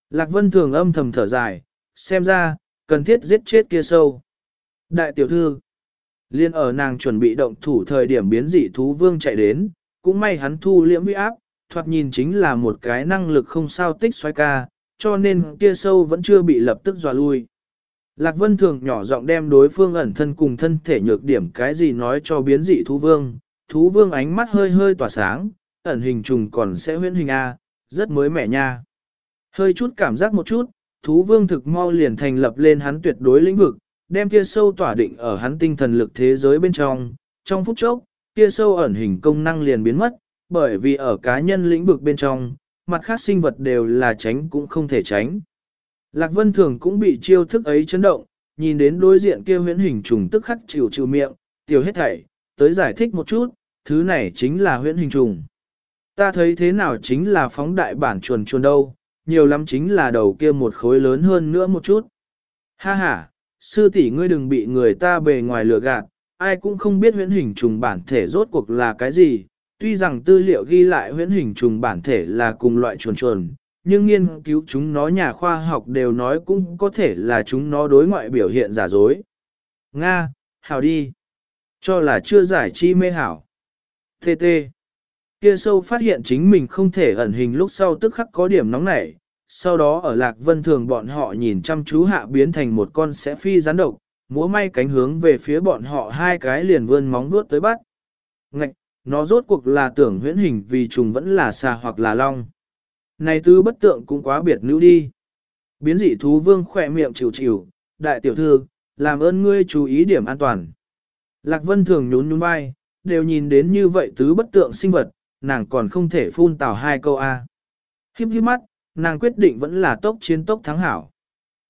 Lạc Vân thường âm thầm thở dài, xem ra, cần thiết giết chết kia sâu. Đại tiểu thư, liên ở nàng chuẩn bị động thủ thời điểm biến dị thú vương chạy đến, cũng may hắn thu liễm huy áp, thoạt nhìn chính là một cái năng lực không sao tích xoay ca, cho nên kia sâu vẫn chưa bị lập tức dò lui. Lạc Vân Thường nhỏ giọng đem đối phương ẩn thân cùng thân thể nhược điểm cái gì nói cho biến dị thú vương. Thú vương ánh mắt hơi hơi tỏa sáng, ẩn hình trùng còn sẽ huyễn hình A, rất mới mẻ nha. Hơi chút cảm giác một chút, thú vương thực mau liền thành lập lên hắn tuyệt đối lĩnh vực, đem kia sâu tỏa định ở hắn tinh thần lực thế giới bên trong. Trong phút chốc, kia sâu ẩn hình công năng liền biến mất, bởi vì ở cá nhân lĩnh vực bên trong, mặt khác sinh vật đều là tránh cũng không thể tránh. Lạc Vân Thường cũng bị chiêu thức ấy chấn động, nhìn đến đối diện kia huyễn hình trùng tức khắc chịu chịu miệng, tiểu hết thảy, tới giải thích một chút, thứ này chính là huyễn hình trùng. Ta thấy thế nào chính là phóng đại bản chuồn chuồn đâu, nhiều lắm chính là đầu kia một khối lớn hơn nữa một chút. Ha ha, sư tỷ ngươi đừng bị người ta bề ngoài lừa gạt, ai cũng không biết huyễn hình trùng bản thể rốt cuộc là cái gì, tuy rằng tư liệu ghi lại huyễn hình trùng bản thể là cùng loại chuồn chuồn, nhưng nghiên cứu chúng nó nhà khoa học đều nói cũng có thể là chúng nó đối ngoại biểu hiện giả dối. Nga, hảo đi. Cho là chưa giải chi mê hảo. TT. Kia sâu phát hiện chính mình không thể ẩn hình lúc sau tức khắc có điểm nóng nảy. Sau đó ở lạc vân thường bọn họ nhìn chăm chú hạ biến thành một con sẽ phi rắn độc, múa may cánh hướng về phía bọn họ hai cái liền vươn móng vuốt tới bắt. Ngạch, nó rốt cuộc là tưởng huyễn hình vì trùng vẫn là xà hoặc là long. Này tư bất tượng cũng quá biệt nữ đi. Biến dị thú vương khỏe miệng chịu chịu, đại tiểu thư, làm ơn ngươi chú ý điểm an toàn. Lạc Vân thường nhún nhún vai, đều nhìn đến như vậy tứ bất tượng sinh vật, nàng còn không thể phun tào hai câu A. Hiếp hiếp mắt, nàng quyết định vẫn là tốc chiến tốc thắng hảo.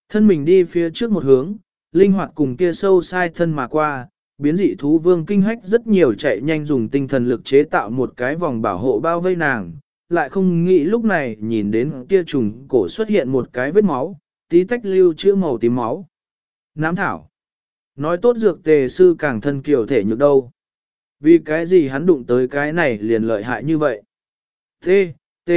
Thân mình đi phía trước một hướng, linh hoạt cùng kia sâu sai thân mà qua, biến dị thú vương kinh hách rất nhiều chạy nhanh dùng tinh thần lực chế tạo một cái vòng bảo hộ bao vây nàng, lại không nghĩ lúc này nhìn đến kia trùng cổ xuất hiện một cái vết máu, tí tách lưu chữa màu tím máu. Nám thảo. Nói tốt dược tề sư càng thân kiều thể nhược đâu. Vì cái gì hắn đụng tới cái này liền lợi hại như vậy. T, T.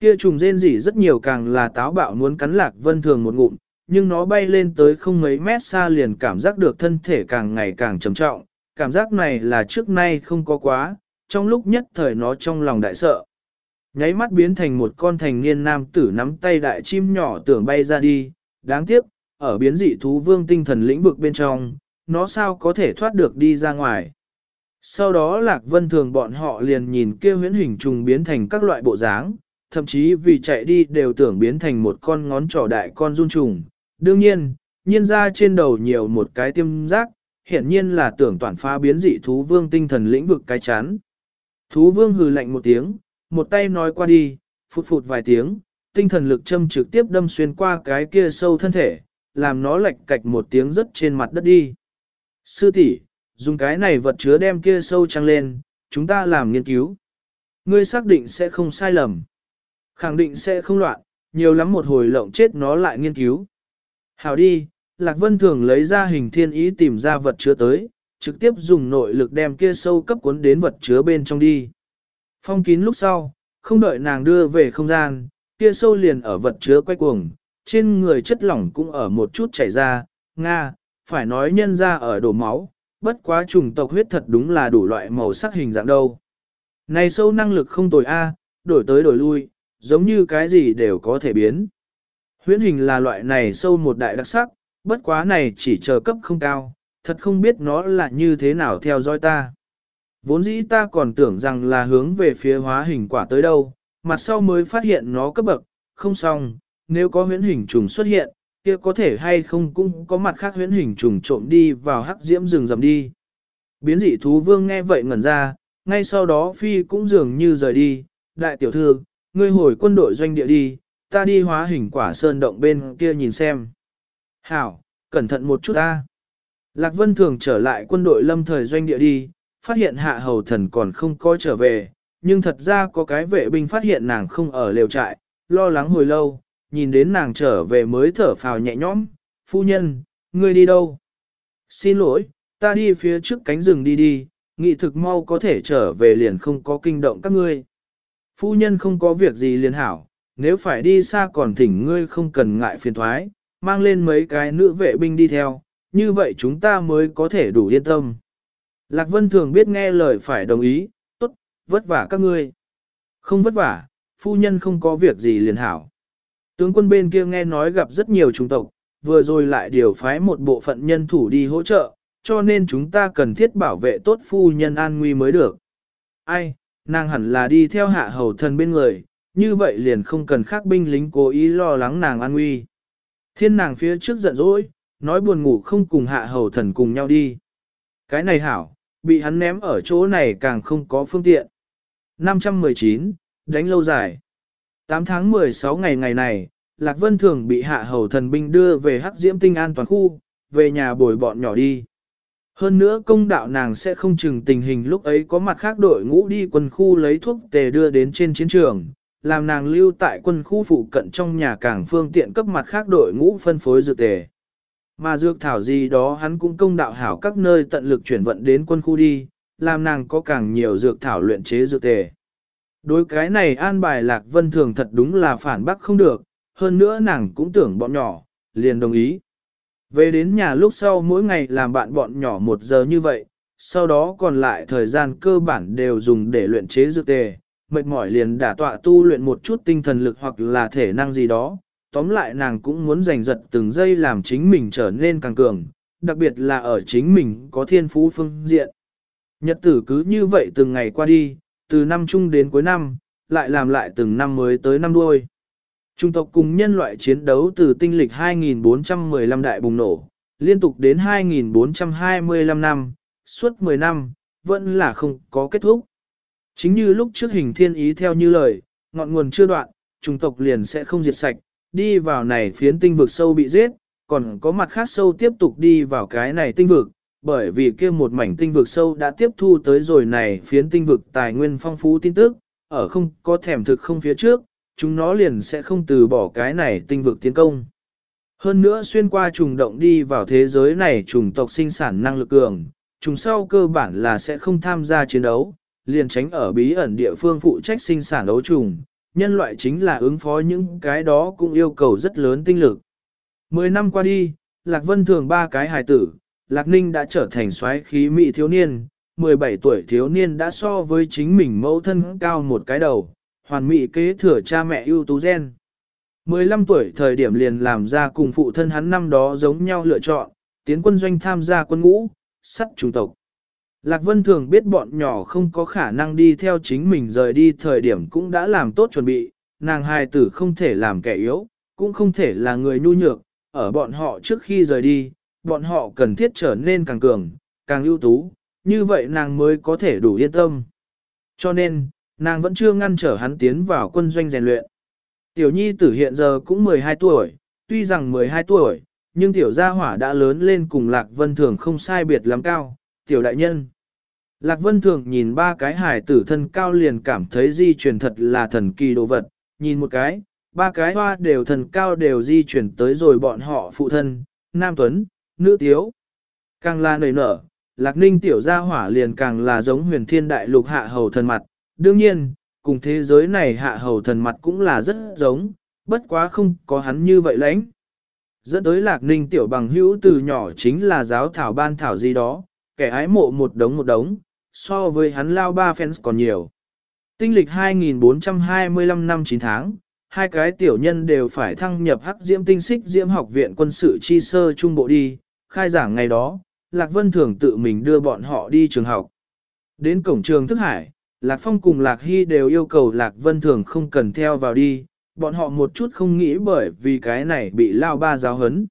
Kia trùng rên rỉ rất nhiều càng là táo bạo muốn cắn lạc vân thường một ngụm, nhưng nó bay lên tới không mấy mét xa liền cảm giác được thân thể càng ngày càng trầm trọng. Cảm giác này là trước nay không có quá, trong lúc nhất thời nó trong lòng đại sợ nháy mắt biến thành một con thành niên nam tử nắm tay đại chim nhỏ tưởng bay ra đi, đáng tiếc, ở biến dị thú vương tinh thần lĩnh vực bên trong, nó sao có thể thoát được đi ra ngoài. Sau đó Lạc Vân Thường bọn họ liền nhìn kia huyễn hình trùng biến thành các loại bộ dáng, thậm chí vì chạy đi đều tưởng biến thành một con ngón trỏ đại con run trùng. Đương nhiên, nhiên ra trên đầu nhiều một cái tiêm giác, hiển nhiên là tưởng toàn phá biến dị thú vương tinh thần lĩnh vực cái chán. Thú vương hừ lạnh một tiếng, một tay nói qua đi, phụt phụt vài tiếng, tinh thần lực châm trực tiếp đâm xuyên qua cái kia sâu thân thể, làm nó lệch cạch một tiếng rất trên mặt đất đi. Sư tỷ, dùng cái này vật chứa đem kia sâu trăng lên, chúng ta làm nghiên cứu. Ngươi xác định sẽ không sai lầm. Khẳng định sẽ không loạn, nhiều lắm một hồi lộng chết nó lại nghiên cứu. Hảo đi, Lạc Vân thường lấy ra hình thiên ý tìm ra vật chứa tới, trực tiếp dùng nội lực đem kia sâu cấp cuốn đến vật chứa bên trong đi. Phong kín lúc sau, không đợi nàng đưa về không gian, kia sâu liền ở vật chứa quay cuồng, trên người chất lỏng cũng ở một chút chảy ra, Nga, phải nói nhân ra ở đổ máu, bất quá trùng tộc huyết thật đúng là đủ loại màu sắc hình dạng đâu. Này sâu năng lực không tồi a, đổi tới đổi lui, giống như cái gì đều có thể biến. Huyễn hình là loại này sâu một đại đặc sắc, bất quá này chỉ chờ cấp không cao, thật không biết nó là như thế nào theo dõi ta. Vốn dĩ ta còn tưởng rằng là hướng về phía hóa hình quả tới đâu, mặt sau mới phát hiện nó cấp bậc, không xong, nếu có huyễn hình trùng xuất hiện, kia có thể hay không cũng có mặt khác huyễn hình trùng trộm đi vào hắc diễm rừng rầm đi. Biến dị thú vương nghe vậy ngẩn ra, ngay sau đó phi cũng dường như rời đi, đại tiểu thư, ngươi hồi quân đội doanh địa đi, ta đi hóa hình quả sơn động bên kia nhìn xem. Hảo, cẩn thận một chút ta. Lạc Vân thường trở lại quân đội lâm thời doanh địa đi, phát hiện hạ hầu thần còn không có trở về, nhưng thật ra có cái vệ binh phát hiện nàng không ở lều trại, lo lắng hồi lâu, nhìn đến nàng trở về mới thở phào nhẹ nhõm, phu nhân, ngươi đi đâu? Xin lỗi, ta đi phía trước cánh rừng đi đi, nghị thực mau có thể trở về liền không có kinh động các ngươi. Phu nhân không có việc gì liền hảo, nếu phải đi xa còn thỉnh ngươi không cần ngại phiền thoái, mang lên mấy cái nữ vệ binh đi theo, như vậy chúng ta mới có thể đủ yên tâm. Lạc Vân thường biết nghe lời phải đồng ý, tốt, vất vả các ngươi. Không vất vả, phu nhân không có việc gì liền hảo. Tướng quân bên kia nghe nói gặp rất nhiều trung tộc, vừa rồi lại điều phái một bộ phận nhân thủ đi hỗ trợ, cho nên chúng ta cần thiết bảo vệ tốt phu nhân an nguy mới được. Ai, nàng hẳn là đi theo hạ hầu thần bên người, như vậy liền không cần khác binh lính cố ý lo lắng nàng an nguy. Thiên nàng phía trước giận dỗi, nói buồn ngủ không cùng hạ hầu thần cùng nhau đi. Cái này hảo, bị hắn ném ở chỗ này càng không có phương tiện. 519, đánh lâu dài. 8 tháng 16 ngày ngày này, Lạc Vân Thường bị hạ hầu thần binh đưa về hắc diễm tinh an toàn khu, về nhà bồi bọn nhỏ đi. Hơn nữa công đạo nàng sẽ không chừng tình hình lúc ấy có mặt khác đội ngũ đi quân khu lấy thuốc tề đưa đến trên chiến trường, làm nàng lưu tại quân khu phụ cận trong nhà cảng phương tiện cấp mặt khác đội ngũ phân phối dược tề. Mà dược thảo gì đó hắn cũng công đạo hảo các nơi tận lực chuyển vận đến quân khu đi, làm nàng có càng nhiều dược thảo luyện chế dược tề. Đối cái này an bài lạc vân thường thật đúng là phản bác không được, hơn nữa nàng cũng tưởng bọn nhỏ, liền đồng ý. Về đến nhà lúc sau mỗi ngày làm bạn bọn nhỏ một giờ như vậy, sau đó còn lại thời gian cơ bản đều dùng để luyện chế dược tề, mệt mỏi liền đả tọa tu luyện một chút tinh thần lực hoặc là thể năng gì đó. Tóm lại nàng cũng muốn giành giật từng giây làm chính mình trở nên càng cường, đặc biệt là ở chính mình có thiên phú phương diện. Nhật tử cứ như vậy từng ngày qua đi, từ năm chung đến cuối năm, lại làm lại từng năm mới tới năm đuôi. Trung tộc cùng nhân loại chiến đấu từ tinh lịch 2415 đại bùng nổ, liên tục đến 2425 năm, suốt 10 năm, vẫn là không có kết thúc. Chính như lúc trước hình thiên ý theo như lời, ngọn nguồn chưa đoạn, trung tộc liền sẽ không diệt sạch, đi vào này phiến tinh vực sâu bị giết, còn có mặt khác sâu tiếp tục đi vào cái này tinh vực, bởi vì kia một mảnh tinh vực sâu đã tiếp thu tới rồi này phiến tinh vực tài nguyên phong phú tin tức, ở không có thèm thực không phía trước, chúng nó liền sẽ không từ bỏ cái này tinh vực tiến công. Hơn nữa xuyên qua trùng động đi vào thế giới này trùng tộc sinh sản năng lực cường, trùng sau cơ bản là sẽ không tham gia chiến đấu, liền tránh ở bí ẩn địa phương phụ trách sinh sản đấu trùng, nhân loại chính là ứng phó những cái đó cũng yêu cầu rất lớn tinh lực. Mười năm qua đi, Lạc Vân thường ba cái hài tử, Lạc Ninh đã trở thành soái khí mỹ thiếu niên, 17 tuổi thiếu niên đã so với chính mình mẫu thân cao một cái đầu, hoàn mỹ kế thừa cha mẹ ưu tú gen. 15 tuổi thời điểm liền làm ra cùng phụ thân hắn năm đó giống nhau lựa chọn, tiến quân doanh tham gia quân ngũ, sắt trung tộc. Lạc Vân thường biết bọn nhỏ không có khả năng đi theo chính mình rời đi thời điểm cũng đã làm tốt chuẩn bị, nàng hài tử không thể làm kẻ yếu, cũng không thể là người nhu nhược, ở bọn họ trước khi rời đi, bọn họ cần thiết trở nên càng cường, càng ưu tú, như vậy nàng mới có thể đủ yên tâm. Cho nên, nàng vẫn chưa ngăn trở hắn tiến vào quân doanh rèn luyện. Tiểu nhi tử hiện giờ cũng 12 tuổi, tuy rằng 12 tuổi, nhưng tiểu gia hỏa đã lớn lên cùng Lạc Vân Thường không sai biệt lắm cao, tiểu đại nhân. Lạc Vân Thường nhìn ba cái hải tử thân cao liền cảm thấy di truyền thật là thần kỳ đồ vật, nhìn một cái, ba cái hoa đều thần cao đều di chuyển tới rồi bọn họ phụ thân, nam tuấn, nữ tiếu. Càng là nảy nở, lạc ninh tiểu gia hỏa liền càng là giống huyền thiên đại lục hạ hầu thần mặt. Đương nhiên, cùng thế giới này hạ hầu thần mặt cũng là rất giống, bất quá không có hắn như vậy lãnh. Dẫn tới lạc ninh tiểu bằng hữu từ nhỏ chính là giáo thảo ban thảo gì đó, kẻ ái mộ một đống một đống, so với hắn lao ba fans còn nhiều. Tinh lịch 2425 năm 9 tháng, hai cái tiểu nhân đều phải thăng nhập hắc diễm tinh xích diễm học viện quân sự chi sơ trung bộ đi, khai giảng ngày đó, Lạc Vân Thường tự mình đưa bọn họ đi trường học. Đến cổng trường thức hải, Lạc Phong cùng Lạc Hy đều yêu cầu Lạc Vân Thường không cần theo vào đi, bọn họ một chút không nghĩ bởi vì cái này bị lao ba giáo hấn.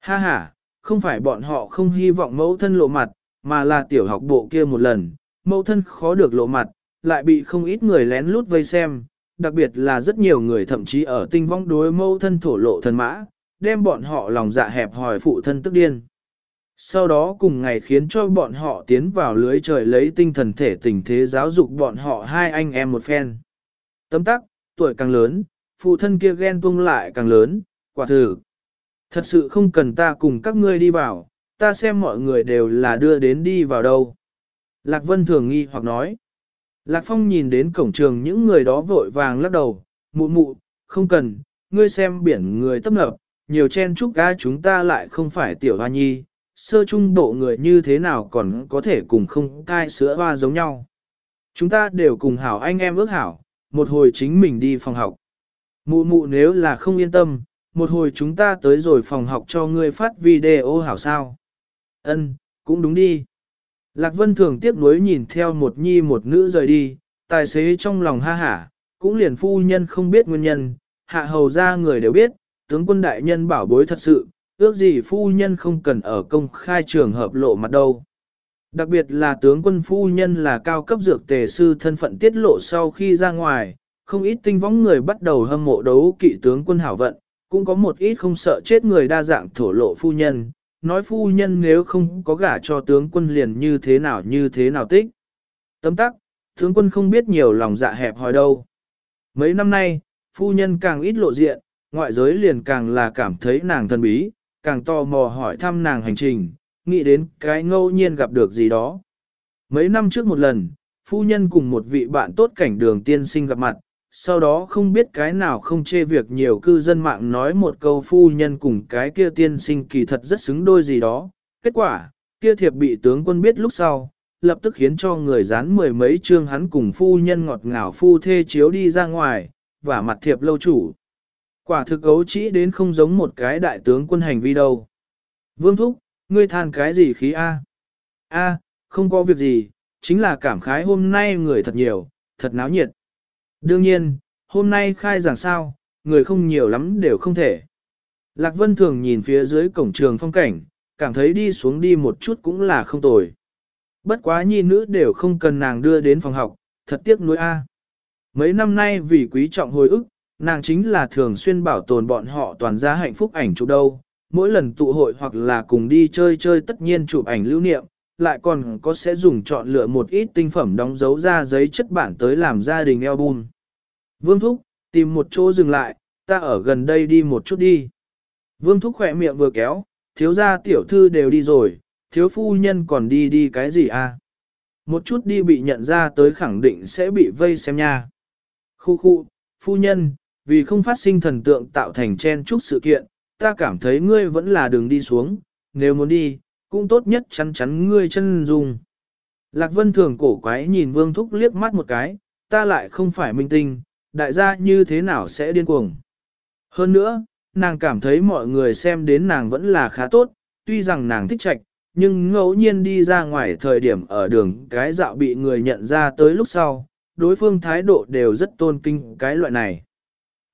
Ha ha, không phải bọn họ không hy vọng mẫu thân lộ mặt, mà là tiểu học bộ kia một lần, mẫu thân khó được lộ mặt, lại bị không ít người lén lút vây xem, đặc biệt là rất nhiều người thậm chí ở tinh vong đối mẫu thân thổ lộ thần mã, đem bọn họ lòng dạ hẹp hòi phụ thân tức điên. Sau đó cùng ngày khiến cho bọn họ tiến vào lưới trời lấy tinh thần thể tình thế giáo dục bọn họ hai anh em một phen. Tấm tắc, tuổi càng lớn, phụ thân kia ghen tuông lại càng lớn, quả thử. Thật sự không cần ta cùng các ngươi đi vào, ta xem mọi người đều là đưa đến đi vào đâu. Lạc Vân thường nghi hoặc nói. Lạc Phong nhìn đến cổng trường những người đó vội vàng lắc đầu, mụ mụ, không cần, ngươi xem biển người tấp nập, nhiều chen chúc ga chúng ta lại không phải tiểu hoa nhi, sơ trung bộ người như thế nào còn có thể cùng không cai sữa hoa giống nhau. Chúng ta đều cùng hảo anh em ước hảo, một hồi chính mình đi phòng học. Mụ mụ nếu là không yên tâm, một hồi chúng ta tới rồi phòng học cho ngươi phát video hảo sao. Ân, cũng đúng đi. Lạc Vân thường tiếc nuối nhìn theo một nhi một nữ rời đi, tài xế trong lòng ha hả, cũng liền phu nhân không biết nguyên nhân, hạ hầu ra người đều biết, tướng quân đại nhân bảo bối thật sự, ước gì phu nhân không cần ở công khai trường hợp lộ mặt đâu. Đặc biệt là tướng quân phu nhân là cao cấp dược tề sư thân phận tiết lộ sau khi ra ngoài, không ít tinh võng người bắt đầu hâm mộ đấu kỵ tướng quân hảo vận, cũng có một ít không sợ chết người đa dạng thổ lộ phu nhân, nói phu nhân nếu không có gả cho tướng quân liền như thế nào như thế nào tích. Tấm tắc, tướng quân không biết nhiều lòng dạ hẹp hòi đâu. Mấy năm nay, phu nhân càng ít lộ diện, ngoại giới liền càng là cảm thấy nàng thân bí, càng tò mò hỏi thăm nàng hành trình, nghĩ đến cái ngẫu nhiên gặp được gì đó. Mấy năm trước một lần, phu nhân cùng một vị bạn tốt cảnh đường tiên sinh gặp mặt, sau đó không biết cái nào không chê việc nhiều cư dân mạng nói một câu phu nhân cùng cái kia tiên sinh kỳ thật rất xứng đôi gì đó. Kết quả, kia thiệp bị tướng quân biết lúc sau, lập tức khiến cho người dán mười mấy chương hắn cùng phu nhân ngọt ngào phu thê chiếu đi ra ngoài, và mặt thiệp lâu chủ. Quả thực gấu chỉ đến không giống một cái đại tướng quân hành vi đâu. Vương Thúc, ngươi than cái gì khí A? A, không có việc gì, chính là cảm khái hôm nay người thật nhiều, thật náo nhiệt. Đương nhiên, hôm nay khai giảng sao, người không nhiều lắm đều không thể. Lạc Vân thường nhìn phía dưới cổng trường phong cảnh, cảm thấy đi xuống đi một chút cũng là không tồi. Bất quá nhi nữ đều không cần nàng đưa đến phòng học, thật tiếc nuối a. Mấy năm nay vì quý trọng hồi ức, nàng chính là thường xuyên bảo tồn bọn họ toàn ra hạnh phúc ảnh chụp đâu. Mỗi lần tụ hội hoặc là cùng đi chơi chơi tất nhiên chụp ảnh lưu niệm, lại còn có sẽ dùng chọn lựa một ít tinh phẩm đóng dấu ra giấy chất bản tới làm gia đình album. Vương Thúc, tìm một chỗ dừng lại, ta ở gần đây đi một chút đi. Vương Thúc khỏe miệng vừa kéo, thiếu gia tiểu thư đều đi rồi, thiếu phu nhân còn đi đi cái gì à? Một chút đi bị nhận ra tới khẳng định sẽ bị vây xem nha. Khu khu, phu nhân, vì không phát sinh thần tượng tạo thành chen chúc sự kiện, ta cảm thấy ngươi vẫn là đường đi xuống, nếu muốn đi, cũng tốt nhất chắn chắn ngươi chân dùng. Lạc Vân thường cổ quái nhìn Vương Thúc liếc mắt một cái, ta lại không phải minh tinh, đại gia như thế nào sẽ điên cuồng. Hơn nữa, nàng cảm thấy mọi người xem đến nàng vẫn là khá tốt, tuy rằng nàng thích trạch, nhưng ngẫu nhiên đi ra ngoài thời điểm ở đường cái dạo bị người nhận ra tới lúc sau, đối phương thái độ đều rất tôn kinh cái loại này.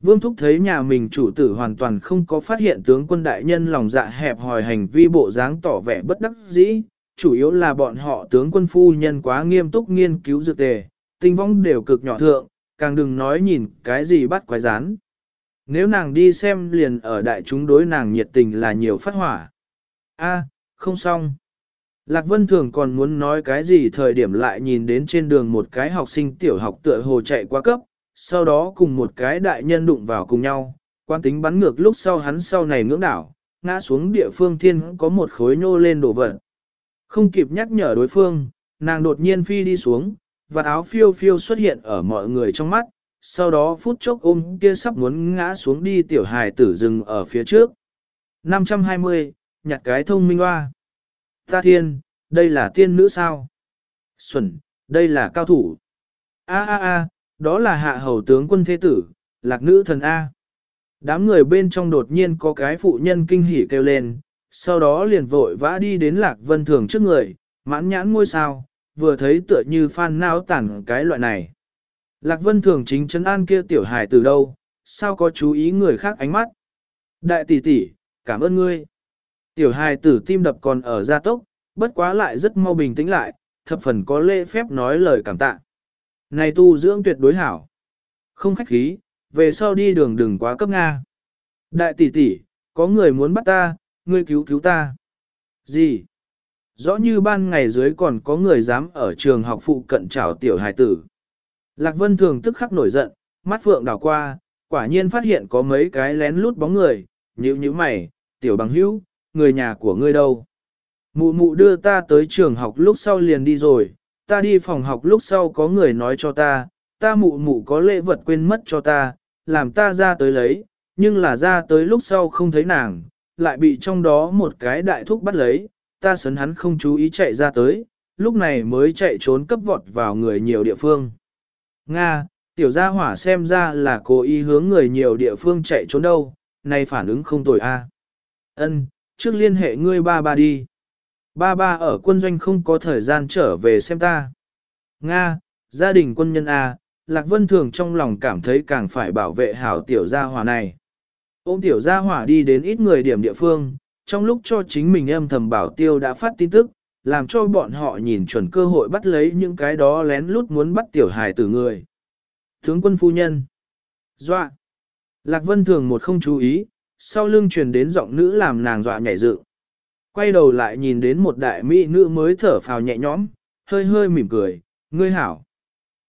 Vương Thúc thấy nhà mình chủ tử hoàn toàn không có phát hiện tướng quân đại nhân lòng dạ hẹp hòi hành vi bộ dáng tỏ vẻ bất đắc dĩ, chủ yếu là bọn họ tướng quân phu nhân quá nghiêm túc nghiên cứu dược tề, tinh vong đều cực nhỏ thượng, càng đừng nói nhìn cái gì bắt quái rán. nếu nàng đi xem liền ở đại chúng đối nàng nhiệt tình là nhiều phát hỏa. A, không xong. Lạc Vân Thường còn muốn nói cái gì thời điểm lại nhìn đến trên đường một cái học sinh tiểu học tựa hồ chạy qua cấp, sau đó cùng một cái đại nhân đụng vào cùng nhau, quan tính bắn ngược lúc sau hắn sau này ngưỡng đảo, ngã xuống địa phương thiên có một khối nhô lên đổ vật. Không kịp nhắc nhở đối phương, nàng đột nhiên phi đi xuống, và áo phiêu phiêu xuất hiện ở mọi người trong mắt, sau đó phút chốc ôm kia sắp muốn ngã xuống đi tiểu hài tử rừng ở phía trước. 520, nhặt cái thông minh hoa. Ta thiên, đây là tiên nữ sao? Xuân, đây là cao thủ. A a a, đó là hạ hầu tướng quân thế tử, lạc nữ thần A. Đám người bên trong đột nhiên có cái phụ nhân kinh hỉ kêu lên, sau đó liền vội vã đi đến lạc vân thường trước người, mãn nhãn ngôi sao, vừa thấy tựa như phan nao tản cái loại này. Lạc vân thường chính chấn an kia tiểu hài từ đâu, sao có chú ý người khác ánh mắt. Đại tỷ tỷ, cảm ơn ngươi. Tiểu hài tử tim đập còn ở gia tốc, bất quá lại rất mau bình tĩnh lại, thập phần có lễ phép nói lời cảm tạ. Này tu dưỡng tuyệt đối hảo. Không khách khí, về sau đi đường đừng quá cấp Nga. Đại tỷ tỷ, có người muốn bắt ta, ngươi cứu cứu ta. Gì? Rõ như ban ngày dưới còn có người dám ở trường học phụ cận trảo tiểu hài tử. Lạc Vân Thường tức khắc nổi giận, mắt phượng đảo qua, quả nhiên phát hiện có mấy cái lén lút bóng người, nhíu nhíu mày, tiểu bằng hữu, người nhà của ngươi đâu? Mụ mụ đưa ta tới trường học lúc sau liền đi rồi, ta đi phòng học lúc sau có người nói cho ta, ta mụ mụ có lễ vật quên mất cho ta, làm ta ra tới lấy, nhưng là ra tới lúc sau không thấy nàng, lại bị trong đó một cái đại thúc bắt lấy, ta sấn hắn không chú ý chạy ra tới, lúc này mới chạy trốn cấp vọt vào người nhiều địa phương. Nga, tiểu gia hỏa xem ra là cố ý hướng người nhiều địa phương chạy trốn đâu, này phản ứng không tồi a. Ân, trước liên hệ ngươi ba ba đi. Ba ba ở quân doanh không có thời gian trở về xem ta. Nga, gia đình quân nhân A, Lạc Vân Thường trong lòng cảm thấy càng phải bảo vệ hảo tiểu gia hỏa này. Ôm tiểu gia hỏa đi đến ít người điểm địa phương, trong lúc cho chính mình âm thầm bảo tiêu đã phát tin tức, làm cho bọn họ nhìn chuẩn cơ hội bắt lấy những cái đó lén lút muốn bắt tiểu hài tử người. Tướng quân phu nhân. Dọa. Lạc Vân Thường một không chú ý, sau lưng truyền đến giọng nữ làm nàng dọa nhảy dựng quay đầu lại nhìn đến một đại mỹ nữ mới thở phào nhẹ nhõm, hơi hơi mỉm cười, ngươi hảo.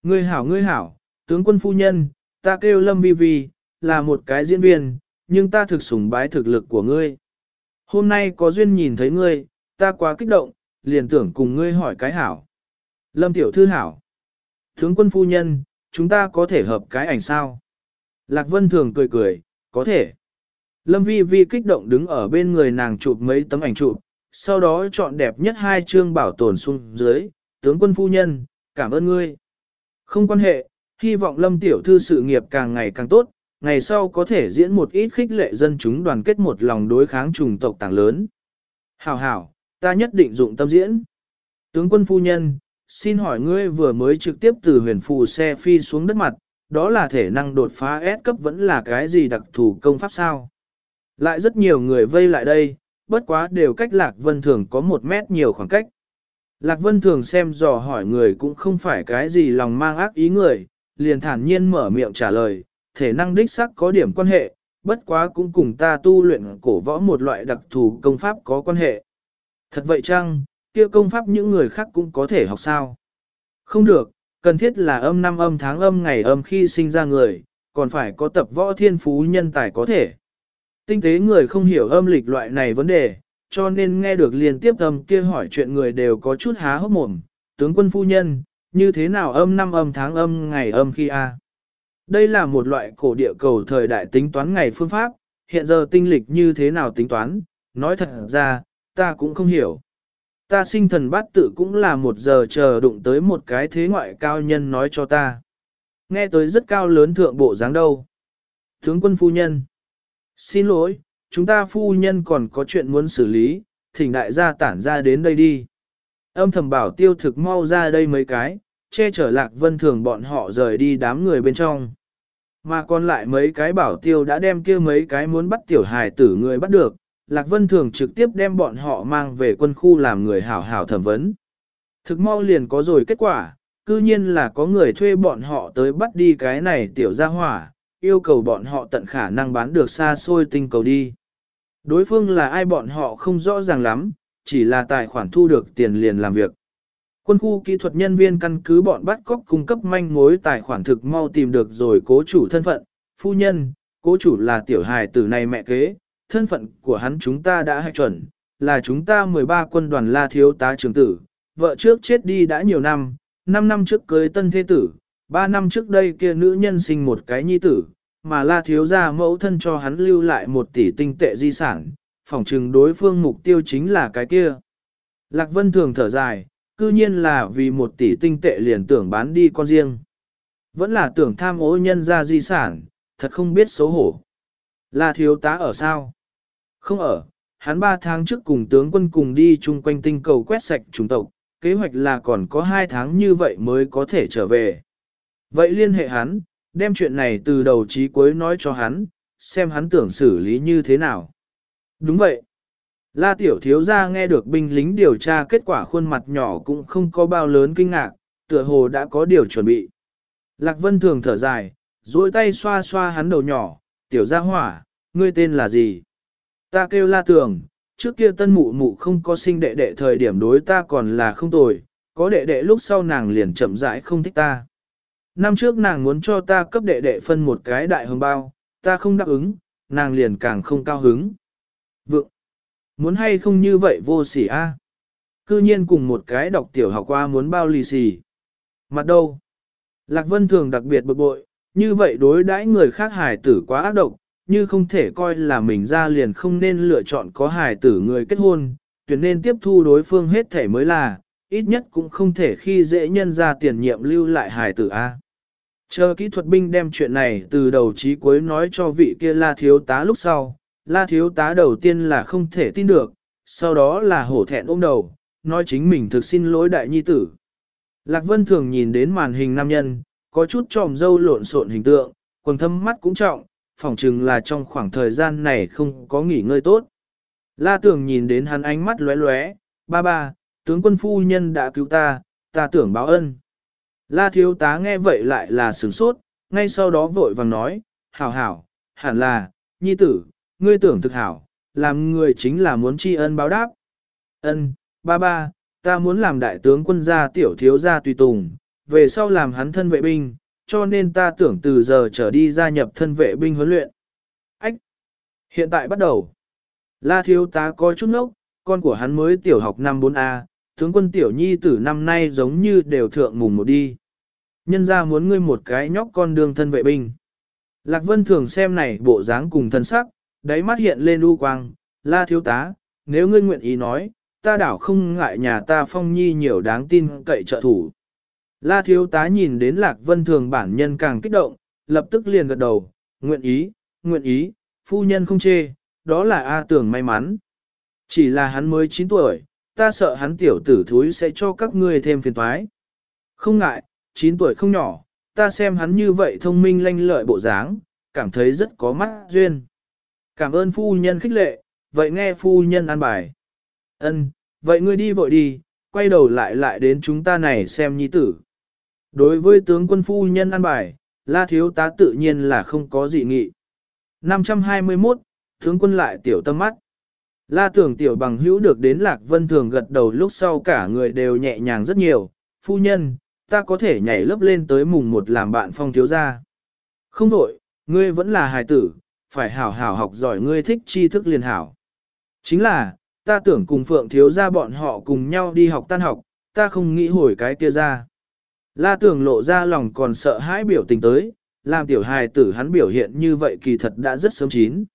Ngươi hảo ngươi hảo, tướng quân phu nhân, ta kêu Lâm Vi Vi, là một cái diễn viên, nhưng ta thực sủng bái thực lực của ngươi. Hôm nay có duyên nhìn thấy ngươi, ta quá kích động, liền tưởng cùng ngươi hỏi cái hảo. Lâm tiểu thư hảo. Tướng quân phu nhân, chúng ta có thể hợp cái ảnh sao? Lạc Vân thường cười cười, có thể. Lâm Vi Vi kích động đứng ở bên người nàng chụp mấy tấm ảnh chụp, sau đó chọn đẹp nhất hai chương bảo tồn xuống dưới, tướng quân phu nhân, cảm ơn ngươi. Không quan hệ, hy vọng Lâm Tiểu Thư sự nghiệp càng ngày càng tốt, ngày sau có thể diễn một ít khích lệ dân chúng đoàn kết một lòng đối kháng trùng tộc tàng lớn. Hảo hảo, ta nhất định dụng tâm diễn. Tướng quân phu nhân, xin hỏi ngươi vừa mới trực tiếp từ huyền phù xe phi xuống đất mặt, đó là thể năng đột phá S cấp vẫn là cái gì đặc thù công pháp sao? Lại rất nhiều người vây lại đây, bất quá đều cách Lạc Vân Thường có một mét nhiều khoảng cách. Lạc Vân Thường xem dò hỏi người cũng không phải cái gì lòng mang ác ý người, liền thản nhiên mở miệng trả lời, thể năng đích sắc có điểm quan hệ, bất quá cũng cùng ta tu luyện cổ võ một loại đặc thù công pháp có quan hệ. Thật vậy chăng, kia công pháp những người khác cũng có thể học sao? Không được, cần thiết là âm năm âm tháng âm ngày âm khi sinh ra người, còn phải có tập võ thiên phú nhân tài có thể. Tinh tế người không hiểu âm lịch loại này vấn đề, cho nên nghe được liên tiếp âm kia hỏi chuyện người đều có chút há hốc mồm. Tướng quân phu nhân, như thế nào âm năm âm tháng âm ngày âm khi a? Đây là một loại cổ địa cầu thời đại tính toán ngày phương pháp, hiện giờ tinh lịch như thế nào tính toán, nói thật ra, ta cũng không hiểu. Ta sinh thần bát tự cũng là một giờ chờ đụng tới một cái thế ngoại cao nhân nói cho ta. Nghe tới rất cao lớn thượng bộ dáng đâu. Tướng quân phu nhân. Xin lỗi, chúng ta phu nhân còn có chuyện muốn xử lý, thỉnh đại gia tản ra đến đây đi. Âm thầm bảo tiêu thực mau ra đây mấy cái, che chở lạc vân thường bọn họ rời đi đám người bên trong. Mà còn lại mấy cái bảo tiêu đã đem kia mấy cái muốn bắt tiểu hài tử người bắt được, Lạc Vân Thường trực tiếp đem bọn họ mang về quân khu làm người hảo hảo thẩm vấn. Thực mau liền có rồi kết quả, cư nhiên là có người thuê bọn họ tới bắt đi cái này tiểu gia hỏa, yêu cầu bọn họ tận khả năng bán được xa xôi tinh cầu đi. Đối phương là ai bọn họ không rõ ràng lắm, chỉ là tài khoản thu được tiền liền làm việc. Quân khu kỹ thuật nhân viên căn cứ bọn bắt cóc cung cấp manh mối tài khoản thực mau tìm được rồi cố chủ thân phận, phu nhân, cố chủ là tiểu hài tử này mẹ kế, thân phận của hắn chúng ta đã hạch chuẩn, là chúng ta 13 quân đoàn la thiếu tá trưởng tử, vợ trước chết đi đã nhiều năm, 5 năm trước cưới tân thế tử, Ba năm trước đây kia nữ nhân sinh một cái nhi tử, mà la thiếu gia mẫu thân cho hắn lưu lại một tỷ tinh tệ di sản, phỏng chừng đối phương mục tiêu chính là cái kia. Lạc Vân thường thở dài, cư nhiên là vì một tỷ tinh tệ liền tưởng bán đi con riêng. Vẫn là tưởng tham ô nhân ra di sản, thật không biết xấu hổ. Là thiếu tá ở sao? Không ở, hắn ba tháng trước cùng tướng quân cùng đi chung quanh tinh cầu quét sạch chủng tộc, kế hoạch là còn có hai tháng như vậy mới có thể trở về. Vậy liên hệ hắn, đem chuyện này từ đầu chí cuối nói cho hắn, xem hắn tưởng xử lý như thế nào. Đúng vậy. La tiểu thiếu gia nghe được binh lính điều tra kết quả khuôn mặt nhỏ cũng không có bao lớn kinh ngạc, tựa hồ đã có điều chuẩn bị. Lạc Vân thường thở dài, duỗi tay xoa xoa hắn đầu nhỏ, tiểu gia hỏa, ngươi tên là gì? Ta kêu la tường, trước kia tân mụ mụ không có sinh đệ đệ thời điểm đối ta còn là không tồi, có đệ đệ lúc sau nàng liền chậm rãi không thích ta. Năm trước nàng muốn cho ta cấp đệ đệ phân một cái đại hồng bao, ta không đáp ứng, nàng liền càng không cao hứng. Vượng, muốn hay không như vậy vô sỉ a? Cư nhiên cùng một cái đọc tiểu học qua muốn bao lì xì. Mặt đâu? Lạc Vân thường đặc biệt bực bội, như vậy đối đãi người khác hài tử quá ác độc, như không thể coi là mình ra liền không nên lựa chọn có hài tử người kết hôn, tuyệt nên tiếp thu đối phương hết thể mới là, ít nhất cũng không thể khi dễ nhân ra tiền nhiệm lưu lại hài tử A. Chờ kỹ thuật binh đem chuyện này từ đầu chí cuối nói cho vị kia la thiếu tá lúc sau, la thiếu tá đầu tiên là không thể tin được, sau đó là hổ thẹn ôm đầu, nói chính mình thực xin lỗi đại nhi tử. Lạc Vân thường nhìn đến màn hình nam nhân, có chút tròm dâu lộn xộn hình tượng, quần thâm mắt cũng trọng, phỏng chừng là trong khoảng thời gian này không có nghỉ ngơi tốt. La tưởng nhìn đến hắn ánh mắt lóe lóe, ba ba, tướng quân phu nhân đã cứu ta, ta tưởng báo ân. La thiếu tá nghe vậy lại là sửng sốt, ngay sau đó vội vàng nói, hảo hảo, hẳn là, nhi tử, ngươi tưởng thực hảo, làm người chính là muốn tri ân báo đáp. Ân, ba ba, ta muốn làm đại tướng quân gia tiểu thiếu gia tùy tùng, về sau làm hắn thân vệ binh, cho nên ta tưởng từ giờ trở đi gia nhập thân vệ binh huấn luyện. Ách! Hiện tại bắt đầu. La thiếu tá có chút nốc, con của hắn mới tiểu học năm 4A, tướng quân tiểu nhi tử năm nay giống như đều thượng mùng một đi. Nhân ra muốn ngươi một cái nhóc con đường thân vệ binh. Lạc Vân thường xem này bộ dáng cùng thân sắc, đáy mắt hiện lên u quang, la thiếu tá, nếu ngươi nguyện ý nói, ta đảo không ngại nhà ta phong nhi nhiều đáng tin cậy trợ thủ. La thiếu tá nhìn đến Lạc Vân thường bản nhân càng kích động, lập tức liền gật đầu, nguyện ý, nguyện ý, phu nhân không chê, đó là A tưởng may mắn. Chỉ là hắn mới 9 tuổi, ta sợ hắn tiểu tử thúi sẽ cho các ngươi thêm phiền toái. Không ngại, 9 tuổi không nhỏ, ta xem hắn như vậy thông minh lanh lợi bộ dáng, cảm thấy rất có mắt duyên. Cảm ơn phu nhân khích lệ, vậy nghe phu nhân an bài. Ân, vậy ngươi đi vội đi, quay đầu lại lại đến chúng ta này xem nhi tử. Đối với tướng quân phu nhân an bài, la thiếu tá tự nhiên là không có gì nghị. 521, tướng quân lại tiểu tâm mắt. La tưởng tiểu bằng hữu được đến lạc vân thường gật đầu lúc sau cả người đều nhẹ nhàng rất nhiều. Phu nhân, ta có thể nhảy lớp lên tới mùng một làm bạn phong thiếu gia. Không đổi, ngươi vẫn là hài tử, phải hảo hảo học giỏi ngươi thích tri thức liền hảo. Chính là, ta tưởng cùng phượng thiếu gia bọn họ cùng nhau đi học tan học, ta không nghĩ hồi cái kia ra. La tưởng lộ ra lòng còn sợ hãi biểu tình tới, làm tiểu hài tử hắn biểu hiện như vậy kỳ thật đã rất sớm chín.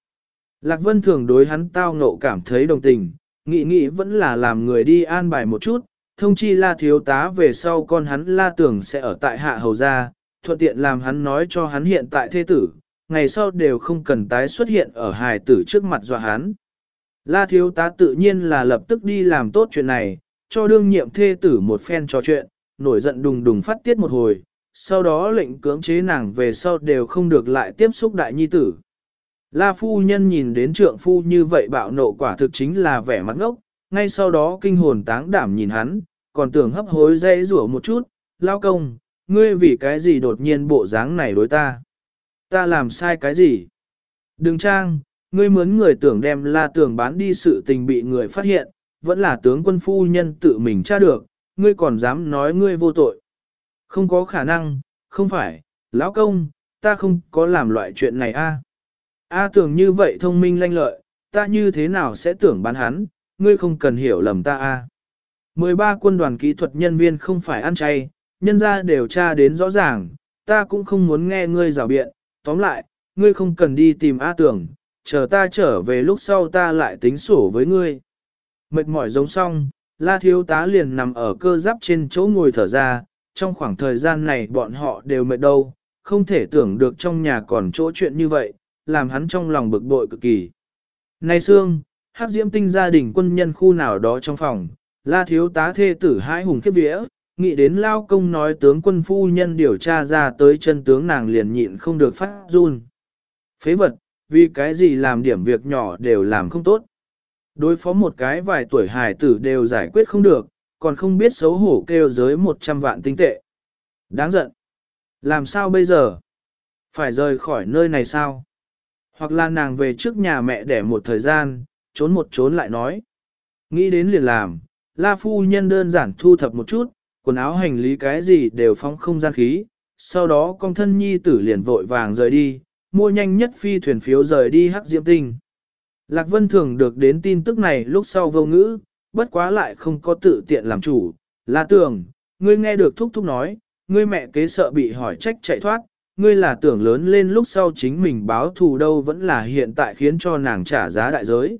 Lạc Vân thường đối hắn tao ngộ cảm thấy đồng tình, nghĩ nghĩ vẫn là làm người đi an bài một chút, thông chi la thiếu tá về sau con hắn la tưởng sẽ ở tại hạ hầu gia, thuận tiện làm hắn nói cho hắn hiện tại thê tử, ngày sau đều không cần tái xuất hiện ở hài tử trước mặt dọa hắn. La thiếu tá tự nhiên là lập tức đi làm tốt chuyện này, cho đương nhiệm thê tử một phen trò chuyện, nổi giận đùng đùng phát tiết một hồi, sau đó lệnh cưỡng chế nàng về sau đều không được lại tiếp xúc đại nhi tử. La phu nhân nhìn đến trượng phu như vậy bạo nộ quả thực chính là vẻ mặt ngốc, ngay sau đó kinh hồn táng đảm nhìn hắn, còn tưởng hấp hối dây rủa một chút, lao công, ngươi vì cái gì đột nhiên bộ dáng này đối ta. Ta làm sai cái gì? Đừng trang, ngươi mướn người tưởng đem la tưởng bán đi sự tình bị người phát hiện, vẫn là tướng quân phu nhân tự mình tra được, ngươi còn dám nói ngươi vô tội. Không có khả năng, không phải, lão công, ta không có làm loại chuyện này a. A tưởng như vậy thông minh lanh lợi, ta như thế nào sẽ tưởng bán hắn, ngươi không cần hiểu lầm ta a. 13 quân đoàn kỹ thuật nhân viên không phải ăn chay, nhân ra đều tra đến rõ ràng, ta cũng không muốn nghe ngươi rào biện, tóm lại, ngươi không cần đi tìm A tưởng, chờ ta trở về lúc sau ta lại tính sổ với ngươi. Mệt mỏi giống xong, la thiếu tá liền nằm ở cơ giáp trên chỗ ngồi thở ra, trong khoảng thời gian này bọn họ đều mệt đâu, không thể tưởng được trong nhà còn chỗ chuyện như vậy, làm hắn trong lòng bực bội cực kỳ. Này Sương, hắc diễm tinh gia đình quân nhân khu nào đó trong phòng, la thiếu tá thê tử hai hùng khiếp vía, nghĩ đến lao công nói tướng quân phu nhân điều tra ra tới chân tướng nàng liền nhịn không được phát run. Phế vật, vì cái gì làm điểm việc nhỏ đều làm không tốt. Đối phó một cái vài tuổi hài tử đều giải quyết không được, còn không biết xấu hổ kêu giới 100 vạn tinh tệ. Đáng giận. Làm sao bây giờ? Phải rời khỏi nơi này sao? Hoặc là nàng về trước nhà mẹ để một thời gian, trốn một trốn lại nói. Nghĩ đến liền làm, La Phu Nhân đơn giản thu thập một chút, quần áo hành lý cái gì đều phóng không gian khí, sau đó con thân nhi tử liền vội vàng rời đi, mua nhanh nhất phi thuyền phiếu rời đi hắc diễm tinh. Lạc Vân Thường được đến tin tức này lúc sau vô ngữ, bất quá lại không có tự tiện làm chủ. La tưởng, ngươi nghe được thúc thúc nói, ngươi mẹ kế sợ bị hỏi trách chạy thoát, ngươi là tưởng lớn lên lúc sau chính mình báo thù đâu vẫn là hiện tại khiến cho nàng trả giá đại giới.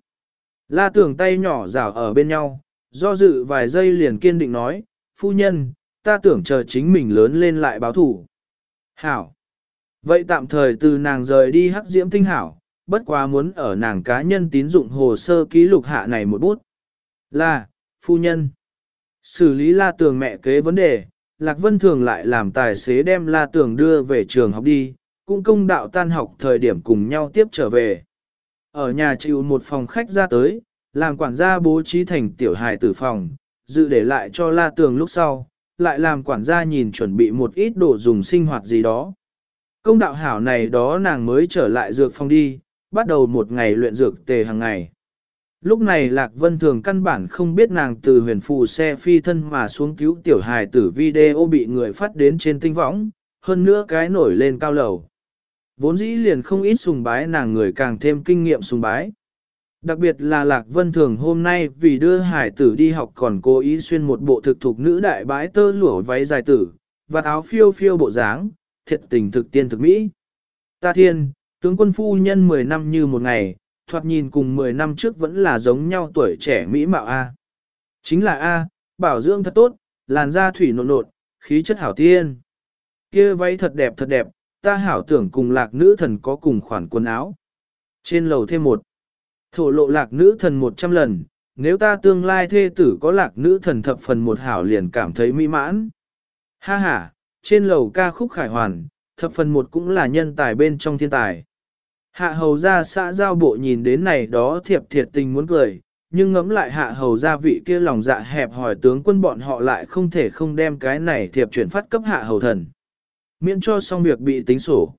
La tưởng tay nhỏ rảo ở bên nhau, do dự vài giây liền kiên định nói, phu nhân, ta tưởng chờ chính mình lớn lên lại báo thù. Hảo. Vậy tạm thời từ nàng rời đi hắc diễm tinh hảo, bất quá muốn ở nàng cá nhân tín dụng hồ sơ ký lục hạ này một bút. Là, phu nhân. Xử lý la tường mẹ kế vấn đề, Lạc Vân Thường lại làm tài xế đem la tường đưa về trường học đi, cũng công đạo tan học thời điểm cùng nhau tiếp trở về. Ở nhà chịu một phòng khách ra tới, làm quản gia bố trí thành tiểu hài tử phòng, dự để lại cho la tường lúc sau, lại làm quản gia nhìn chuẩn bị một ít đồ dùng sinh hoạt gì đó. Công đạo hảo này đó nàng mới trở lại dược phòng đi, bắt đầu một ngày luyện dược tề hàng ngày. Lúc này Lạc Vân Thường căn bản không biết nàng từ huyền phù xe phi thân mà xuống cứu tiểu hài tử video bị người phát đến trên tinh võng, hơn nữa cái nổi lên cao lầu. Vốn dĩ liền không ít sùng bái nàng người càng thêm kinh nghiệm sùng bái. Đặc biệt là Lạc Vân Thường hôm nay vì đưa hải tử đi học còn cố ý xuyên một bộ thực thục nữ đại bái tơ lụa váy dài tử, và áo phiêu phiêu bộ dáng, thiệt tình thực tiên thực mỹ. Ta thiên, tướng quân phu nhân 10 năm như một ngày, thoạt nhìn cùng 10 năm trước vẫn là giống nhau tuổi trẻ mỹ mạo A. Chính là A, bảo dưỡng thật tốt, làn da thủy nộn nộn, khí chất hảo tiên. kia váy thật đẹp thật đẹp, ta hảo tưởng cùng lạc nữ thần có cùng khoản quần áo. Trên lầu thêm một, thổ lộ lạc nữ thần 100 lần, nếu ta tương lai thê tử có lạc nữ thần thập phần một hảo liền cảm thấy mỹ mãn. Ha ha, trên lầu ca khúc khải hoàn, thập phần một cũng là nhân tài bên trong thiên tài. Hạ hầu ra xã giao bộ nhìn đến này đó thiệp thiệt tình muốn cười, nhưng ngẫm lại hạ hầu ra vị kia lòng dạ hẹp hỏi tướng quân bọn họ lại không thể không đem cái này thiệp chuyển phát cấp hạ hầu thần. Miễn cho xong việc bị tính sổ.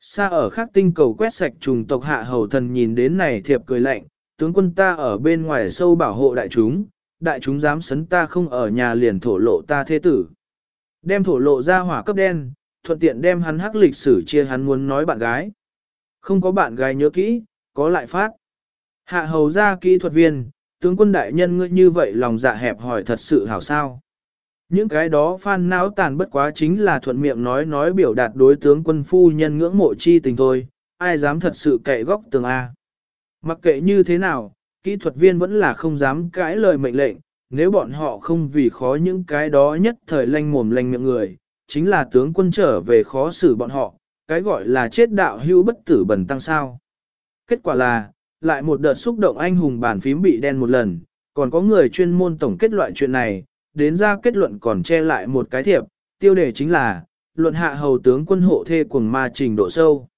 Xa ở khác tinh cầu quét sạch trùng tộc hạ hầu thần nhìn đến này thiệp cười lạnh, tướng quân ta ở bên ngoài sâu bảo hộ đại chúng, đại chúng dám sấn ta không ở nhà liền thổ lộ ta thế tử. Đem thổ lộ ra hỏa cấp đen, thuận tiện đem hắn hắc lịch sử chia hắn muốn nói bạn gái. Không có bạn gái nhớ kỹ, có lại phát. Hạ hầu ra kỹ thuật viên, tướng quân đại nhân ngươi như vậy lòng dạ hẹp hỏi thật sự hảo sao. Những cái đó phan não tàn bất quá chính là thuận miệng nói nói biểu đạt đối tướng quân phu nhân ngưỡng mộ chi tình thôi, ai dám thật sự cậy góc tường A. Mặc kệ như thế nào, kỹ thuật viên vẫn là không dám cãi lời mệnh lệnh, nếu bọn họ không vì khó những cái đó nhất thời lanh mồm lanh miệng người, chính là tướng quân trở về khó xử bọn họ, cái gọi là chết đạo hưu bất tử bẩn tăng sao. Kết quả là, lại một đợt xúc động anh hùng bàn phím bị đen một lần, còn có người chuyên môn tổng kết loại chuyện này, đến ra kết luận còn che lại một cái thiệp, tiêu đề chính là, luận hạ hầu tướng quân hộ thê cuồng ma trình độ sâu.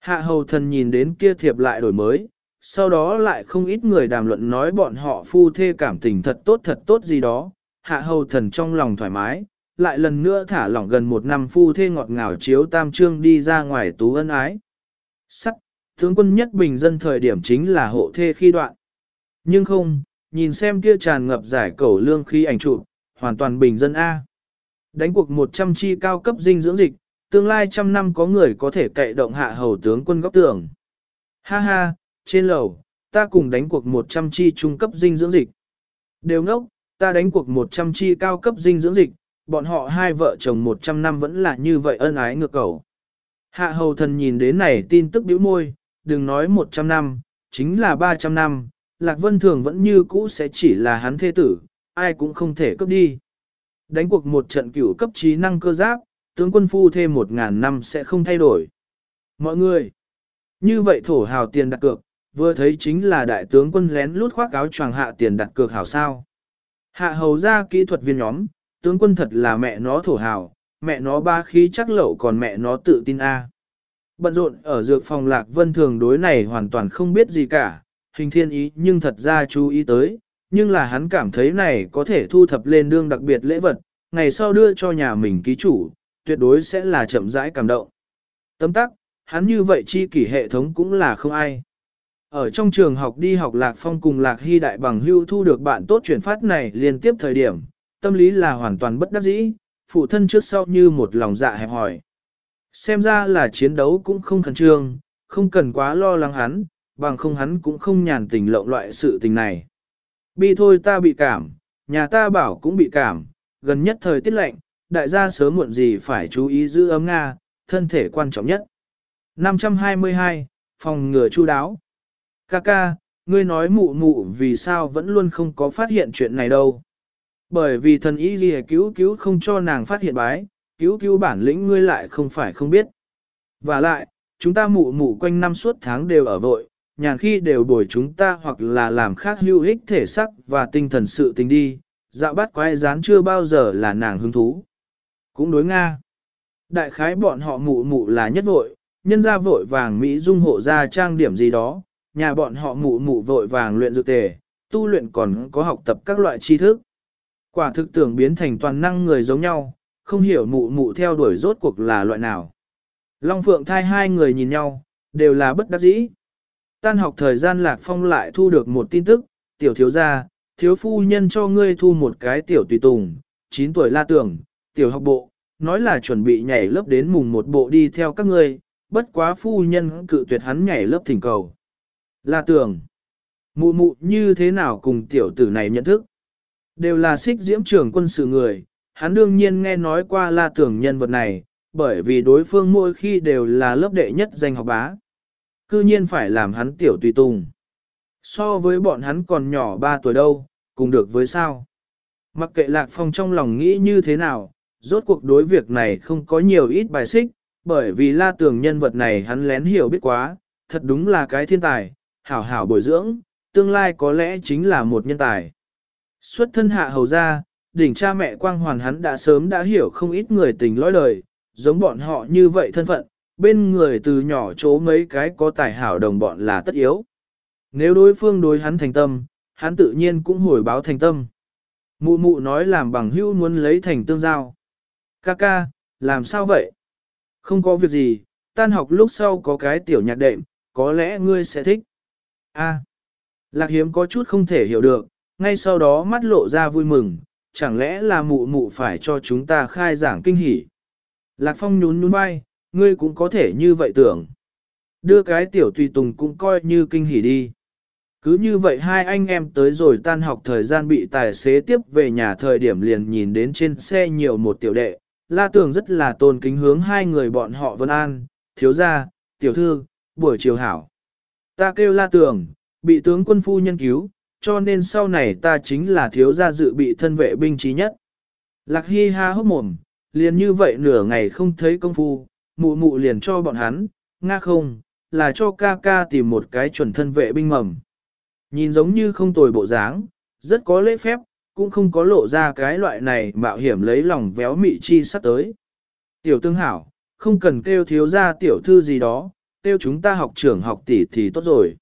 Hạ hầu thần nhìn đến kia thiệp lại đổi mới, sau đó lại không ít người đàm luận nói bọn họ phu thê cảm tình thật tốt thật tốt gì đó, hạ hầu thần trong lòng thoải mái, lại lần nữa thả lỏng gần một năm phu thê ngọt ngào chiếu tam trương đi ra ngoài tú ân ái. Sắc, tướng quân nhất bình dân thời điểm chính là hộ thê khi đoạn. Nhưng không, nhìn xem kia tràn ngập giải cầu lương khi ảnh chụp, hoàn toàn bình dân A. Đánh cuộc 100 chi cao cấp dinh dưỡng dịch, tương lai trăm năm có người có thể cậy động hạ hầu tướng quân góc tường. Ha ha, trên lầu, ta cùng đánh cuộc 100 chi trung cấp dinh dưỡng dịch. Đều ngốc, ta đánh cuộc 100 chi cao cấp dinh dưỡng dịch, bọn họ hai vợ chồng 100 năm vẫn là như vậy ân ái ngược cầu. Hạ hầu thần nhìn đến này tin tức biểu môi, đừng nói 100 năm, chính là 300 năm, Lạc Vân Thường vẫn như cũ sẽ chỉ là hắn thế tử, ai cũng không thể cướp đi. Đánh cuộc một trận cửu cấp trí năng cơ giáp, tướng quân phu thêm một ngàn năm sẽ không thay đổi. Mọi người, như vậy thổ hào tiền đặt cược, vừa thấy chính là đại tướng quân lén lút khoác áo choàng hạ tiền đặt cược hảo sao. Hạ hầu ra kỹ thuật viên nhóm, tướng quân thật là mẹ nó thổ hào, mẹ nó ba khí chắc lậu còn mẹ nó tự tin a. Bận rộn ở dược phòng lạc vân thường đối này hoàn toàn không biết gì cả, hình thiên ý nhưng thật ra chú ý tới, nhưng là hắn cảm thấy này có thể thu thập lên đương đặc biệt lễ vật, ngày sau đưa cho nhà mình ký chủ, tuyệt đối sẽ là chậm rãi cảm động. Tấm tắc, hắn như vậy chi kỷ hệ thống cũng là không ai. Ở trong trường học đi học Lạc Phong cùng Lạc Hy Đại bằng hưu thu được bạn tốt chuyển phát này liên tiếp thời điểm, tâm lý là hoàn toàn bất đắc dĩ, phụ thân trước sau như một lòng dạ hẹp hỏi. Xem ra là chiến đấu cũng không khẩn trương, không cần quá lo lắng hắn, bằng không hắn cũng không nhàn tình lộng loại sự tình này. Bi thôi ta bị cảm, nhà ta bảo cũng bị cảm, gần nhất thời tiết lạnh, đại gia sớm muộn gì phải chú ý giữ ấm Nga, thân thể quan trọng nhất. 522, phòng ngừa chu đáo. Kaka, ngươi nói mụ mụ vì sao vẫn luôn không có phát hiện chuyện này đâu. Bởi vì thần ý gì cứu cứu không cho nàng phát hiện bái, cứu cứu bản lĩnh ngươi lại không phải không biết. Và lại, chúng ta mụ mụ quanh năm suốt tháng đều ở vội, nhàn khi đều bồi chúng ta hoặc là làm khác hữu ích thể sắc và tinh thần sự tình đi, dạo bắt quái rán chưa bao giờ là nàng hứng thú. Cũng đối Nga. Đại khái bọn họ mụ mụ là nhất vội, nhân ra vội vàng Mỹ dung hộ ra trang điểm gì đó, nhà bọn họ mụ mụ vội vàng luyện dược tề, tu luyện còn có học tập các loại tri thức. Quả thực tưởng biến thành toàn năng người giống nhau, không hiểu mụ mụ theo đuổi rốt cuộc là loại nào. Long Phượng thai hai người nhìn nhau, đều là bất đắc dĩ. Tan học thời gian Lạc Phong lại thu được một tin tức, tiểu thiếu gia, thiếu phu nhân cho ngươi thu một cái tiểu tùy tùng, 9 tuổi la tưởng, tiểu học bộ, nói là chuẩn bị nhảy lớp đến mùng một bộ đi theo các ngươi, bất quá phu nhân cự tuyệt hắn nhảy lớp thỉnh cầu. La tưởng, mụ mụ như thế nào cùng tiểu tử này nhận thức? Đều là xích diễm trưởng quân sự người, hắn đương nhiên nghe nói qua la tưởng nhân vật này, bởi vì đối phương mỗi khi đều là lớp đệ nhất danh học bá. Cư nhiên phải làm hắn tiểu tùy tùng. So với bọn hắn còn nhỏ 3 tuổi đâu, cùng được với sao. Mặc kệ Lạc Phong trong lòng nghĩ như thế nào, rốt cuộc đối việc này không có nhiều ít bài xích, bởi vì la tưởng nhân vật này hắn lén hiểu biết quá, thật đúng là cái thiên tài, hảo hảo bồi dưỡng, tương lai có lẽ chính là một nhân tài. Xuất thân hạ hầu ra, đỉnh cha mẹ quang hoàn hắn đã sớm đã hiểu không ít người tình lõi đời, giống bọn họ như vậy thân phận, bên người từ nhỏ chỗ mấy cái có tài hảo đồng bọn là tất yếu. Nếu đối phương đối hắn thành tâm, hắn tự nhiên cũng hồi báo thành tâm. Mụ mụ nói làm bằng hữu muốn lấy thành tương giao. Ca ca, làm sao vậy? Không có việc gì, tan học lúc sau có cái tiểu nhạc đệm, có lẽ ngươi sẽ thích. A. Lạc hiếm có chút không thể hiểu được, ngay sau đó mắt lộ ra vui mừng, chẳng lẽ là mụ mụ phải cho chúng ta khai giảng kinh hỉ. Lạc phong nhún nhún vai, ngươi cũng có thể như vậy tưởng. Đưa cái tiểu tùy tùng cũng coi như kinh hỉ đi. Cứ như vậy hai anh em tới rồi tan học thời gian bị tài xế tiếp về nhà thời điểm liền nhìn đến trên xe nhiều một tiểu đệ. La Tường rất là tôn kính hướng hai người bọn họ Vân An, thiếu gia, tiểu thư, buổi chiều hảo. Ta kêu La Tường, bị tướng quân phu nhân cứu, cho nên sau này ta chính là thiếu gia dự bị thân vệ binh trí nhất. Lạc Hi ha hốc mồm, liền như vậy nửa ngày không thấy công phu, mụ mụ liền cho bọn hắn, nga không, là cho ca ca tìm một cái chuẩn thân vệ binh mầm. Nhìn giống như không tồi bộ dáng, rất có lễ phép, cũng không có lộ ra cái loại này mạo hiểm lấy lòng véo mị chi sắp tới. Tiểu tương hảo, không cần kêu thiếu ra tiểu thư gì đó, kêu chúng ta học trưởng học tỷ thì tốt rồi.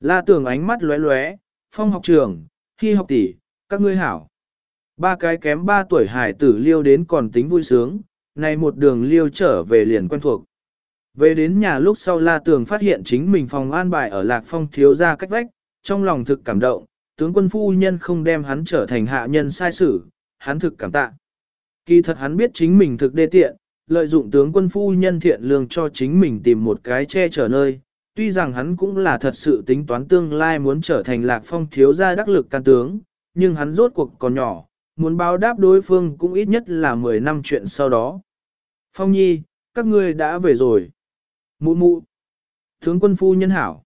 La tường ánh mắt lóe lóe, phong học trường khi học tỷ, các ngươi hảo. Ba cái kém ba tuổi hải tử liêu đến còn tính vui sướng, này một đường liêu trở về liền quen thuộc. Về đến nhà lúc sau La Tường phát hiện chính mình phòng an bài ở Lạc Phong thiếu ra cách vách, trong lòng thực cảm động, tướng quân phu nhân không đem hắn trở thành hạ nhân sai sử, hắn thực cảm tạ. Kỳ thật hắn biết chính mình thực đê tiện, lợi dụng tướng quân phu nhân thiện lương cho chính mình tìm một cái che chở nơi, tuy rằng hắn cũng là thật sự tính toán tương lai muốn trở thành Lạc Phong thiếu gia đắc lực can tướng, nhưng hắn rốt cuộc còn nhỏ, muốn báo đáp đối phương cũng ít nhất là 10 năm chuyện sau đó. Phong nhi, các ngươi đã về rồi. Mụ mụ. Tướng quân phu nhân hảo.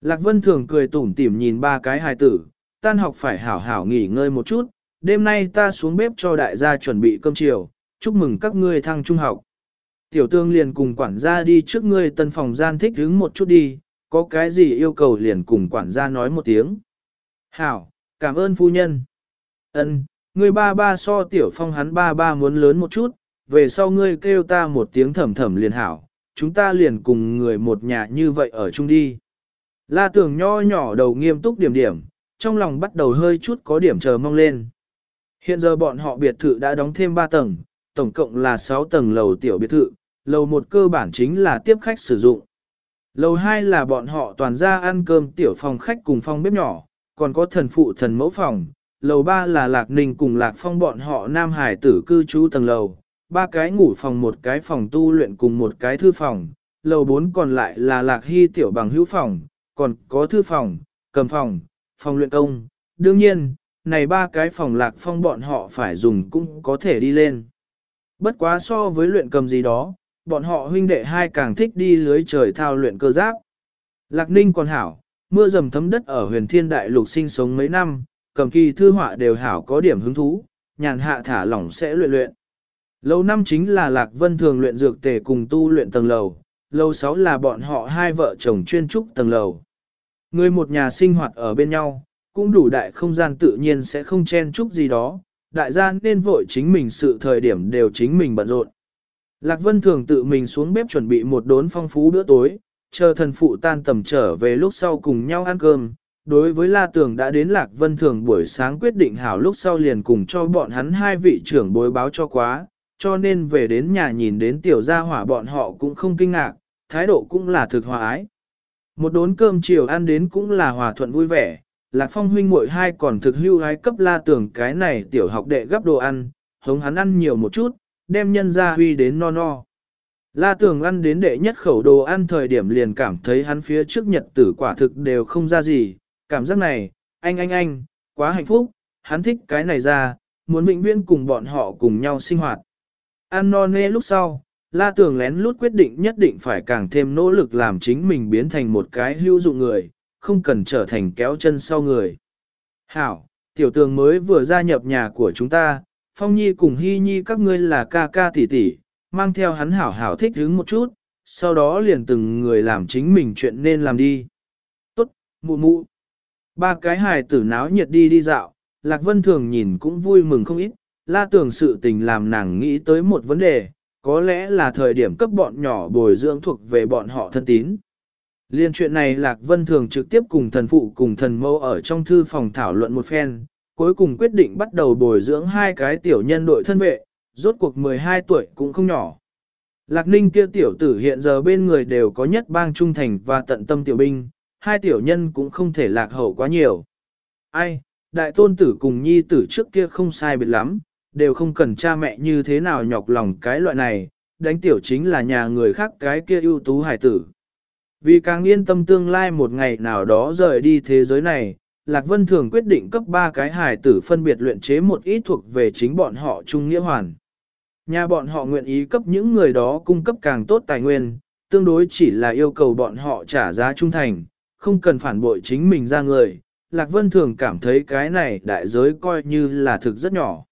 Lạc Vân thường cười tủm tỉm nhìn ba cái hài tử, tan học phải hảo hảo nghỉ ngơi một chút, đêm nay ta xuống bếp cho đại gia chuẩn bị cơm chiều, chúc mừng các ngươi thăng trung học. Tiểu tương liền cùng quản gia đi trước ngươi tân phòng gian thích hứng một chút đi, có cái gì yêu cầu liền cùng quản gia nói một tiếng. Hảo, cảm ơn phu nhân. Ân, ngươi ba ba so tiểu phong hắn ba ba muốn lớn một chút, về sau ngươi kêu ta một tiếng thầm thầm liền hảo, chúng ta liền cùng người một nhà như vậy ở chung đi. La tưởng nho nhỏ đầu nghiêm túc điểm điểm, trong lòng bắt đầu hơi chút có điểm chờ mong lên. Hiện giờ bọn họ biệt thự đã đóng thêm 3 tầng, tổng cộng là 6 tầng lầu tiểu biệt thự, lầu một cơ bản chính là tiếp khách sử dụng. Lầu hai là bọn họ toàn ra ăn cơm tiểu phòng khách cùng phòng bếp nhỏ, còn có thần phụ thần mẫu phòng. Lầu ba là Lạc Ninh cùng Lạc Phong bọn họ Nam Hải tử cư trú tầng lầu, ba cái ngủ phòng một cái phòng tu luyện cùng một cái thư phòng. Lầu bốn còn lại là Lạc Hy tiểu bằng hữu phòng, còn có thư phòng, cầm phòng, phòng luyện công. Đương nhiên, này ba cái phòng Lạc Phong bọn họ phải dùng cũng có thể đi lên. Bất quá so với luyện cầm gì đó, bọn họ huynh đệ hai càng thích đi lưới trời thao luyện cơ giáp. Lạc Ninh còn hảo, mưa dầm thấm đất ở huyền thiên đại lục sinh sống mấy năm, cầm kỳ thư họa đều hảo có điểm hứng thú, nhàn hạ thả lỏng sẽ luyện luyện. Lâu năm chính là Lạc Vân thường luyện dược tề cùng tu luyện tầng lầu, lâu sáu là bọn họ hai vợ chồng chuyên trúc tầng lầu. Người một nhà sinh hoạt ở bên nhau, cũng đủ đại không gian tự nhiên sẽ không chen chúc gì đó, đại gia nên vội chính mình sự thời điểm đều chính mình bận rộn. Lạc Vân thường tự mình xuống bếp chuẩn bị một đốn phong phú bữa tối, chờ thần phụ tan tầm trở về lúc sau cùng nhau ăn cơm. Đối với La Tường đã đến Lạc Vân Thường buổi sáng quyết định hảo lúc sau liền cùng cho bọn hắn hai vị trưởng bối báo cho quá, cho nên về đến nhà nhìn đến tiểu gia hỏa bọn họ cũng không kinh ngạc, thái độ cũng là thực hòa ái. Một đốn cơm chiều ăn đến cũng là hòa thuận vui vẻ, Lạc Phong huynh muội hai còn thực hưu hái cấp La Tường cái này tiểu học đệ gấp đồ ăn, hống hắn ăn nhiều một chút, đem nhân ra huy đến no no. La Tưởng ăn đến đệ nhất khẩu đồ ăn thời điểm liền cảm thấy hắn phía trước nhật tử quả thực đều không ra gì, cảm giác này, anh anh anh, quá hạnh phúc, hắn thích cái này ra, muốn vĩnh viễn cùng bọn họ cùng nhau sinh hoạt. Ăn no nê lúc sau, La Tưởng lén lút quyết định nhất định phải càng thêm nỗ lực làm chính mình biến thành một cái hữu dụng người, không cần trở thành kéo chân sau người. Hảo, tiểu tường mới vừa gia nhập nhà của chúng ta, Phong Nhi cùng Hy Nhi các ngươi là ca ca tỷ tỷ, mang theo hắn hảo hảo thích hứng một chút, sau đó liền từng người làm chính mình chuyện nên làm đi. Tốt, mụ mụ. Ba cái hài tử náo nhiệt đi đi dạo, Lạc Vân Thường nhìn cũng vui mừng không ít, la tưởng sự tình làm nàng nghĩ tới một vấn đề, có lẽ là thời điểm cấp bọn nhỏ bồi dưỡng thuộc về bọn họ thân tín. Liên chuyện này Lạc Vân Thường trực tiếp cùng thần phụ cùng thần mâu ở trong thư phòng thảo luận một phen, cuối cùng quyết định bắt đầu bồi dưỡng hai cái tiểu nhân đội thân vệ, rốt cuộc 12 tuổi cũng không nhỏ. Lạc Ninh kia tiểu tử hiện giờ bên người đều có nhất bang trung thành và tận tâm tiểu binh, hai tiểu nhân cũng không thể lạc hậu quá nhiều. Ai, đại tôn tử cùng nhi tử trước kia không sai biệt lắm, đều không cần cha mẹ như thế nào nhọc lòng cái loại này, đánh tiểu chính là nhà người khác cái kia ưu tú hải tử. Vì càng yên tâm tương lai một ngày nào đó rời đi thế giới này, Lạc Vân Thường quyết định cấp ba cái hài tử phân biệt luyện chế một ít thuộc về chính bọn họ trung nghĩa hoàn. Nhà bọn họ nguyện ý cấp những người đó cung cấp càng tốt tài nguyên, tương đối chỉ là yêu cầu bọn họ trả giá trung thành, không cần phản bội chính mình ra người. Lạc Vân Thường cảm thấy cái này đại giới coi như là thực rất nhỏ.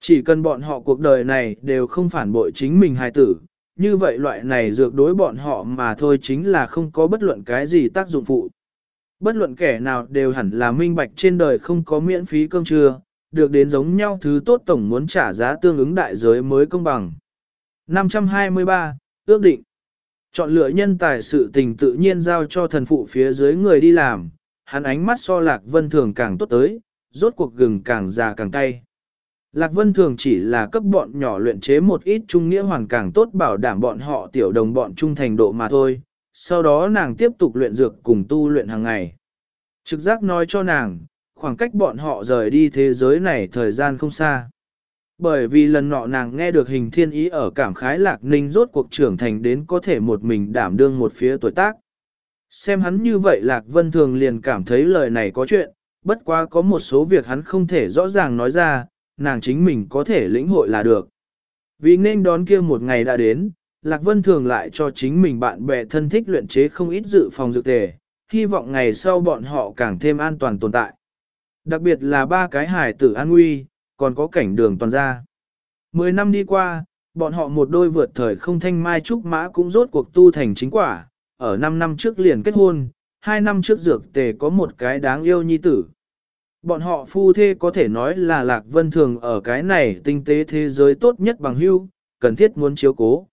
Chỉ cần bọn họ cuộc đời này đều không phản bội chính mình hài tử, như vậy loại này dược đối bọn họ mà thôi chính là không có bất luận cái gì tác dụng phụ. Bất luận kẻ nào đều hẳn là minh bạch trên đời không có miễn phí cơm trưa, được đến giống nhau thứ tốt tổng muốn trả giá tương ứng đại giới mới công bằng. 523. Ước định Chọn lựa nhân tài sự tình tự nhiên giao cho thần phụ phía dưới người đi làm, hắn ánh mắt so lạc vân thường càng tốt tới, rốt cuộc gừng càng già càng cay. Lạc Vân thường chỉ là cấp bọn nhỏ luyện chế một ít trung nghĩa hoàn càng tốt bảo đảm bọn họ tiểu đồng bọn trung thành độ mà thôi, sau đó nàng tiếp tục luyện dược cùng tu luyện hàng ngày. Trực giác nói cho nàng, khoảng cách bọn họ rời đi thế giới này thời gian không xa. Bởi vì lần nọ nàng nghe được hình thiên ý ở cảm khái lạc ninh rốt cuộc trưởng thành đến có thể một mình đảm đương một phía tuổi tác. Xem hắn như vậy lạc vân thường liền cảm thấy lời này có chuyện, bất quá có một số việc hắn không thể rõ ràng nói ra, nàng chính mình có thể lĩnh hội là được. Vì nên đón kia một ngày đã đến, Lạc Vân thường lại cho chính mình bạn bè thân thích luyện chế không ít dự phòng dược tề, hy vọng ngày sau bọn họ càng thêm an toàn tồn tại. Đặc biệt là ba cái hải tử an nguy, còn có cảnh đường toàn gia. Mười năm đi qua, bọn họ một đôi vượt thời không thanh mai trúc mã cũng rốt cuộc tu thành chính quả, ở năm năm trước liền kết hôn, hai năm trước dược tề có một cái đáng yêu nhi tử. Bọn họ phu thê có thể nói là Lạc Vân Thường ở cái này tinh tế thế giới tốt nhất bằng hưu, cần thiết muốn chiếu cố.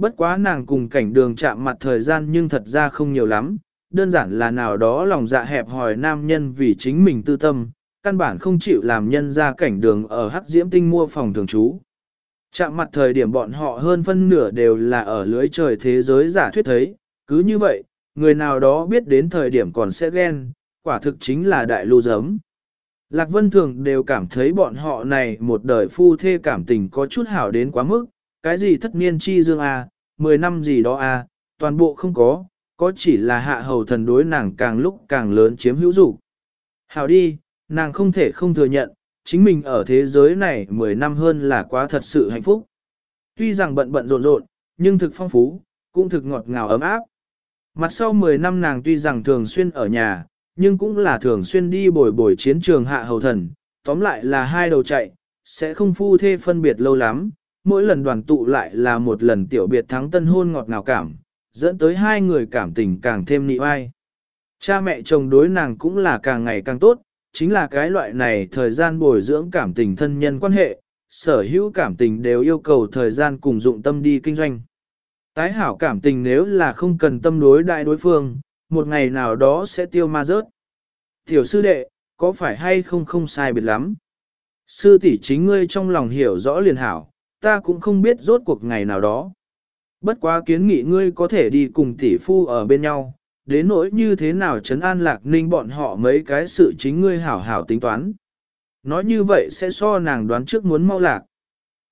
Bất quá nàng cùng cảnh đường chạm mặt thời gian nhưng thật ra không nhiều lắm, đơn giản là nào đó lòng dạ hẹp hòi nam nhân vì chính mình tư tâm, căn bản không chịu làm nhân ra cảnh đường ở hắc diễm tinh mua phòng thường trú. Chạm mặt thời điểm bọn họ hơn phân nửa đều là ở lưới trời thế giới giả thuyết thấy, cứ như vậy, người nào đó biết đến thời điểm còn sẽ ghen, quả thực chính là đại lưu giấm. Lạc Vân Thường đều cảm thấy bọn họ này một đời phu thê cảm tình có chút hảo đến quá mức, cái gì thất niên chi dương a, à, 10 năm gì đó a, à, toàn bộ không có, có chỉ là hạ hầu thần đối nàng càng lúc càng lớn chiếm hữu dục. Hảo đi, nàng không thể không thừa nhận, chính mình ở thế giới này 10 năm hơn là quá thật sự hạnh phúc. Tuy rằng bận bận rộn rộn, nhưng thực phong phú, cũng thực ngọt ngào ấm áp. Mặt sau 10 năm nàng tuy rằng thường xuyên ở nhà, nhưng cũng là thường xuyên đi bồi bồi chiến trường hạ hầu thần, tóm lại là hai đầu chạy, sẽ không phu thê phân biệt lâu lắm, mỗi lần đoàn tụ lại là một lần tiểu biệt thắng tân hôn ngọt ngào cảm, dẫn tới hai người cảm tình càng thêm nị oai. Cha mẹ chồng đối nàng cũng là càng ngày càng tốt, chính là cái loại này thời gian bồi dưỡng cảm tình thân nhân quan hệ, sở hữu cảm tình đều yêu cầu thời gian cùng dụng tâm đi kinh doanh. Tái hảo cảm tình nếu là không cần tâm đối đại đối phương, một ngày nào đó sẽ tiêu ma rớt. Tiểu sư đệ, có phải hay không không sai biệt lắm? Sư tỷ chính ngươi trong lòng hiểu rõ liền hảo, ta cũng không biết rốt cuộc ngày nào đó. Bất quá kiến nghị ngươi có thể đi cùng tỷ phu ở bên nhau, đến nỗi như thế nào trấn an lạc ninh bọn họ mấy cái sự chính ngươi hảo hảo tính toán. Nói như vậy sẽ so nàng đoán trước muốn mau lạc.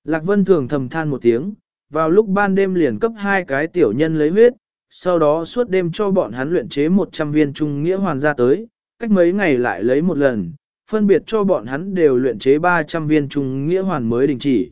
Lạc Vân thường thầm than một tiếng, vào lúc ban đêm liền cấp hai cái tiểu nhân lấy huyết, sau đó suốt đêm cho bọn hắn luyện chế 100 viên trung nghĩa hoàn ra tới, cách mấy ngày lại lấy một lần, phân biệt cho bọn hắn đều luyện chế 300 viên trung nghĩa hoàn mới đình chỉ.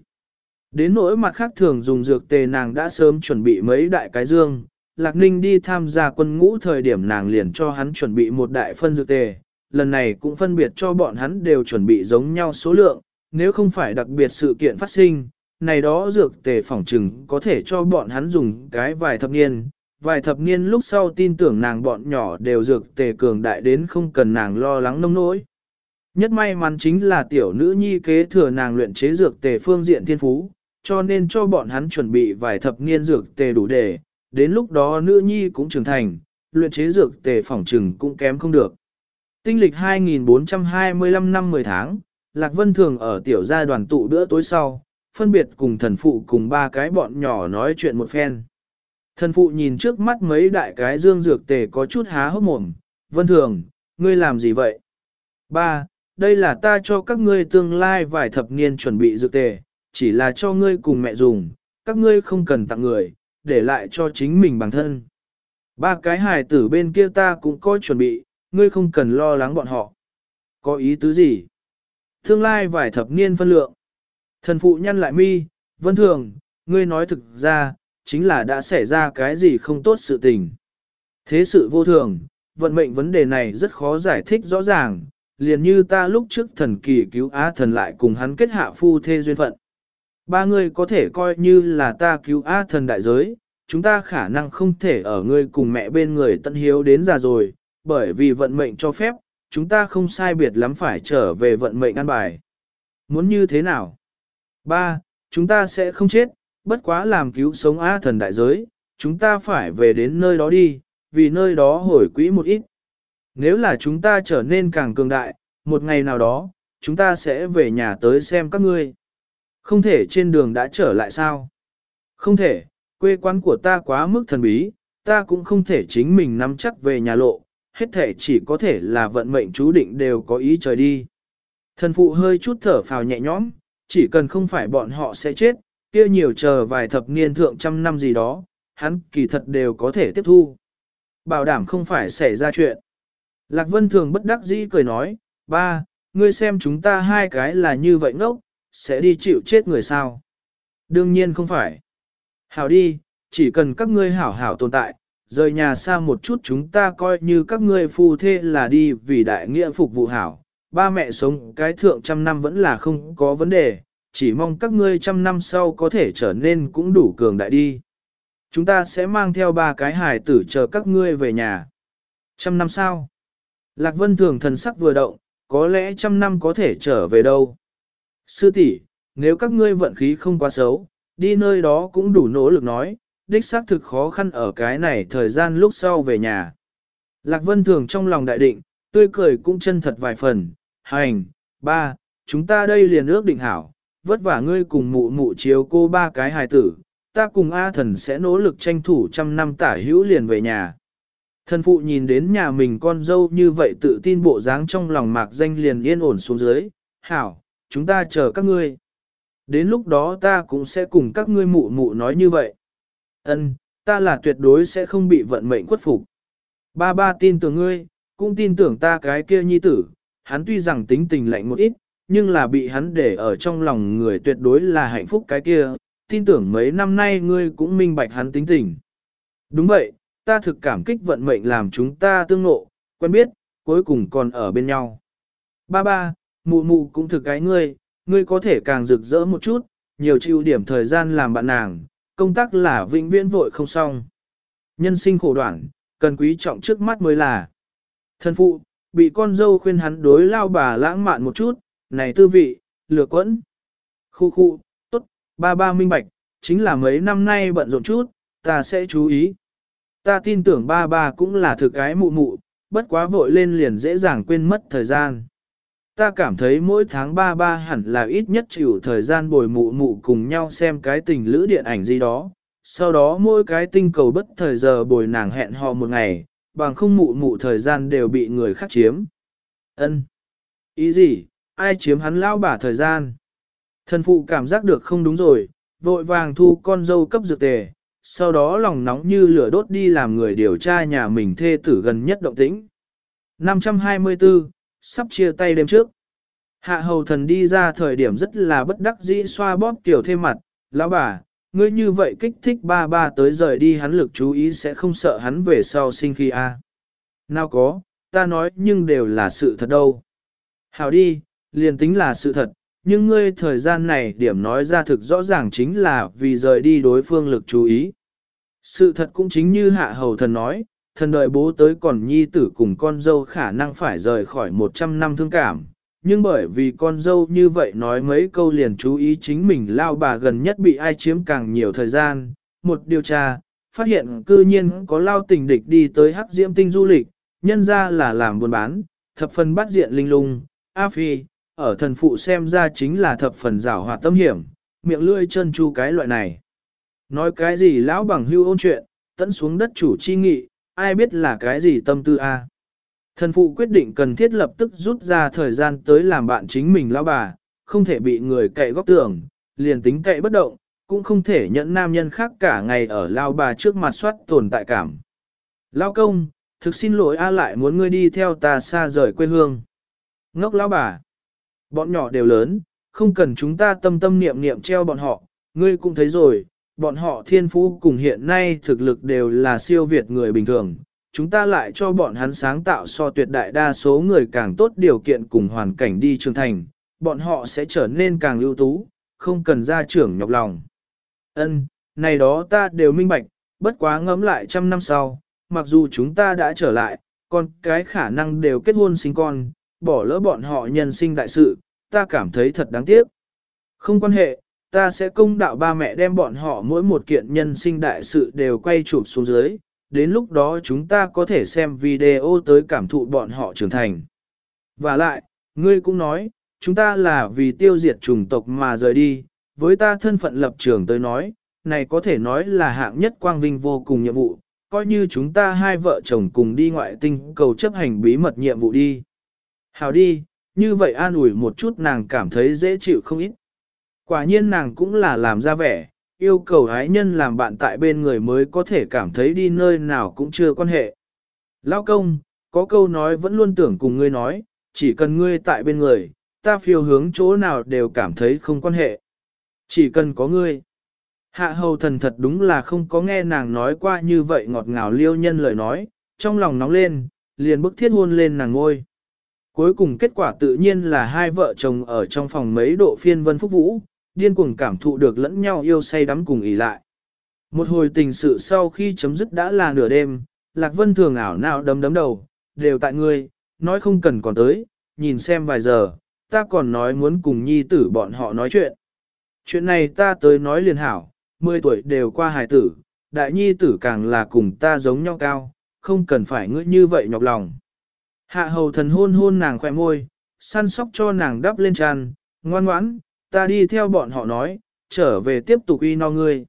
Đến nỗi mặt khác thường dùng dược tề nàng đã sớm chuẩn bị mấy đại cái dương, Lạc Ninh đi tham gia quân ngũ thời điểm nàng liền cho hắn chuẩn bị một đại phân dược tề, lần này cũng phân biệt cho bọn hắn đều chuẩn bị giống nhau số lượng, nếu không phải đặc biệt sự kiện phát sinh, này đó dược tề phỏng trừng có thể cho bọn hắn dùng cái vài thập niên, vài thập niên lúc sau tin tưởng nàng bọn nhỏ đều dược tề cường đại đến không cần nàng lo lắng nông nỗi. Nhất may mắn chính là tiểu nữ nhi kế thừa nàng luyện chế dược tề phương diện thiên phú, cho nên cho bọn hắn chuẩn bị vài thập niên dược tề đủ để, đến lúc đó nữ nhi cũng trưởng thành, luyện chế dược tề phỏng trừng cũng kém không được. Tinh lịch 2425 năm 10 tháng, Lạc Vân Thường ở tiểu gia đoàn tụ bữa tối sau, phân biệt cùng thần phụ cùng ba cái bọn nhỏ nói chuyện một phen. Thần phụ nhìn trước mắt mấy đại cái dương dược tề có chút há hốc mồm, Vân Thường, ngươi làm gì vậy? Ba, đây là ta cho các ngươi tương lai vài thập niên chuẩn bị dược tề, chỉ là cho ngươi cùng mẹ dùng, các ngươi không cần tặng người, để lại cho chính mình bản thân. Ba cái hài tử bên kia ta cũng có chuẩn bị, ngươi không cần lo lắng bọn họ. Có ý tứ gì? Tương lai vài thập niên phân lượng. Thần phụ nhăn lại mi, vân thường, ngươi nói thực ra, chính là đã xảy ra cái gì không tốt sự tình. Thế sự vô thường, vận mệnh vấn đề này rất khó giải thích rõ ràng, liền như ta lúc trước thần kỳ cứu á thần lại cùng hắn kết hạ phu thê duyên phận. Ba người có thể coi như là ta cứu á thần đại giới, chúng ta khả năng không thể ở ngươi cùng mẹ bên người tận hiếu đến già rồi, bởi vì vận mệnh cho phép, chúng ta không sai biệt lắm phải trở về vận mệnh an bài. Muốn như thế nào? Ba, chúng ta sẽ không chết, bất quá làm cứu sống á thần đại giới, chúng ta phải về đến nơi đó đi, vì nơi đó hồi quỹ một ít. Nếu là chúng ta trở nên càng cường đại, một ngày nào đó, chúng ta sẽ về nhà tới xem các ngươi. Không thể trên đường đã trở lại sao? Không thể, quê quán của ta quá mức thần bí, ta cũng không thể chính mình nắm chắc về nhà lộ, hết thể chỉ có thể là vận mệnh chú định đều có ý trời đi. Thần phụ hơi chút thở phào nhẹ nhõm, chỉ cần không phải bọn họ sẽ chết, kia nhiều chờ vài thập niên thượng trăm năm gì đó, hắn kỳ thật đều có thể tiếp thu. Bảo đảm không phải xảy ra chuyện. Lạc Vân thường bất đắc dĩ cười nói, ba, ngươi xem chúng ta hai cái là như vậy ngốc, sẽ đi chịu chết người sao? Đương nhiên không phải. Hảo đi, chỉ cần các ngươi hảo hảo tồn tại, rời nhà xa một chút chúng ta coi như các ngươi phu thê là đi vì đại nghĩa phục vụ hảo. Ba mẹ sống cái thượng trăm năm vẫn là không có vấn đề, chỉ mong các ngươi trăm năm sau có thể trở nên cũng đủ cường đại đi. Chúng ta sẽ mang theo ba cái hài tử chờ các ngươi về nhà. Trăm năm sau. Lạc Vân thường thần sắc vừa động, có lẽ trăm năm có thể trở về đâu. Sư tỷ, nếu các ngươi vận khí không quá xấu, đi nơi đó cũng đủ nỗ lực nói, đích xác thực khó khăn ở cái này thời gian lúc sau về nhà. Lạc Vân thường trong lòng đại định, tươi cười cũng chân thật vài phần, hành, ba, chúng ta đây liền ước định hảo, vất vả ngươi cùng mụ mụ chiếu cô ba cái hài tử, ta cùng A thần sẽ nỗ lực tranh thủ trăm năm tả hữu liền về nhà. Thần phụ nhìn đến nhà mình con dâu như vậy tự tin bộ dáng trong lòng mạc danh liền yên ổn xuống dưới, hảo, chúng ta chờ các ngươi. Đến lúc đó ta cũng sẽ cùng các ngươi mụ mụ nói như vậy. Ân, ta là tuyệt đối sẽ không bị vận mệnh khuất phục. Ba ba tin tưởng ngươi, cũng tin tưởng ta cái kia nhi tử, hắn tuy rằng tính tình lạnh một ít, nhưng là bị hắn để ở trong lòng người tuyệt đối là hạnh phúc cái kia, tin tưởng mấy năm nay ngươi cũng minh bạch hắn tính tình. Đúng vậy, ta thực cảm kích vận mệnh làm chúng ta tương ngộ, quen biết, cuối cùng còn ở bên nhau. Ba ba, mụ mụ cũng thực cái ngươi, ngươi có thể càng rực rỡ một chút, nhiều chịu điểm thời gian làm bạn nàng, công tác là vĩnh viễn vội không xong. Nhân sinh khổ đoạn, cần quý trọng trước mắt mới là. Thân phụ, bị con dâu khuyên hắn đối lao bà lãng mạn một chút, này tư vị, lừa quẫn. Khu khu, tốt, ba ba minh bạch, chính là mấy năm nay bận rộn chút, ta sẽ chú ý. Ta tin tưởng ba ba cũng là thực cái mụ mụ, bất quá vội lên liền dễ dàng quên mất thời gian. Ta cảm thấy mỗi tháng ba ba hẳn là ít nhất chịu thời gian bồi mụ mụ cùng nhau xem cái tình lữ điện ảnh gì đó. Sau đó mỗi cái tinh cầu bất thời giờ bồi nàng hẹn hò một ngày, bằng không mụ mụ thời gian đều bị người khác chiếm. Ân, Ý gì, ai chiếm hắn lao bả thời gian? Thần phụ cảm giác được không đúng rồi, vội vàng thu con dâu cấp dược tề, sau đó lòng nóng như lửa đốt đi làm người điều tra nhà mình thê tử gần nhất động tĩnh. 524, sắp chia tay đêm trước. Hạ hầu thần đi ra thời điểm rất là bất đắc dĩ xoa bóp tiểu thêm mặt, lão bà, ngươi như vậy kích thích ba ba tới rời đi hắn lực chú ý sẽ không sợ hắn về sau sinh khi a. Nào có, ta nói nhưng đều là sự thật đâu. Hảo đi, liền tính là sự thật, nhưng ngươi thời gian này điểm nói ra thực rõ ràng chính là vì rời đi đối phương lực chú ý. Sự thật cũng chính như hạ hầu thần nói, thần đợi bố tới còn nhi tử cùng con dâu khả năng phải rời khỏi 100 năm thương cảm. Nhưng bởi vì con dâu như vậy nói mấy câu liền chú ý chính mình lao bà gần nhất bị ai chiếm càng nhiều thời gian. Một điều tra, phát hiện cư nhiên có lao tình địch đi tới hắc diễm tinh du lịch, nhân ra là làm buôn bán, thập phần bắt diện linh lung, A Phi, ở thần phụ xem ra chính là thập phần rảo hoạt tâm hiểm, miệng lưỡi chân chu cái loại này. Nói cái gì lão bằng hưu ôn chuyện, tận xuống đất chủ chi nghị, ai biết là cái gì tâm tư a. Thần phụ quyết định cần thiết lập tức rút ra thời gian tới làm bạn chính mình lão bà, không thể bị người cậy góc tường, liền tính cậy bất động, cũng không thể nhận nam nhân khác cả ngày ở lao bà trước mặt soát tồn tại cảm. Lao công, thực xin lỗi a lại muốn ngươi đi theo ta xa rời quê hương. Ngốc lão bà. Bọn nhỏ đều lớn, không cần chúng ta tâm tâm niệm niệm treo bọn họ, ngươi cũng thấy rồi, bọn họ thiên phú cùng hiện nay thực lực đều là siêu việt người bình thường. Chúng ta lại cho bọn hắn sáng tạo so tuyệt đại đa số người càng tốt điều kiện cùng hoàn cảnh đi trưởng thành, bọn họ sẽ trở nên càng ưu tú, không cần ra trưởng nhọc lòng. Ân, này đó ta đều minh bạch, bất quá ngẫm lại trăm năm sau, mặc dù chúng ta đã trở lại, còn cái khả năng đều kết hôn sinh con, bỏ lỡ bọn họ nhân sinh đại sự, ta cảm thấy thật đáng tiếc. Không quan hệ, ta sẽ công đạo ba mẹ đem bọn họ mỗi một kiện nhân sinh đại sự đều quay chụp xuống dưới, đến lúc đó chúng ta có thể xem video tới cảm thụ bọn họ trưởng thành. Và lại, ngươi cũng nói, chúng ta là vì tiêu diệt chủng tộc mà rời đi, với ta thân phận lập trường tới nói, này có thể nói là hạng nhất quang vinh vô cùng nhiệm vụ, coi như chúng ta hai vợ chồng cùng đi ngoại tinh cầu chấp hành bí mật nhiệm vụ đi. Hào đi, như vậy an ủi một chút nàng cảm thấy dễ chịu không ít. Quả nhiên nàng cũng là làm ra vẻ, yêu cầu ái nhân làm bạn tại bên người mới có thể cảm thấy đi nơi nào cũng chưa quan hệ. Lao công, có câu nói vẫn luôn tưởng cùng ngươi nói, chỉ cần ngươi tại bên người, ta phiêu hướng chỗ nào đều cảm thấy không quan hệ. Chỉ cần có ngươi. Hạ hầu thần thật đúng là không có nghe nàng nói qua như vậy ngọt ngào liêu nhân lời nói, trong lòng nóng lên, liền bức thiết hôn lên nàng ngôi. Cuối cùng kết quả tự nhiên là hai vợ chồng ở trong phòng mấy độ phiên vân phúc vũ, điên cuồng cảm thụ được lẫn nhau yêu say đắm cùng ỉ lại. Một hồi tình sự sau khi chấm dứt đã là nửa đêm, Lạc Vân thường ảo nào đấm đấm đầu, đều tại ngươi, nói không cần còn tới, nhìn xem vài giờ, ta còn nói muốn cùng nhi tử bọn họ nói chuyện. Chuyện này ta tới nói liền hảo, 10 tuổi đều qua hài tử, đại nhi tử càng là cùng ta giống nhau cao, không cần phải ngươi như vậy nhọc lòng. Hạ hầu thần hôn hôn nàng khỏe môi, săn sóc cho nàng đắp lên tràn, ngoan ngoãn, ta đi theo bọn họ nói, trở về tiếp tục y no ngươi.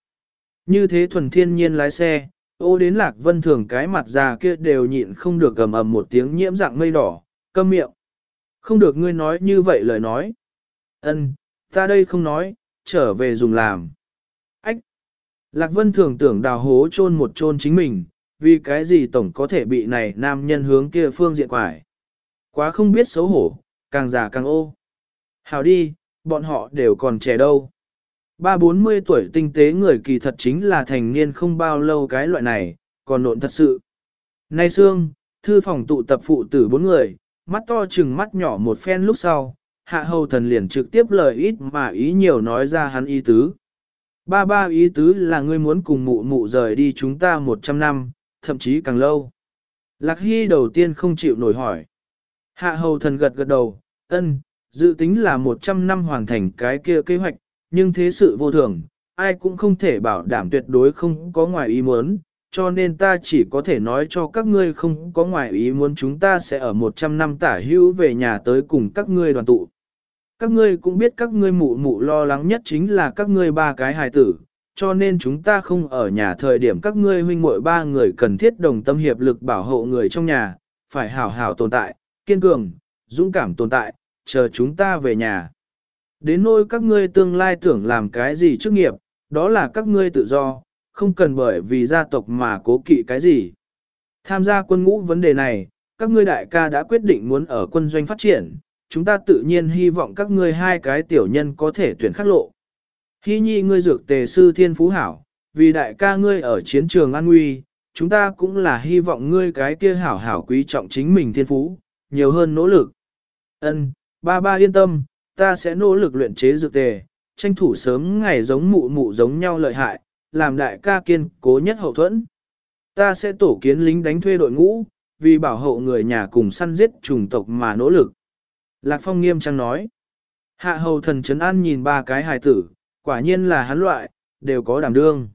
Như thế thuần thiên nhiên lái xe, ô đến lạc vân thường cái mặt già kia đều nhịn không được gầm ầm một tiếng nhiễm dạng mây đỏ, câm miệng. Không được ngươi nói như vậy lời nói. Ân, ta đây không nói, trở về dùng làm. Ách! Lạc vân thường tưởng đào hố chôn một chôn chính mình, vì cái gì tổng có thể bị này nam nhân hướng kia phương diện quải. Quá không biết xấu hổ, càng già càng ô. Hào đi, bọn họ đều còn trẻ đâu. Ba bốn mươi tuổi tinh tế người kỳ thật chính là thành niên không bao lâu cái loại này, còn nộn thật sự. Nay Sương, thư phòng tụ tập phụ tử bốn người, mắt to chừng mắt nhỏ một phen lúc sau, hạ hầu thần liền trực tiếp lời ít mà ý nhiều nói ra hắn ý tứ. Ba ba ý tứ là ngươi muốn cùng mụ mụ rời đi chúng ta một trăm năm, thậm chí càng lâu. Lạc Hy đầu tiên không chịu nổi hỏi. Hạ hầu thần gật gật đầu, ân, dự tính là 100 năm hoàn thành cái kia kế hoạch, nhưng thế sự vô thường, ai cũng không thể bảo đảm tuyệt đối không có ngoài ý muốn, cho nên ta chỉ có thể nói cho các ngươi không có ngoài ý muốn chúng ta sẽ ở 100 năm tả hữu về nhà tới cùng các ngươi đoàn tụ. Các ngươi cũng biết các ngươi mụ mụ lo lắng nhất chính là các ngươi ba cái hài tử, cho nên chúng ta không ở nhà thời điểm các ngươi huynh muội ba người cần thiết đồng tâm hiệp lực bảo hộ người trong nhà, phải hảo hảo tồn tại, kiên cường, dũng cảm tồn tại, chờ chúng ta về nhà. Đến nỗi các ngươi tương lai tưởng làm cái gì chức nghiệp, đó là các ngươi tự do, không cần bởi vì gia tộc mà cố kỵ cái gì. Tham gia quân ngũ vấn đề này, các ngươi đại ca đã quyết định muốn ở quân doanh phát triển, chúng ta tự nhiên hy vọng các ngươi hai cái tiểu nhân có thể tuyển khắc lộ. Hy nhi ngươi dược tề sư thiên phú hảo, vì đại ca ngươi ở chiến trường an nguy, chúng ta cũng là hy vọng ngươi cái kia hảo hảo quý trọng chính mình thiên phú, nhiều hơn nỗ lực. Ân, ba ba yên tâm, ta sẽ nỗ lực luyện chế dược tề, tranh thủ sớm ngày giống mụ mụ giống nhau lợi hại, làm đại ca kiên cố nhất hậu thuẫn. Ta sẽ tổ kiến lính đánh thuê đội ngũ, vì bảo hộ người nhà cùng săn giết chủng tộc mà nỗ lực. Lạc Phong nghiêm trang nói. Hạ hầu thần trấn an nhìn ba cái hài tử, quả nhiên là hắn loại, đều có đảm đương.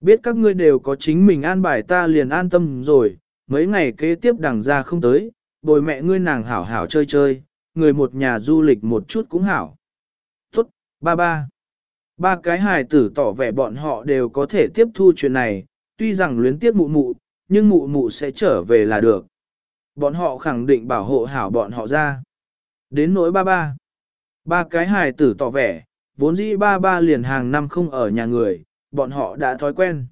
Biết các ngươi đều có chính mình an bài ta liền an tâm rồi, mấy ngày kế tiếp đằng ra không tới, bồi mẹ ngươi nàng hảo hảo chơi chơi, người một nhà du lịch một chút cũng hảo. Tốt, ba ba. Ba cái hài tử tỏ vẻ bọn họ đều có thể tiếp thu chuyện này, tuy rằng luyến tiếc mụ mụ, nhưng mụ mụ sẽ trở về là được. Bọn họ khẳng định bảo hộ hảo bọn họ ra. Đến nỗi ba ba. Ba cái hài tử tỏ vẻ, vốn dĩ ba ba liền hàng năm không ở nhà người, bọn họ đã thói quen.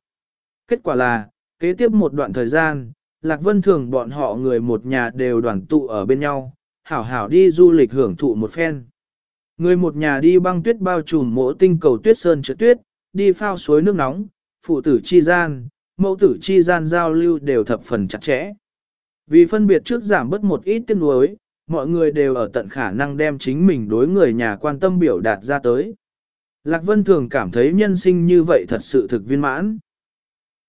Kết quả là, kế tiếp một đoạn thời gian, Lạc Vân Thường bọn họ người một nhà đều đoàn tụ ở bên nhau, hảo hảo đi du lịch hưởng thụ một phen. Người một nhà đi băng tuyết bao trùm mỗi tinh cầu tuyết sơn trượt tuyết, đi phao suối nước nóng, phụ tử chi gian, mẫu tử chi gian giao lưu đều thập phần chặt chẽ. Vì phân biệt trước giảm bớt một ít tiếng nuối, mọi người đều ở tận khả năng đem chính mình đối người nhà quan tâm biểu đạt ra tới. Lạc Vân thường cảm thấy nhân sinh như vậy thật sự thực viên mãn.